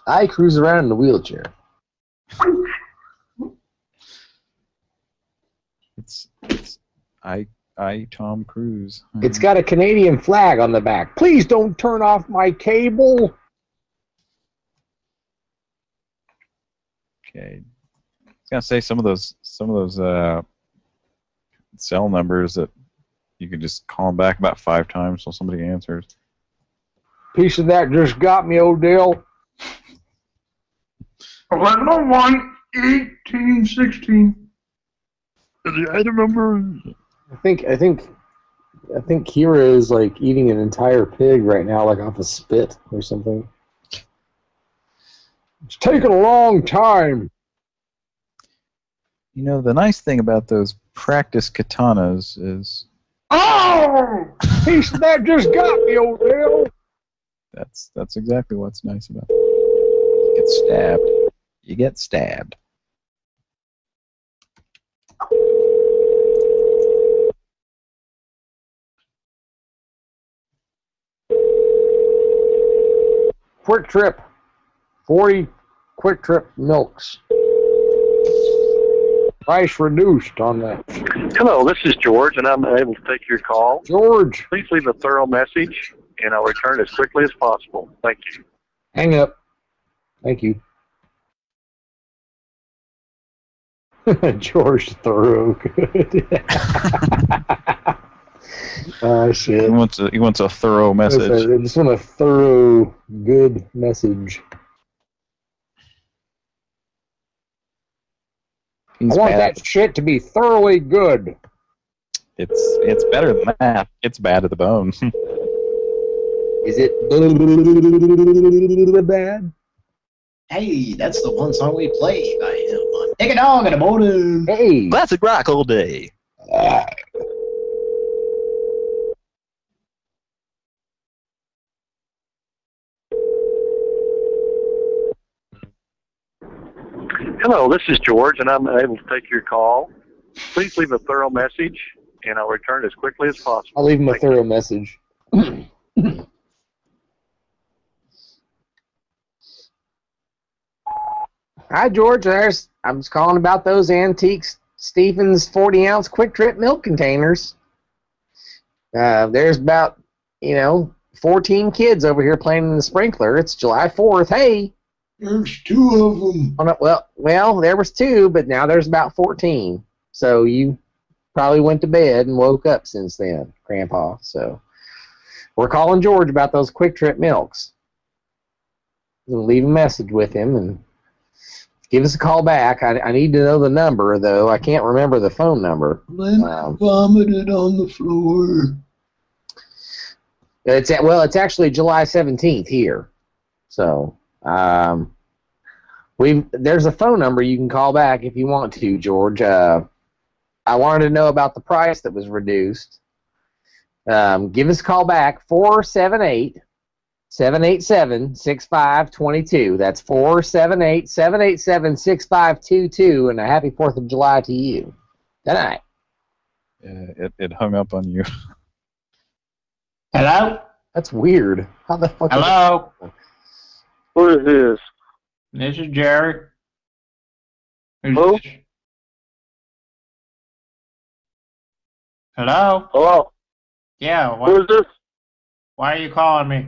I cruise around in a wheelchair. It's, it's I I Tom Cruise. It's got a Canadian flag on the back. Please don't turn off my cable. Okay. I was gonna say some of those some of those uh cell numbers that you can just call them back about five times till somebody answers. Piece of that just got me, Odell. 1101 1816. I remember. I think I think I think Kira is like eating an entire pig right now, like off a spit or something. It's taking a long time. You know, the nice thing about those practice katanas is Oh, piece that just got me, Odell. that's that's exactly what's nice about it. You get stabbed. You get stabbed. Quick Trip, forty Quick Trip milks. Price reduced on that. Hello, this is George, and I'm able to take your call. George, Please leave a thorough message, and I'll return as quickly as possible. Thank you. hang up. Thank you. [laughs] George [laughs] Thorough. Good. oh He wants a he wants a thorough message. I just want a thorough, good message. He's I want bad. that shit to be thoroughly good. It's it's better than that. It's bad at the bone. [laughs] Is it [laughs] bad? Hey, that's the one song we play by him on Take a Dog in the Morning. Hey. Classic rock all day. Ah. Hello, this is George, and I'm able to take your call. Please leave a thorough message, and I'll return as quickly as possible. I'll leave him a thorough message. Hi, George. There's I'm just calling about those antiques Stevens 40 ounce quick trip milk containers. Uh, there's about you know 14 kids over here playing in the sprinkler. It's July 4th. Hey. There's two of them. Oh, no, well, well, there was two, but now there's about 14. So you probably went to bed and woke up since then, Grandpa. So we're calling George about those quick trip milks. We'll leave a message with him and give us a call back. I, I need to know the number though. I can't remember the phone number. Lynn Um, vomited on the floor. It's at, well, it's actually July 17th here. So, um, we there's a phone number you can call back if you want to, George. Uh, I wanted to know about the price that was reduced. Um, give us a call back 478 787 6522. That's 478 787 6522. And a happy 4th of July to you. Good night. Yeah, it, it hung up on you. Hello? That's weird. How the fuck? Hello? Who is this? This is Jerry. Who's Who? this? Hello? Hello? Yeah, Who what, is this? why are you calling me?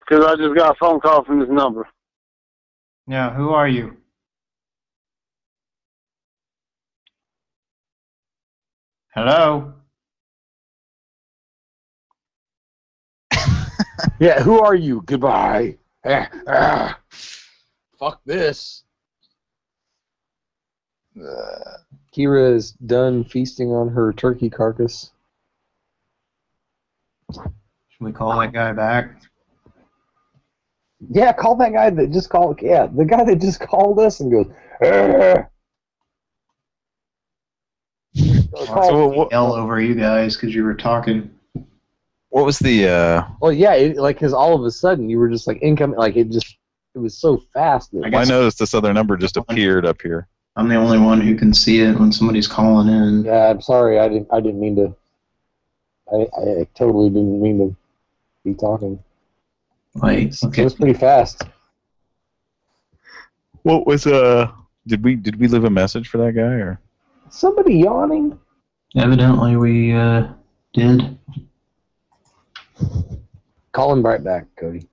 Because I just got a phone call from this number. Yeah, who are you? Hello? [laughs] Yeah, who are you? Goodbye. Ah, [sighs] ah. Fuck this. [sighs] Kira is done feasting on her turkey carcass. Should we call that guy back? Yeah, call that guy that just called. Yeah, the guy that just called us and goes. "Ah." I'll yell over you guys because you were talking. What was the? uh Well, yeah, it, like because all of a sudden you were just like incoming, like it just it was so fast. That I, noticed this other number just appeared up here. I'm the only one who can see it when somebody's calling in. Yeah, I'm sorry. I didn't. I didn't mean to. I, I totally didn't mean to be talking. Wait, It was pretty fast. What was uh? Did we did we leave a message for that guy or? Somebody yawning. Evidently, we uh, did. Call him right back, Cody.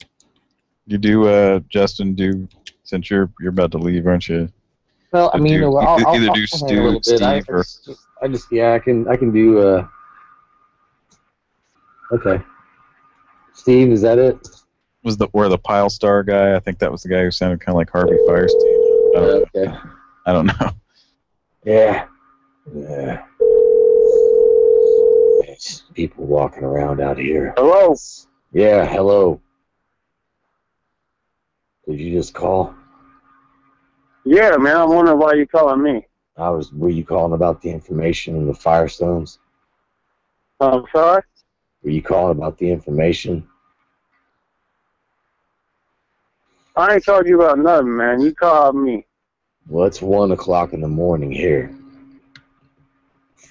You do, uh, Justin? Do since you're you're about to leave, aren't you? Well, I mean, do- I'll, either I'll, do I'll Stu, bit. I, Steve, or I just, yeah, I can, I can do. uh Okay. Steve, is that it? was the or the pile star guy? I think that was the guy who sounded kind of like Harvey Fierstein. I don't, okay. I don't know. Yeah. Yeah. People walking around out here. Hello? Yeah, hello. Did you just call? Yeah, man, I'm wondering why you're calling me. I was. Were you calling about the information in the Firestones? I'm sorry? Were you calling about the information? I ain't told you about nothing, man. You called me. Well, it's one o'clock in the morning here.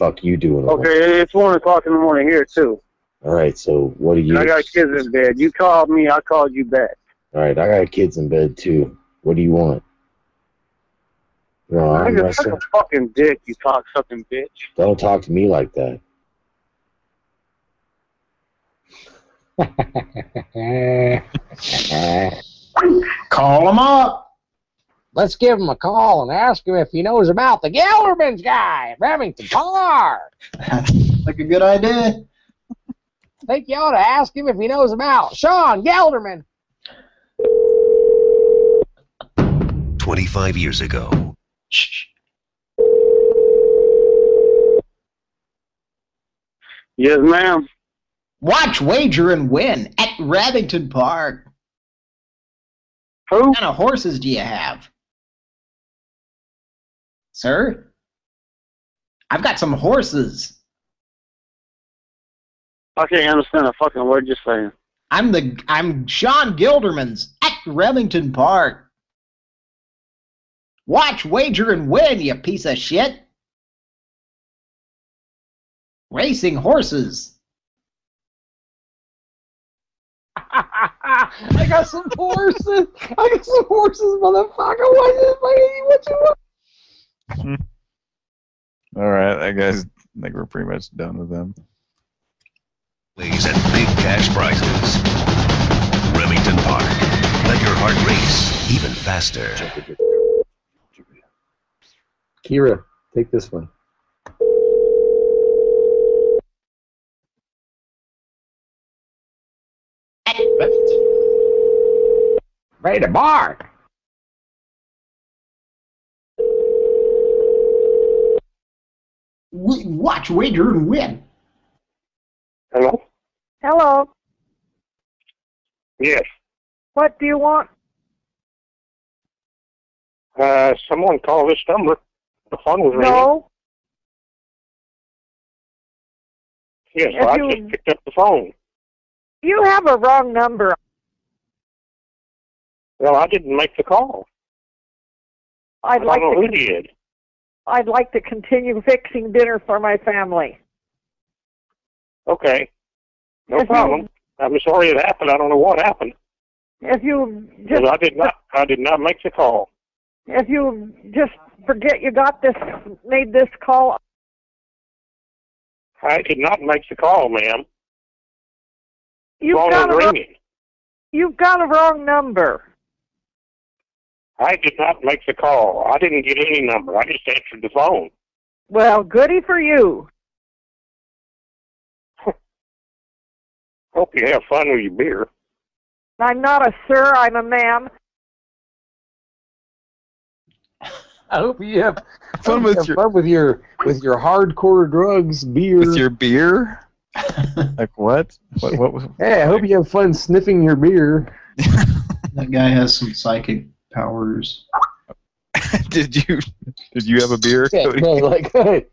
Fuck you doing? alone? Okay, it's one o'clock in the morning here too. All right. So what do you? I got kids in bed. You called me, I called you back. All right. I got kids in bed too. What do you want? You know, I'm Nigga, suck a fucking dick, you talk sucking bitch. Don't talk to me like that. [laughs] [laughs] Call him up. Let's give him a call and ask him if he knows about the Gelderman's guy at Remington Park. [laughs] like a good idea. I think you ought to ask him if he knows about Sean Gelderman. 25 years ago. Yes, ma'am. Watch, wager, and win at Remington Park. Who? What kind of horses do you have? Sir? I've got some horses. I can't understand a fucking word you're saying. I'm the I'm Sean Gilderman's at Remington Park. Watch, wager, and win, you piece of shit. Racing horses. [laughs] I got some horses. I got some horses, motherfucker. What, is, what you want? [laughs] All right, I guess I think we're pretty much done with them. Plays and big cash prizes. Remington Park. Let your heart race even faster. Kira, take this one. Ready to bark. W- Watch, wager, and win. Hello? Hello. Yes. What do you want? Uh, someone called this number. The phone was ringing. No. Yes, If I you- just picked up the phone. You have a wrong number. Well, I didn't make the call. I'd I like don't know to. who did. I'd like to continue fixing dinner for my family. Okay. No If you- problem. I'm sorry it happened. I don't know what happened. If you just I did not. I did not make the call. if you just forget you got this made this call, I did not make the call, ma'am. you've got a wrong, ringing. you've got a wrong number. I did not make the call. I didn't get any number. I just answered the phone. Well, goody for you. [laughs] Hope you have fun with your beer. I'm not a sir, I'm a ma'am. I hope you have Fun hope you with have your- fun with your with your hardcore drugs, beer. With your beer? [laughs] like what? What? What? was- Hey, I hope you have fun sniffing your beer. [laughs] That guy has some psychic powers. [laughs] did you did you have a beer? Yeah, Cody? no, like, [laughs] hey,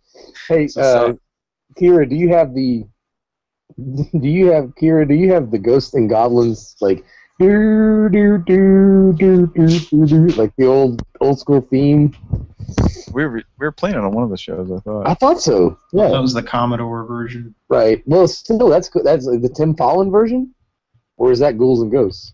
hey, So- uh, Kira, do you have the? [laughs] Do you have Kira? Do you have the Ghosts and Goblins like? Do do do do do do do like the old old school theme. We were we were playing it on one of the shows. I thought. I thought so. Yeah. That was the Commodore version. Right. Well, still, that's good. That's like the Tim Follin version, or is that Ghouls and Ghosts?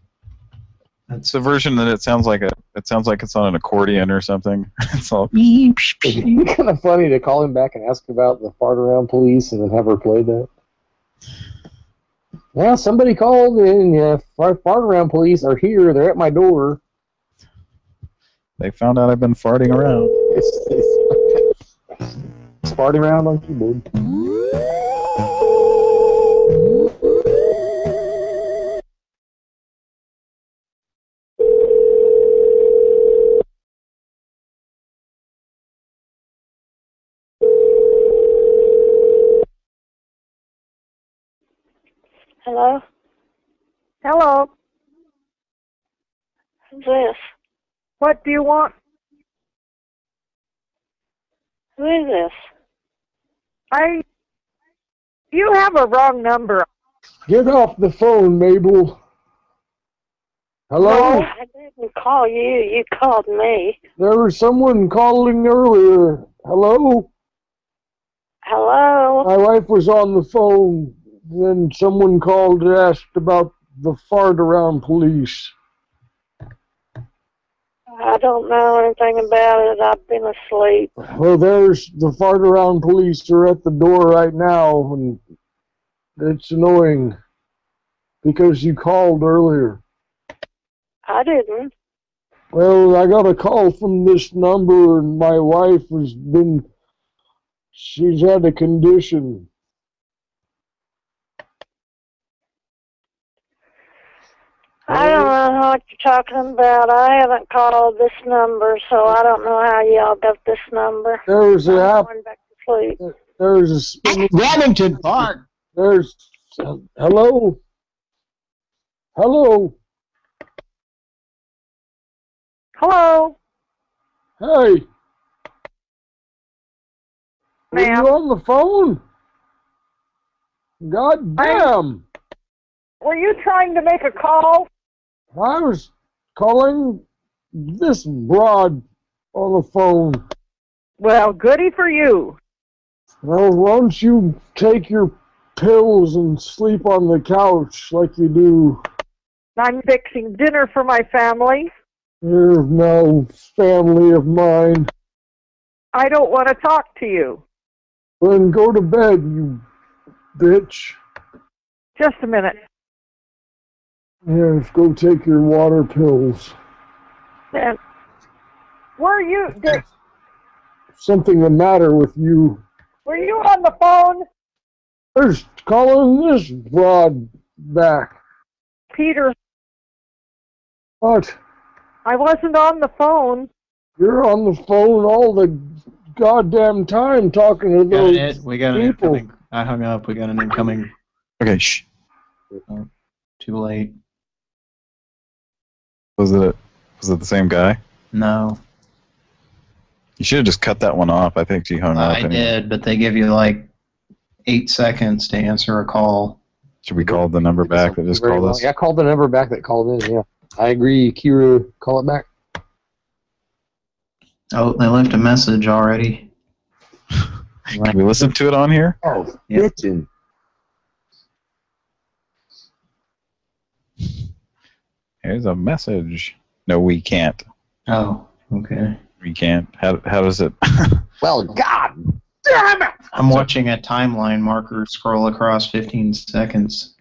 It's a version that it sounds like a it sounds like it's on an accordion or something. [laughs] It's all It'd be [laughs] kind of funny to call him back and ask about the fart around police and then have her play that. Yeah, somebody called and yeah, fart, fart around police are here. They're at my door. they found out I've been farting around. [laughs] It's, it's, it's farting around on keyboard. Hello? Hello. Who's this? What do you want? Who is this? I. You have a wrong number. Get off the phone, Mabel. Hello? No, I didn't call you. You called me. There was someone calling earlier. Hello? Hello? My wife was on the phone. Then someone called and asked about the fart around police. I don't know anything about it. I've been asleep. Well, there's the fart around police are at the door right now, and it's annoying because you called earlier. I didn't. Well, I got a call from this number, and my wife has been. She's had a condition. I don't know what you're talking about. I haven't called this number, so I don't know how y'all got this number. There's a I'm app. going back to sleep. There's a spinning. Remington Park. There's. Hello? Hello? Hello? Hey, are you on the phone? God damn! Were you trying to make a call? I was calling this broad on the phone. Well, goody for you. Well, why don't you take your pills and sleep on the couch like you do? I'm fixing dinner for my family. You're no family of mine. I don't want to talk to you. Then go to bed, you bitch. Just a minute. Yes, go take your water pills. And were you did, Something the matter with you. were you on the phone, There's calling this broad back. Peter? What? I wasn't on the phone. You're on the phone all the goddamn time talking to Got those it. We got an people. incoming. I hung up. We got an incoming. Okay, shh. Too late. Was it was it the same guy? No, You should have just cut that one off. I think she hung up. I and- did, but they give you like eight seconds to answer a call. Should we call the number back that just Very called well. us? Yeah, I called the number back that called in. Yeah, I agree. Kira, call it back. Oh, they left a message already. [laughs] Can we listen to it on here? Oh, Yep. bitchin'. Here's a message. No, we can't. Oh, okay. We can't. How how does it? [laughs] Well, God damn it! I'm watching a timeline marker scroll across 15 seconds.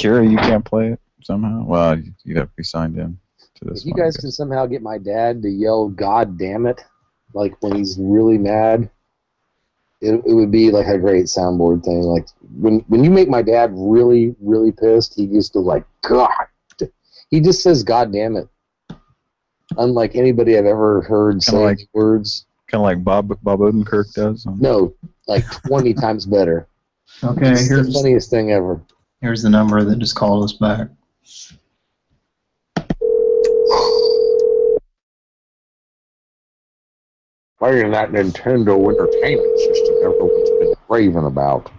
Kira, you can't play it somehow. Well, you'd have to be signed in to this If you one. guys can somehow get my dad to yell "God damn it," like when he's really mad, it, it would be like a great soundboard thing. Like when when you make my dad really really pissed, he used to like God He just says "God damn it," unlike anybody I've ever heard say like- words. Kind of like Bob Bob Odenkirk does. No, like twenty [laughs] times better. Okay, It's the funniest thing ever. here's the number that just called us back. Playing that Nintendo Entertainment System everyone's been raving about.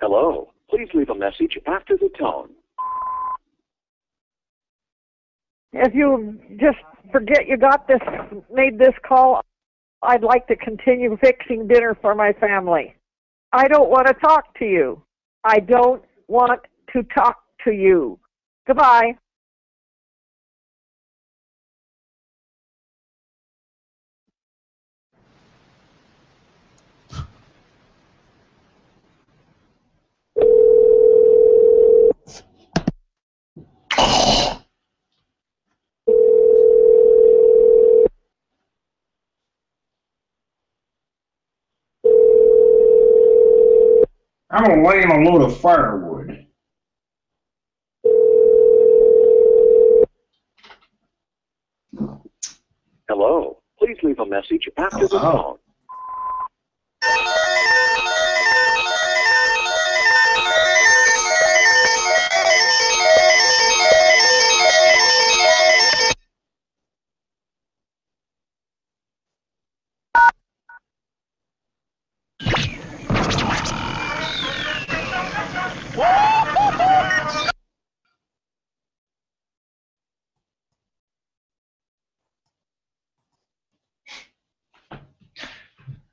Hello. Please leave a message after the tone. If you just forget you got this, made this call, I'd like to continue fixing dinner for my family. I don't want to talk to you. I don't want to talk to you. Goodbye. I'm gonna lay him a load of firewood. Hello. Please leave a message after the tone.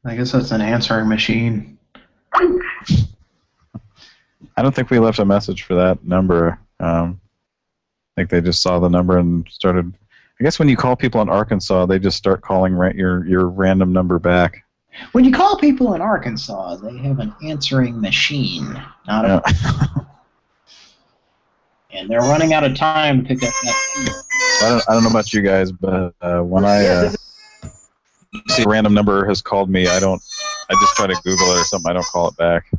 I guess that's an answering machine. I don't think we left a message for that number. Um, I think they just saw the number and started. I guess when you call people in Arkansas, they just start calling ra- your your random number back. When you call people in Arkansas, they have an answering machine, not a. [laughs] and they're running out of time to pick up that. I don't, I don't know about you guys, but uh, when I uh, see a random number has called me, I don't. I just try to Google it or something. I don't call it back.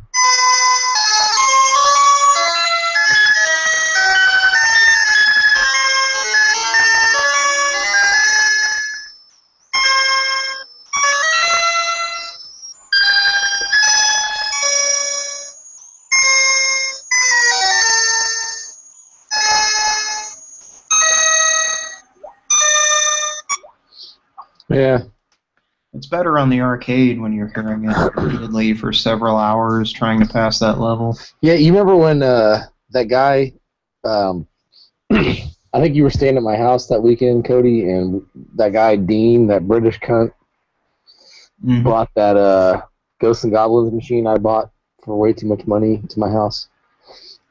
Better on the arcade when you're hearing it repeatedly for several hours trying to pass that level. Yeah, you remember when uh, that guy, um, [clears throat] I think you were staying at my house that weekend, Cody, and that guy Dean, that British cunt, brought that uh, Ghosts and Goblins machine I bought for way too much money to my house.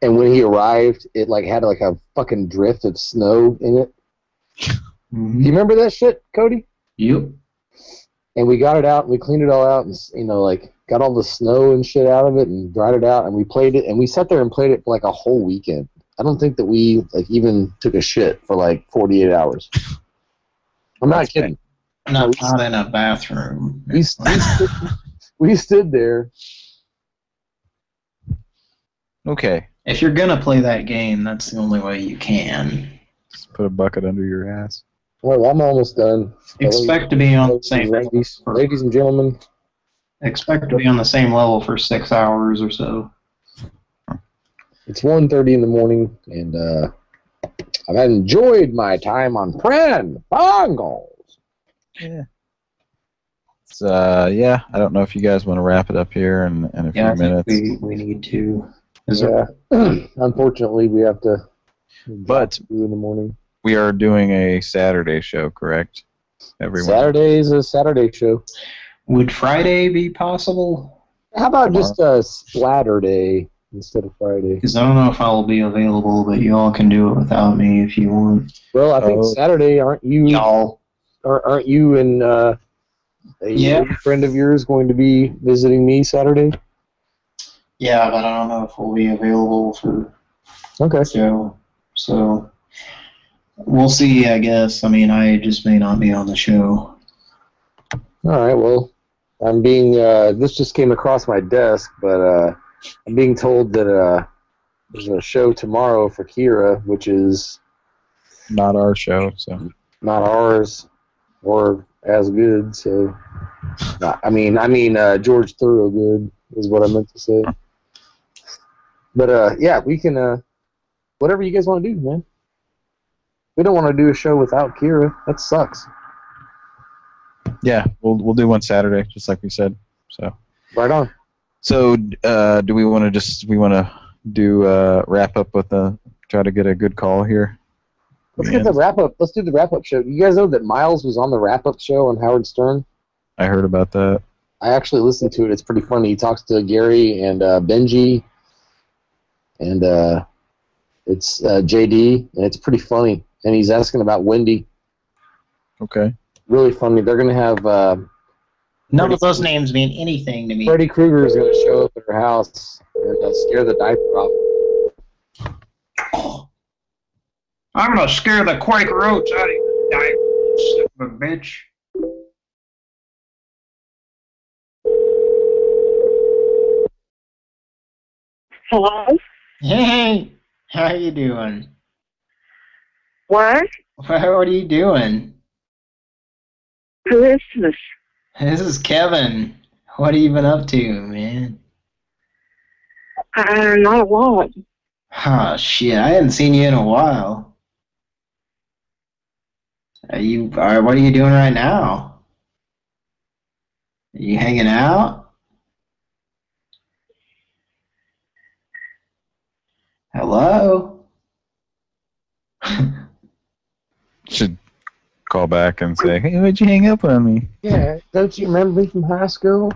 And when he arrived, it like had like a fucking drift of snow in it. Mm-hmm. You remember that shit, Cody? Yep. And we got it out, and we cleaned it all out, and you know, like got all the snow and shit out of it, and dried it out, and we played it, and we sat there and played it for like a whole weekend. I don't think that we like even took a shit for like 48 hours. I'm not kidding. Not, not in a bathroom. We, we, stood, [laughs] we stood there. Okay. If you're gonna play that game, that's the only way you can. Just put a bucket under your ass. Well, I'm almost done. Expect to be on the same ladies, ladies and gentlemen. Expect to be on the same level for six hours or so. It's 1.30 in the morning, and uh, I've enjoyed my time on Pran Bongles. Yeah. It's, uh, yeah, I don't know if you guys want to wrap it up here in, in a Yeah, I few minutes. think we, we need to. Is yeah. [clears throat] Unfortunately, we have to. But do in the morning. We are doing a Saturday show, correct? Everyone. Saturday is a Saturday show. Would Friday be possible? How about just a splatter day instead of Friday? Because I don't know if I'll be available, but you all can do it without me if you want. Well, I think Oh. Saturday, aren't you? Y'all. Are, aren't you and uh, a Yeah. friend of yours going to be visiting me Saturday? Yeah, but I don't know if we'll be available for Okay. show. So We'll see, I guess. I mean, I just may not be on the show. All right. Well, I'm being. Uh, this just came across my desk, but uh, I'm being told that uh, there's a show tomorrow for Kira, which is Not our show, so. not ours or as good. So, not, I mean, I mean uh, George Thorogood is what I meant to say. But uh, yeah, we can. Uh, whatever you guys want to do, man. We don't want to do a show without Kira. That sucks. Yeah, we'll we'll do one Saturday, just like we said. So. Right on. So, uh, do we want to just we want to do uh, wrap up with a try to get a good call here? Let's get the wrap up. Let's do the wrap up show. You guys know that Miles was on the wrap up show on Howard Stern. I heard about that. I actually listened to it. It's pretty funny. He talks to Gary and uh, Benji, and uh, it's uh, JD, and it's pretty funny. And he's asking about Wendy. Okay. Really funny. They're gonna have uh, None of those names mean anything to me. Freddy Krueger is gonna show up at her house and uh, scare the diaper off. [gasps] I'm gonna scare the Quaker Oats out of you, you son of a bitch. Hello? Hey, how you doing? What? What are you doing? Who is this? This is Kevin. What have you been up to, man? Uh, not a lot. Oh shit, I hadn't seen you in a while. Are you? Are, what are you doing right now? Are you hanging out? Hello. Should call back and say, "Hey, why'd you hang up on me?" Yeah, don't you remember me from high school?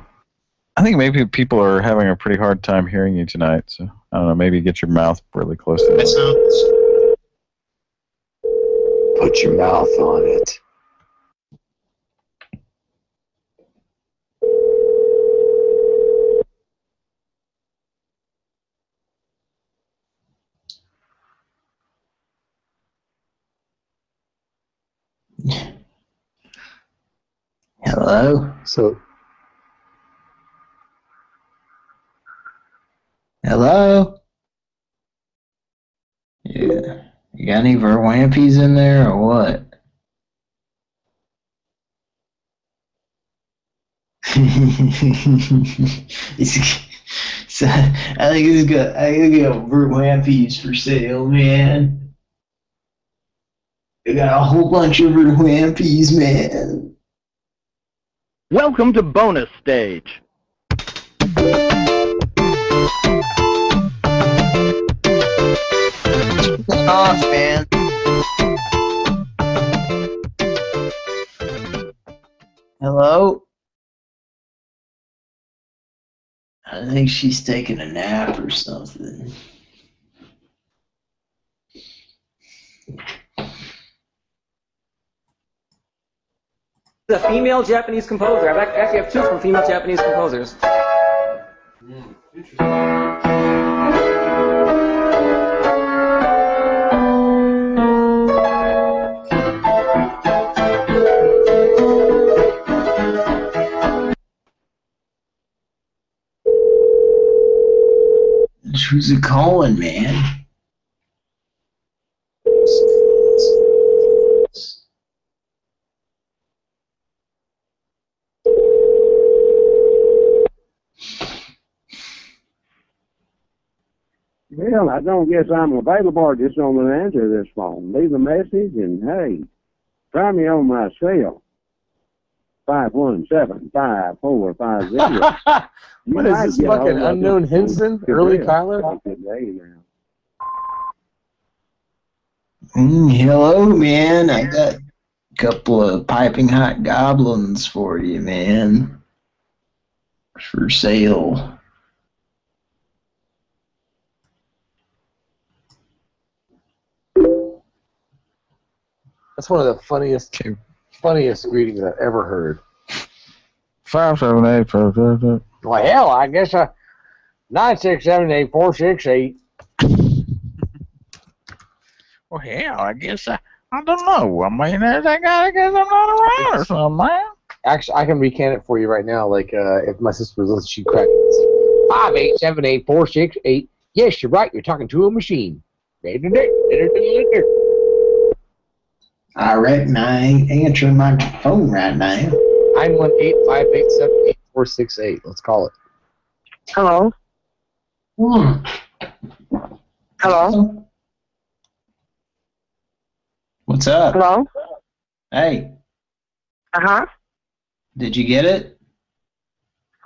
I think maybe people are having a pretty hard time hearing you tonight. So I don't know. Maybe get your mouth really close to it. Put your mouth on it. Hello. So Hello. Yeah. You got any verwampies in there or what? It's- [laughs] so, I think it's got I think it's got verwampies for sale, man. I got a whole bunch of verwampies, man. Welcome to bonus stage. off, man. Hello? I think she's taking a nap or something. The female Japanese composer. I've actually have two from female Japanese composers. Who's it calling, man? Well, I don't guess I'm available or just on the answer this phone. Leave a message and hey, try me on my cell. [laughs] Five one seven five four five zero. What is this fucking unknown Henson? Early Kyler? Mm, hello, man. I got a couple of piping hot goblins for you, man. For sale. That's one of the funniest, funniest greetings I've ever heard. Five seven eight five five five. Well, hell, I guess uh, nine six seven eight four six eight. Well, hell, I guess I I don't know. I mean, I gotta guess I'm not around or something, man. Actually, I can recant it for you right now. Like, uh, if my sister was listening, she'd crack. Five eight seven eight four six eight. Yes, you're right. You're talking to a machine. I reckon I ain't answering my phone right now. Nine one eight five eight seven eight four six eight. Let's call it. Hello. Hmm. Hello. What's up? Hello. Hey, Uh huh. did you get it?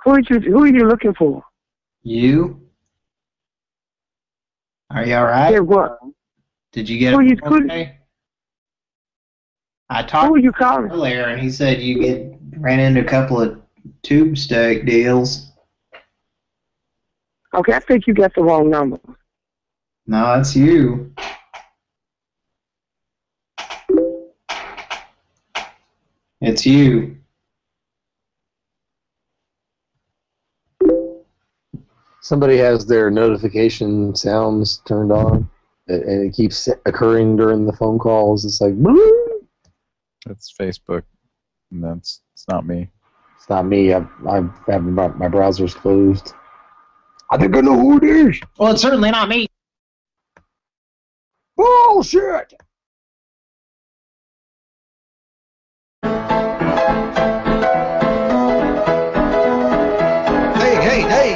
Who are you? Who are you looking for? You? Are you alright? Yeah, what? Did you get Who it? you- who- okay? I talked Who are you calling? earlier and he said you get ran into a couple of tube steak deals. Okay, I think you got the wrong number. No, that's you. It's you. Somebody has their notification sounds turned on, and and it keeps occurring during the phone calls. It's like, That's Facebook. And that's it's not me. it's not me. I I have my, my browser's closed. I think I know who it is. Well, it's certainly not me. Bullshit. Hey, hey, hey!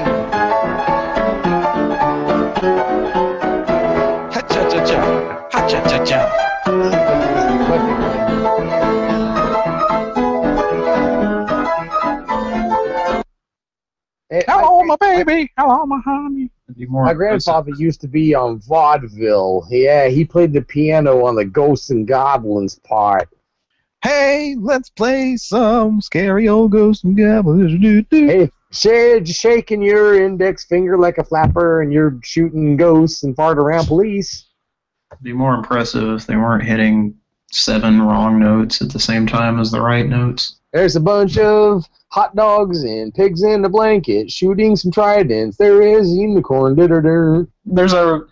Ha cha cha cha! Ha cha cha cha! Hello, my baby. Hello, my honey. Be more My grandfather used to be on vaudeville. Yeah, he played the piano on the Ghosts and Goblins part. Hey, let's play some scary old ghosts and goblins. Do, do. Hey, sh- shaking your index finger like a flapper, and you're shooting ghosts and fart around police. be more impressive if they weren't hitting seven wrong notes at the same time as the right notes. There's a bunch of hot dogs and pigs in a blanket shooting some tridents. There is a unicorn. Da-da-da. There's a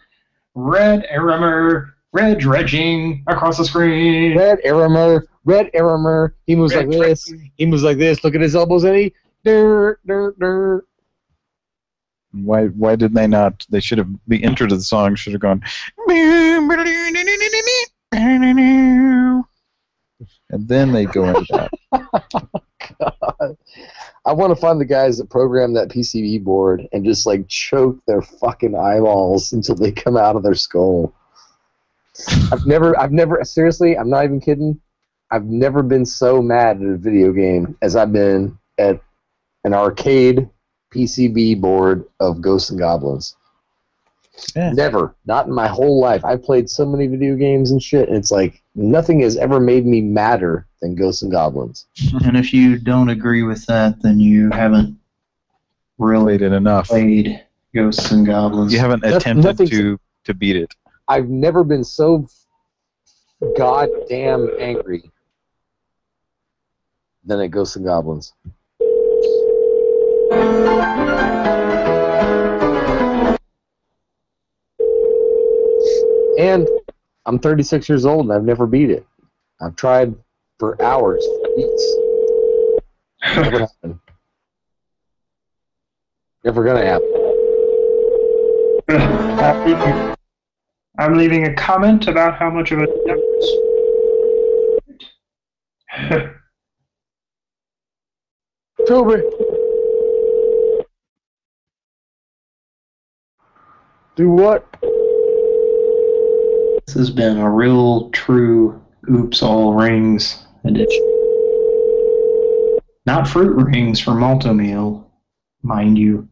red Arremer red dredging across the screen. Red Arremer, Red Arremer. He moves Red like this. He moves like this. Look at his elbows, and he. Dur, dur, dur. Why why did they not? They should have the intro to the song should have gone. And then they go into that. [laughs] I want to find the guys that program that PCB board and just like choke their fucking eyeballs until they come out of their skull. I've never, I've never, seriously, I'm not even kidding. I've never been so mad at a video game as I've been at an arcade PCB board of Ghosts and Goblins. Never, not in my whole life. I've played so many video games and shit, and it's like nothing has ever made me madder than Ghosts and Goblins. And if you don't agree with that, then you haven't really Played it enough. played Ghosts and Goblins. You haven't attempted nothing's- to to beat it. I've never been so goddamn angry than at Ghosts and Goblins. And I'm 36 years old and I've never beat it. I've tried for hours, for weeks. Never [laughs] happened. Never gonna happen. [laughs] I'm leaving a comment about how much of a difference. [laughs] Toby. Do what? This has been a real true oops all rings edition. Not fruit rings from Malt-O-Meal, mind you.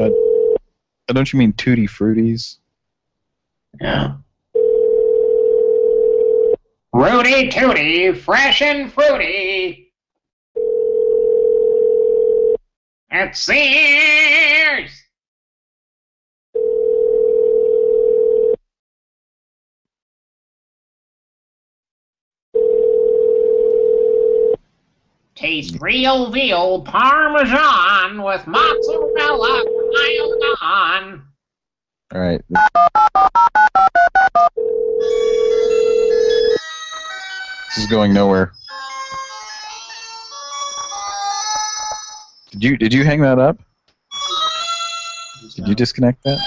Uh, don't you mean Tootie Fruities? Yeah. Rooty Tooty, fresh and fruity. At Sears. Taste real veal parmesan with mozzarella piled on. All right. This is going nowhere. Did you did you hang that up? Did you disconnect that?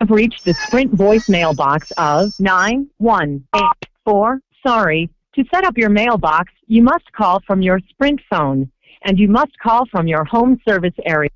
Have reached the Sprint voicemail box of 9184. Sorry. To set up your mailbox, you must call from your Sprint phone, and you must call from your home service area.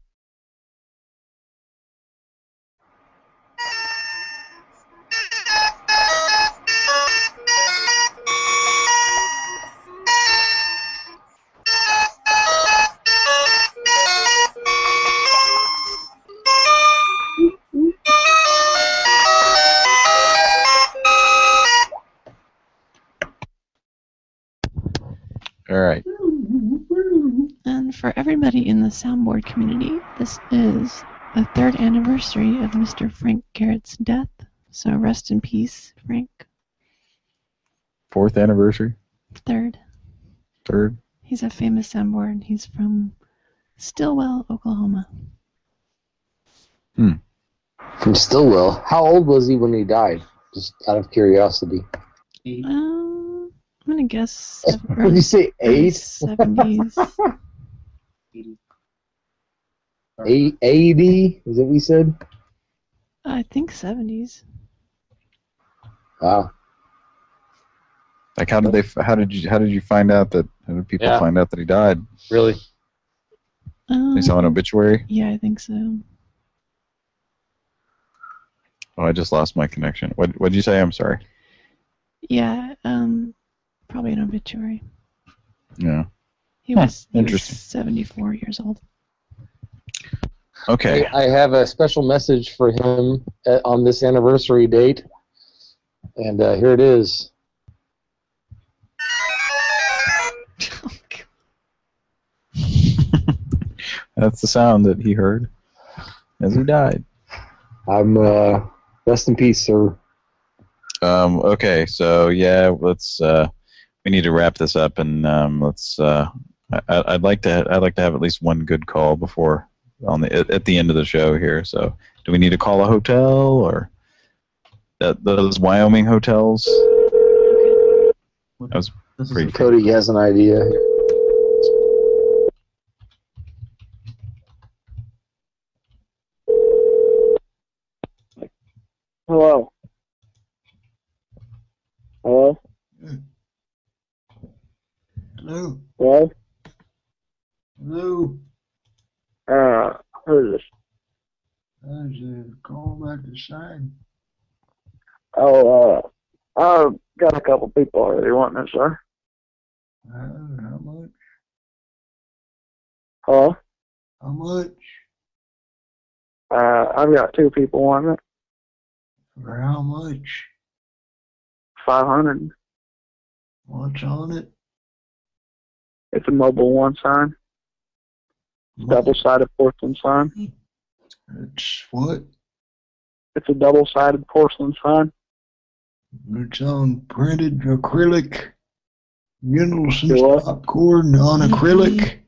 For everybody in the soundboard community, this is the third anniversary of Mr. Frank Garrett's death. So rest in peace, Frank. Fourth anniversary. Third. Third. He's a famous soundboard. He's from Stilwell, Oklahoma. Hmm. From Stilwell. How old was he when he died? Just out of curiosity. Um, I'm gonna guess. [laughs] What did you say, eight? Seventies. Eight, 80? Is that what you said? I think seventies. Wow. Like how did they? How did you? How did you find out that? How did people Yeah. find out that he died? Really? Um, They saw an obituary. Yeah, I think so. Oh, I just lost my connection. What? What did you say? I'm sorry. Yeah, um, probably an obituary. Yeah. He Huh, was he was 74 years old. Okay. I, I have a special message for him uh, on this anniversary date, and uh, here it is. [laughs] That's the sound that he heard as he died. I'm uh, rest in peace, sir. Um, okay, so yeah, let's. Uh, we need to wrap this up, and um, let's. Uh, I, I'd like to. I'd like to have at least one good call before on the at, at the end of the show here. So, do we need to call a hotel or that those Wyoming hotels? That was pretty. Cody has an idea. Hello. Hello. Hello. Hello. Hello. Uh, who's this? How's a call back to sign? Oh, uh, I've got a couple people already wanting it, sir. Uh, how much? Hello. How much? Uh, I've got two people wanting it. For how much? Five hundred. What's on it? It's a Mobil one sign. Double-sided porcelain sign. It's what? It's a double-sided porcelain sign. It's on printed acrylic. Gendelson's popcorn on acrylic.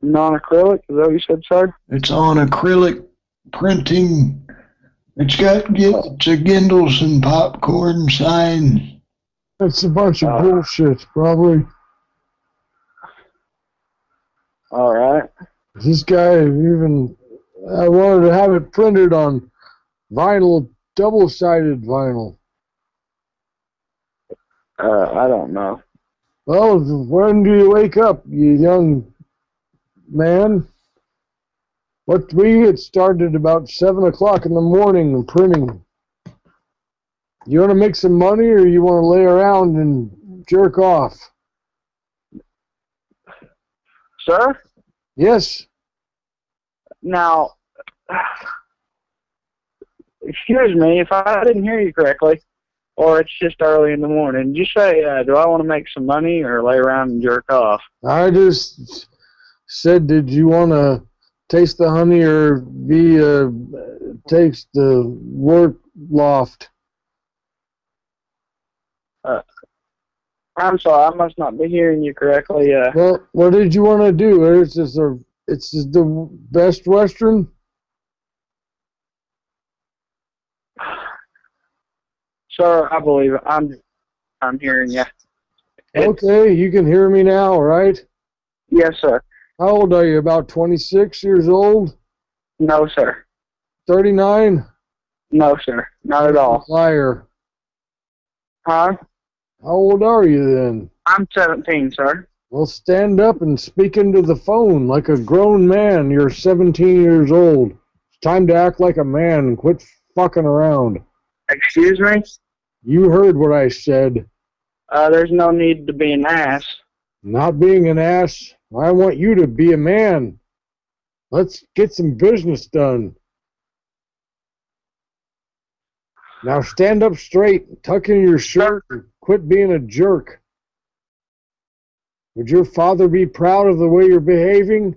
Non-acrylic. Is that what you said, sir? It's on acrylic printing. It's got it's a Gendelson popcorn sign. That's a bunch of Uh, bullshit, probably. All right. This guy even I wanted to have it printed on vinyl, double-sided vinyl. Uh, I don't know. Well, when do you wake up, you young man? What we get started about seven o'clock in the morning and printing. You want to make some money, or you want to lay around and jerk off? Sir? Yes. Now, excuse me if I didn't hear you correctly, or it's just early in the morning. You say, uh, do I want to make some money or lay around and jerk off? I just said, did you want to taste the honey or be uh, taste the work loft? Uh, I'm sorry, I must not be hearing you correctly. Uh, Well, what did you want to do? It's just a, it's just the Best Western. sir, I believe it. I'm, I'm hearing you. Okay, you can hear me now, right? Yes, sir. How old are you? About 26 years old? No, sir. 39? No, sir. Not at all. Liar. Huh? How old are you then? I'm 17, sir. Well, stand up and speak into the phone like a grown man. You're 17 years old. It's time to act like a man and quit fucking around. Excuse me? You heard what I said. Uh, there's no need to be an ass. Not being an ass, I want you to be a man. Let's get some business done. Now stand up straight, tuck in your shirt, and quit being a jerk. Would your father be proud of the way you're behaving?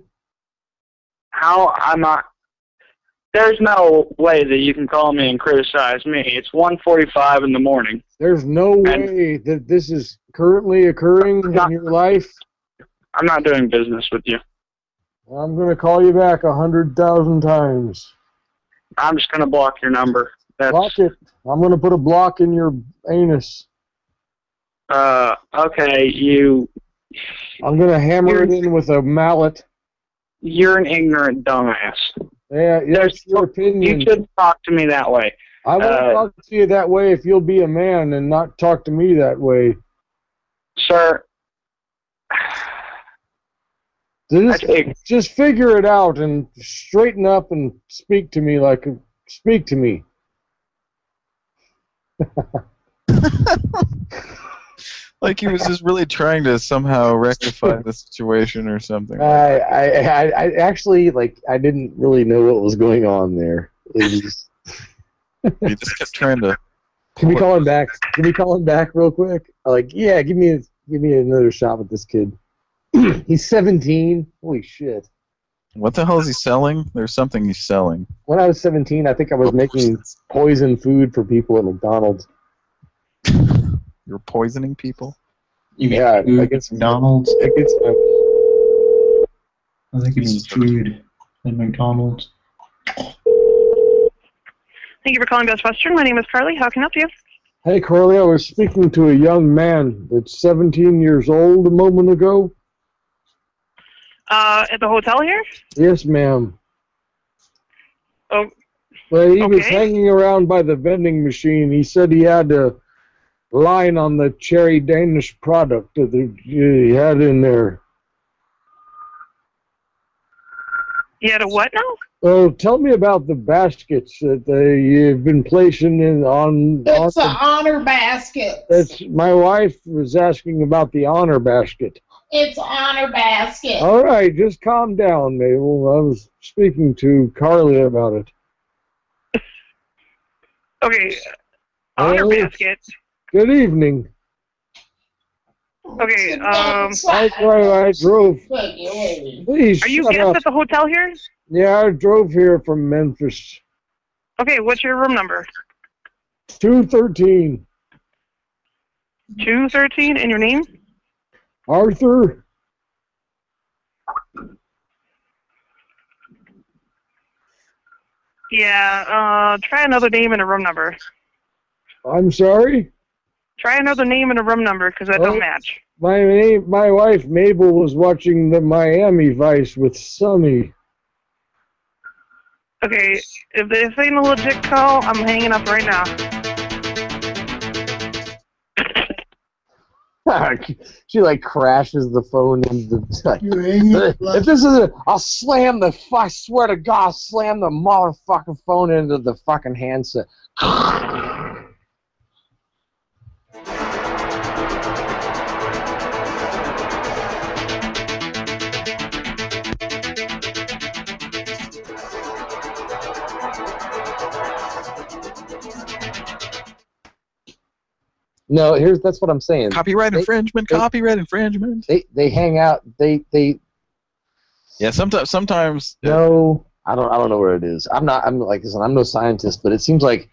How am I? There's no way that you can call me and criticize me. It's 1:45 in the morning. There's no way that this is currently occurring in your life. I'm not doing business with you. I'm going to call you back a hundred thousand times. I'm just gonna block your number. That's Block it. I'm going to put a block in your anus. Uh okay. You I'm going to hammer it in with a mallet. you're an ignorant dumbass. Yeah, that's your opinion. You should talk to me that way. I won't Uh, talk to you that way if you'll be a man and not talk to me that way. Sir, Just, just figure it out and straighten up and speak to me like a, speak to me. [laughs] [laughs] Like he was just really trying to somehow rectify the situation or something. I, I, I, I actually like I didn't really know what was going on there. He just kept trying to. [laughs] can we call him back? Can we call him back real quick? Like, yeah, give me a, give me another shot with this kid. [clears throat] He's 17. Holy shit. What the hell is he selling? There's something he's selling. When I was 17, I think I was making poison food for people at McDonald's. [laughs] You're poisoning people. You yeah, food I guess McDonald's? I guess uh, I think you mean food at McDonald's. Thank you for calling Best Western. My name is Carly. How can I help you? Hey, Carly, I was speaking to a young man that's 17 years old a moment ago. Uh, at the hotel here? Yes, ma'am. Oh, But he was hanging around by the vending machine. He said he had a line on the cherry Danish product that he had in there. you had a what now? Oh, tell me about the baskets that they you've been placing in on. It's on an honor basket. That's my wife was asking about the honor basket. It's honor basket. All right, just calm down, Mabel. I was speaking to Carly about it. [laughs] Okay, honor Oh. basket. Good evening. Okay, um, I, I, I drove. Please are you shut guests up. at the hotel here? Yeah, I drove here from Memphis. Okay, what's your room number? Two thirteen. 213 and your name? Arthur. Yeah, uh, try another name and a room number. I'm sorry. Try another name and a room number because that Oh. don't match. My name, my wife Mabel was watching the Miami Vice with Sonny. Okay, if this ain't a legit call, I'm hanging up right now. [laughs] she like crashes the phone into the. [laughs] [laughs] if this is a, I'll slam the. I swear to God, I'll slam the motherfucking phone into the fucking handset. No, here's that's what I'm saying. Copyright They- infringement. they- copyright infringement. They they hang out. They they Yeah, sometimes sometimes no. I don't I don't know where it is. I'm not. I'm like listen, I'm no scientist, but it seems like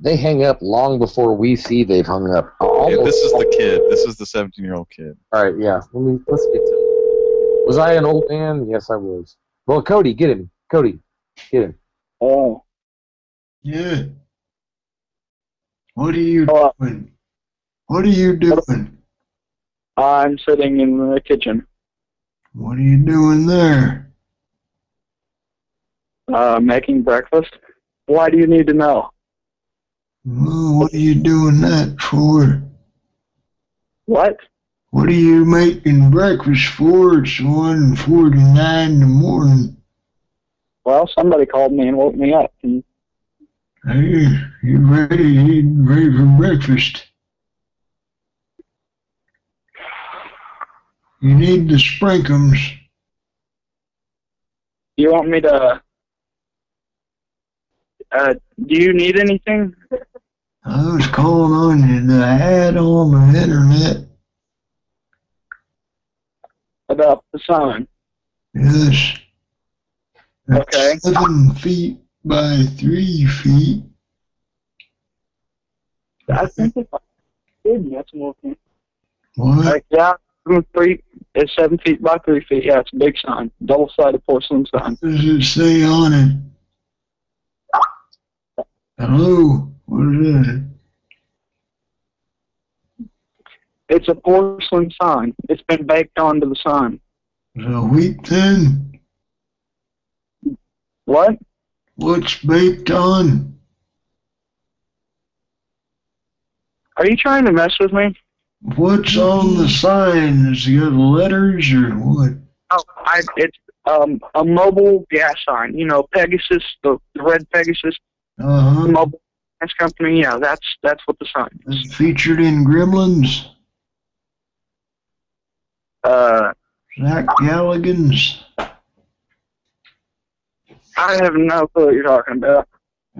they hang up long before we see they've hung up. almost. this is the kid. This is the 17 year old kid. All right, yeah. Let me let's get to. It. Was I an old man? Yes, I was. Well, Cody, get him. Cody, get him. Oh. Yeah. What are you doing? What are you doing? I'm sitting in the kitchen. What are you doing there? Uh, making breakfast. Why do you need to know? Well, what are you doing that for? What? What are you making breakfast for? It's one forty-nine in the morning. Well, somebody called me and woke me up. And Hey, you ready? Ready for breakfast? You need the sprinkums. you want me to? Uh, do you need anything? I was calling on you. The ad on the internet. About the sign. Yes. Okay. Seven feet by three feet. I think if I did, that's more. What? Like, yeah, feet. It's seven feet by three feet. Yeah, it's a big sign, double-sided porcelain sign. What does it say on it? Hello? What is it? It's a porcelain sign. It's been baked onto the sign. Is it a wheat tin? What? What's baked on? Are you trying to mess with me? What's on the sign? Is it got letters or what? Oh, I, it's um a Mobil gas sign. You know, Pegasus, the, the red Pegasus Uh-huh. Mobil gas company. Yeah, that's that's what the sign is. It's featured in Gremlins. Uh, Zach Galligan's. I have no clue what you're talking about.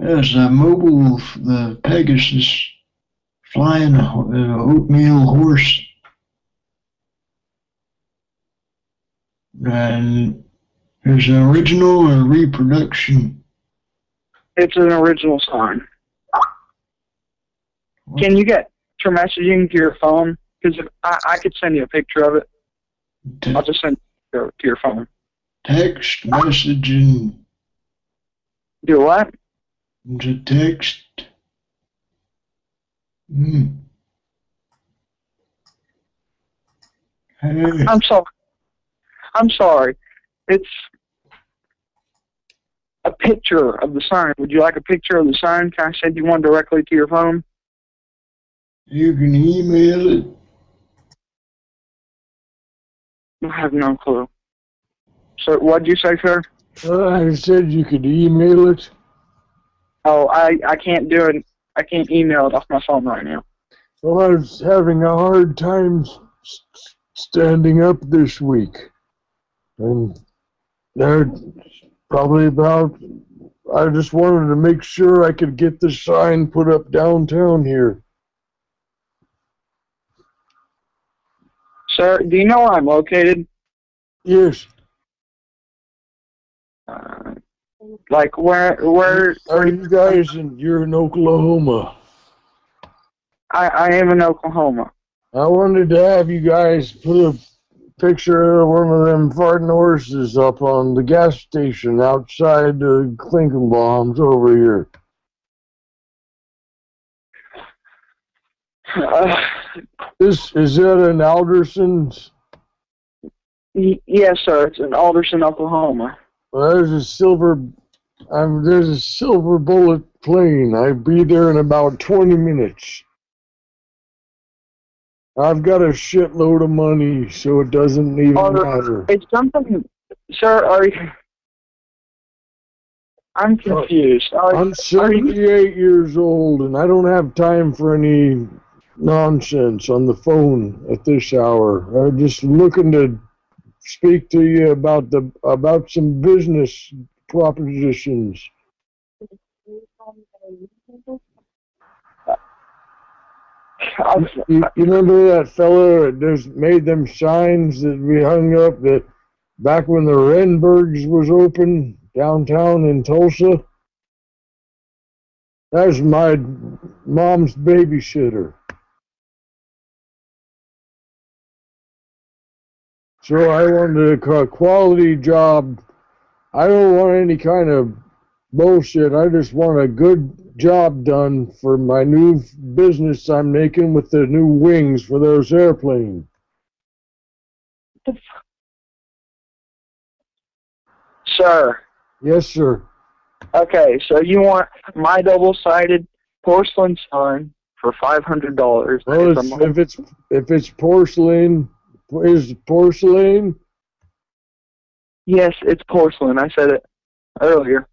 Yes, the Mobil, the Pegasus flying uh, oatmeal horse. And there's an original or reproduction. It's an original sign. Can you get your messaging to your phone? Because I, I could send you a picture of it. I'll just send it to your phone. Text messaging Do what? to text. Hmm. Hey, I'm sorry. I'm sorry. It's a picture of the sign. Would you like a picture of the sign? Can I send you one directly to your phone? you can email it. I have no clue. So what'd you say, sir? Uh, I said you could email it. Oh, I I can't do it. I can't email it off my phone right now. Well, I was having a hard time standing up this week. And there, probably about, I just wanted to make sure I could get the sign put up downtown here. Sir, do you know where I'm located? Yes. Uh, like where where Are you guys in, you're in Oklahoma? I I am in Oklahoma. I wanted to have you guys put a picture of one of them farting horses up on the gas station outside the Klinkenbaums over here. [sighs] Uh, This is that an Alderson's? y- yes, sir. It's in Alderson, Oklahoma. Well, there's a silver. Um, there's a silver bullet plane. I'll be there in about 20 minutes. I've got a shitload of money, so it doesn't even matter. It's something, sir. Are you? I'm confused. Are, I'm 78 years old, and I don't have time for any nonsense on the phone at this hour. I'm just looking to speak to you about the about some business propositions. Uh, you, you remember that fella that just made them signs that we hung up that back when the Renbergs was open downtown in Tulsa? That's my mom's babysitter. So I wanted a quality job. I don't want any kind of bullshit. I just want a good job done for my new business I'm making with the new wings for those airplanes. Sir. Yes, sir. Okay, so you want my double-sided porcelain sign for five hundred dollars? Well, if it's if it's porcelain, is porcelain? Yes, it's porcelain. I said it earlier.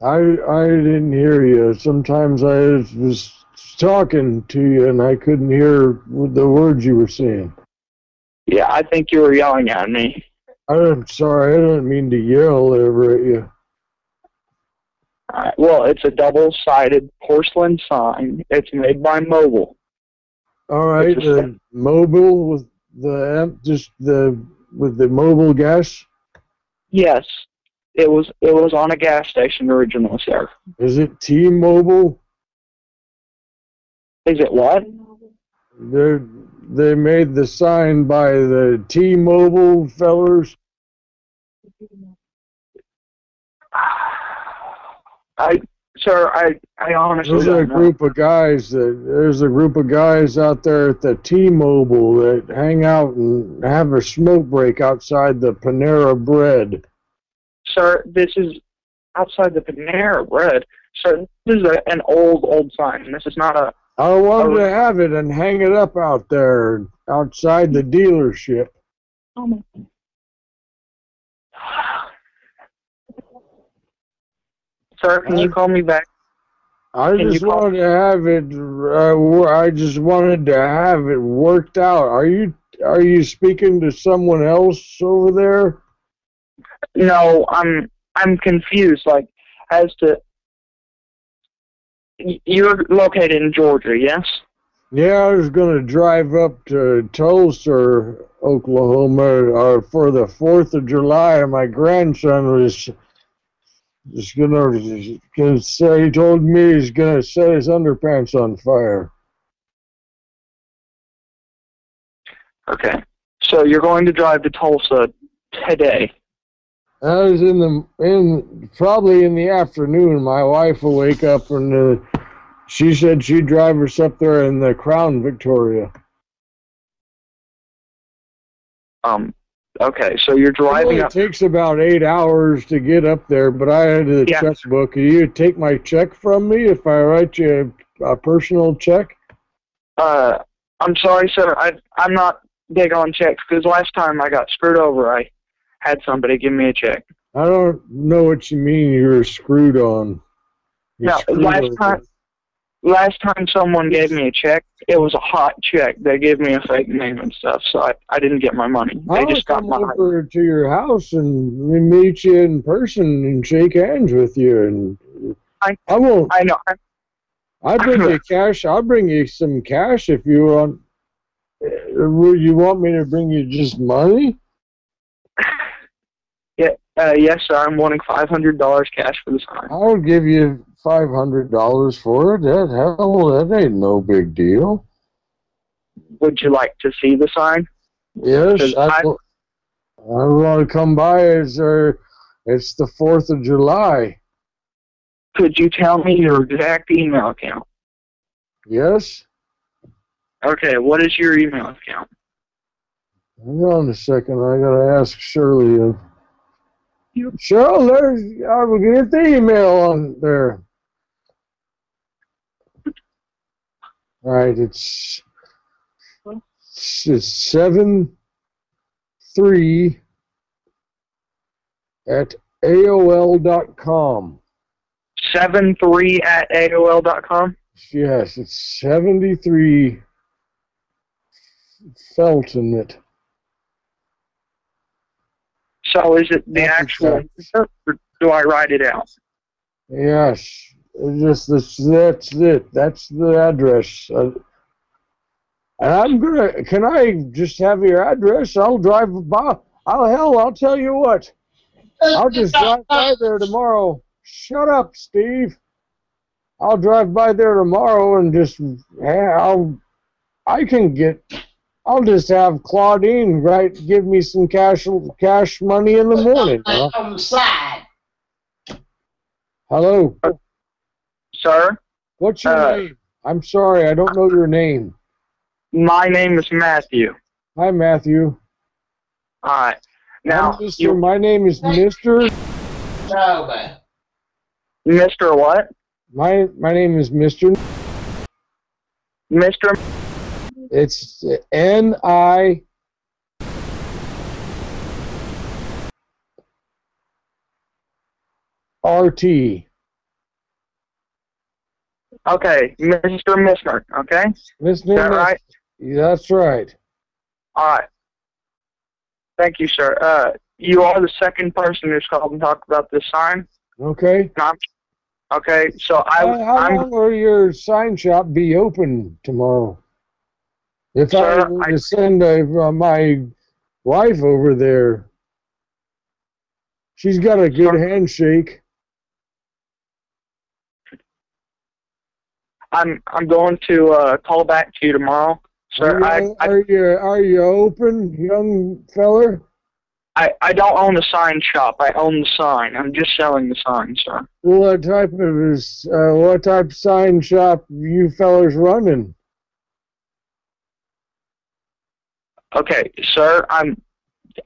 I I didn't hear you. Sometimes I was talking to you and I couldn't hear the words you were saying. Yeah, I think you were yelling at me. I'm sorry. I didn't mean to yell over at you. Alright, well, it's a double-sided porcelain sign. It's made by Mobil. All right, It's a the Mobil with the just the with the Mobil gas. Yes, it was. It was on a gas station originally, sir. Is it T-Mobile? Is it what? They they made the sign by the T-Mobile fellers. I, sir, I, I honestly There's a don't know. group of guys that there's a group of guys out there at the T-Mobile that hang out and have a smoke break outside the Panera Bread. Sir, this is outside the Panera Bread. Sir, this is a, an old, old sign. This is not a. I wanted to have it and hang it up out there outside the dealership. Oh my. Sir, can you call me back? I Can just wanted to have it. Uh, I just wanted to have it worked out. Are you are you speaking to someone else over there? No, I'm I'm confused. Like as to you're located in Georgia, yes? Yeah, I was gonna drive up to Tulsa, Oklahoma, uh, for the Fourth of July, and my grandson was gonna, gonna say. He told me he's gonna set his underpants on fire. Okay. So you're going to drive to Tulsa today. I was in the in probably in the afternoon. My wife will wake up and uh, she said she'd drive us up there in the Crown Victoria. Um. Okay. So you're driving it up. takes about eight hours to get up there, but I had a Yeah. checkbook. You take my check from me if I write you a, a personal check. Uh, I'm sorry, sir. I I'm not big on checks because last time I got screwed over, I had somebody give me a check. I don't know what you mean. You're screwed on. You're No, screwed last over. time, last time someone gave me a check, it was a hot check. They gave me a fake name and stuff, so I, I didn't get my money. They I'll just got come my. over to your house and meet you in person and shake hands with you. And I, I won't. I know. I, I bring you [laughs] cash. I'll bring you some cash if you want. Would you want me to bring you just money? [laughs] yeah, uh, yes, sir. I'm wanting five hundred dollars cash for the sign. I'll give you five hundred dollars for it. That hell, that ain't no big deal. Would you like to see the sign? Yes, 'Cause I, I- wa- want to come by. It's uh, it's the Fourth of July. Could you tell me your exact email account? Yes. Okay, what is your email account? Hang on a second. I gotta ask Shirley. Uh, Cheryl, there's I will get the email on there. All right, it's it's seven three at AOL dot com. Seven three at AOL dot com. Yes, it's seventy three Felton it. So is it the actual? Or do I write it out? Yes, just this, that's it. That's the address. Uh, and I'm gonna. Can I just have your address? I'll drive by. I'll hell. I'll tell you what. I'll just drive by there tomorrow. Shut up, Steve. I'll drive by there tomorrow and just. I'll. I can get. I'll just have Claudine right give me some cash cash money in the morning. huh? On the side. Hello. Sir? What's your Uh, name? I'm sorry, I don't know your name. My name is Matthew. Hi, Matthew. Alright. Now, I'm Mr. you, my name is Mr. Sober. Mr. what? My my name is Mr. Mr. It's N I R T. Okay, Mr. Mishner, okay? Mr. Is that right? That's right. Alright. Thank you, sir. Uh, you are the second person who's called and talked about this sign. Okay. I'm, okay, so I, How, how I'm, long will your sign shop be open tomorrow? If I Sir, were I- send uh, uh, my wife over there, she's got a good handshake. I'm, I'm going to uh, call back to you tomorrow, sir. are, I, you, are you are you open, young feller? I, I don't own a sign shop. I own the sign. I'm just selling the sign, sir. What type of uh, what type of sign shop you fellers running? Okay, sir. I'm,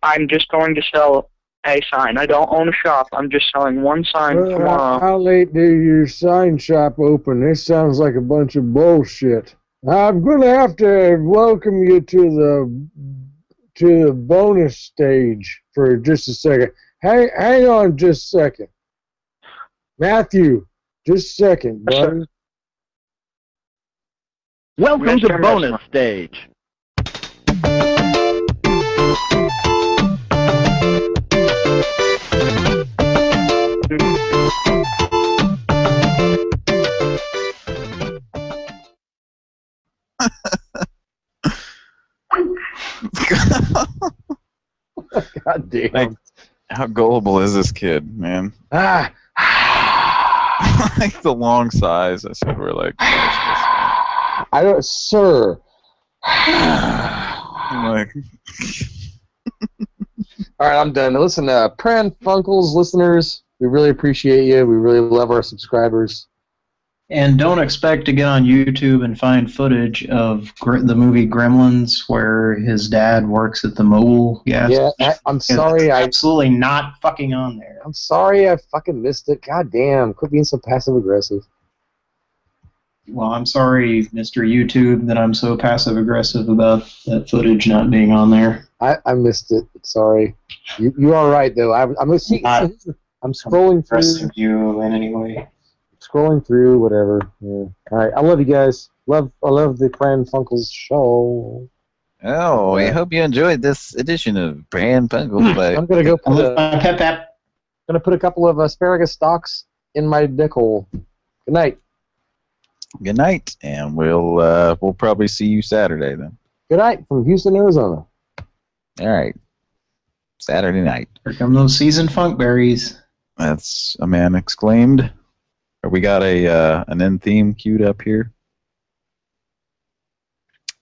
I'm just going to sell a sign. I don't own a shop. I'm just selling one sign Well, tomorrow. how late do your sign shop open? This sounds like a bunch of bullshit. I'm gonna have to welcome you to the to the bonus stage for just a second. Hang hang on just a second. Matthew, just a second, Yes, sir. buddy. Welcome to Mr. bonus Mishner. stage. God damn. Like, how gullible is this kid, man? Ah, [laughs] like the long sighs. I said we're like, I don't, sir. I'm like All right, I'm done. Listen, uh, Pran Funkels listeners, we really appreciate you. We really love our subscribers. And don't expect to get on YouTube and find footage of gr- the movie Gremlins where his dad works at the Mobil gas. Yeah, I, I'm sorry. I, absolutely not fucking on there. I'm sorry. I fucking missed it. God damn! Quit being so passive aggressive. Well, I'm sorry, Mr. YouTube, that I'm so passive aggressive about that footage not being on there. I, I missed it. Sorry. You you are right though. I, I'm see, Not [laughs] I'm scrolling through, aggressive you in any way. scrolling through, whatever. Yeah. All right. I love you guys. Love I love the Pran Funkels show. Oh, I hope you enjoyed this edition of Brand Punkle. But I'm gonna go put a, my pep pep. gonna put a couple of asparagus stalks in my dick hole. Good night. good night, and we'll uh, we'll probably see you Saturday then. Good night from Houston, Arizona. All right, Saturday night. Here come those seasoned funk berries. That's a man exclaimed. We got a uh, an end theme queued up here.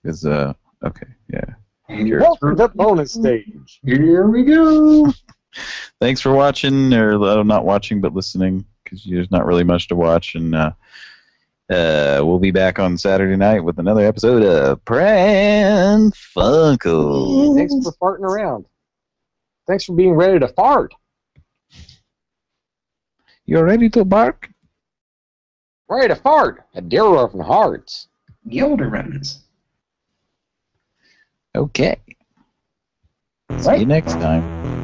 Is uh okay yeah. Here. Welcome to bonus stage. Here we go. [laughs] Thanks for watching, or uh, not watching, but listening, because there's not really much to watch. And uh, uh, we'll be back on Saturday night with another episode of Pran Funkel. Thanks for farting around. Thanks for being ready to fart. You ready to bark? Ready to fart. A deer from hearts. Gildermans. Okay. See you next time.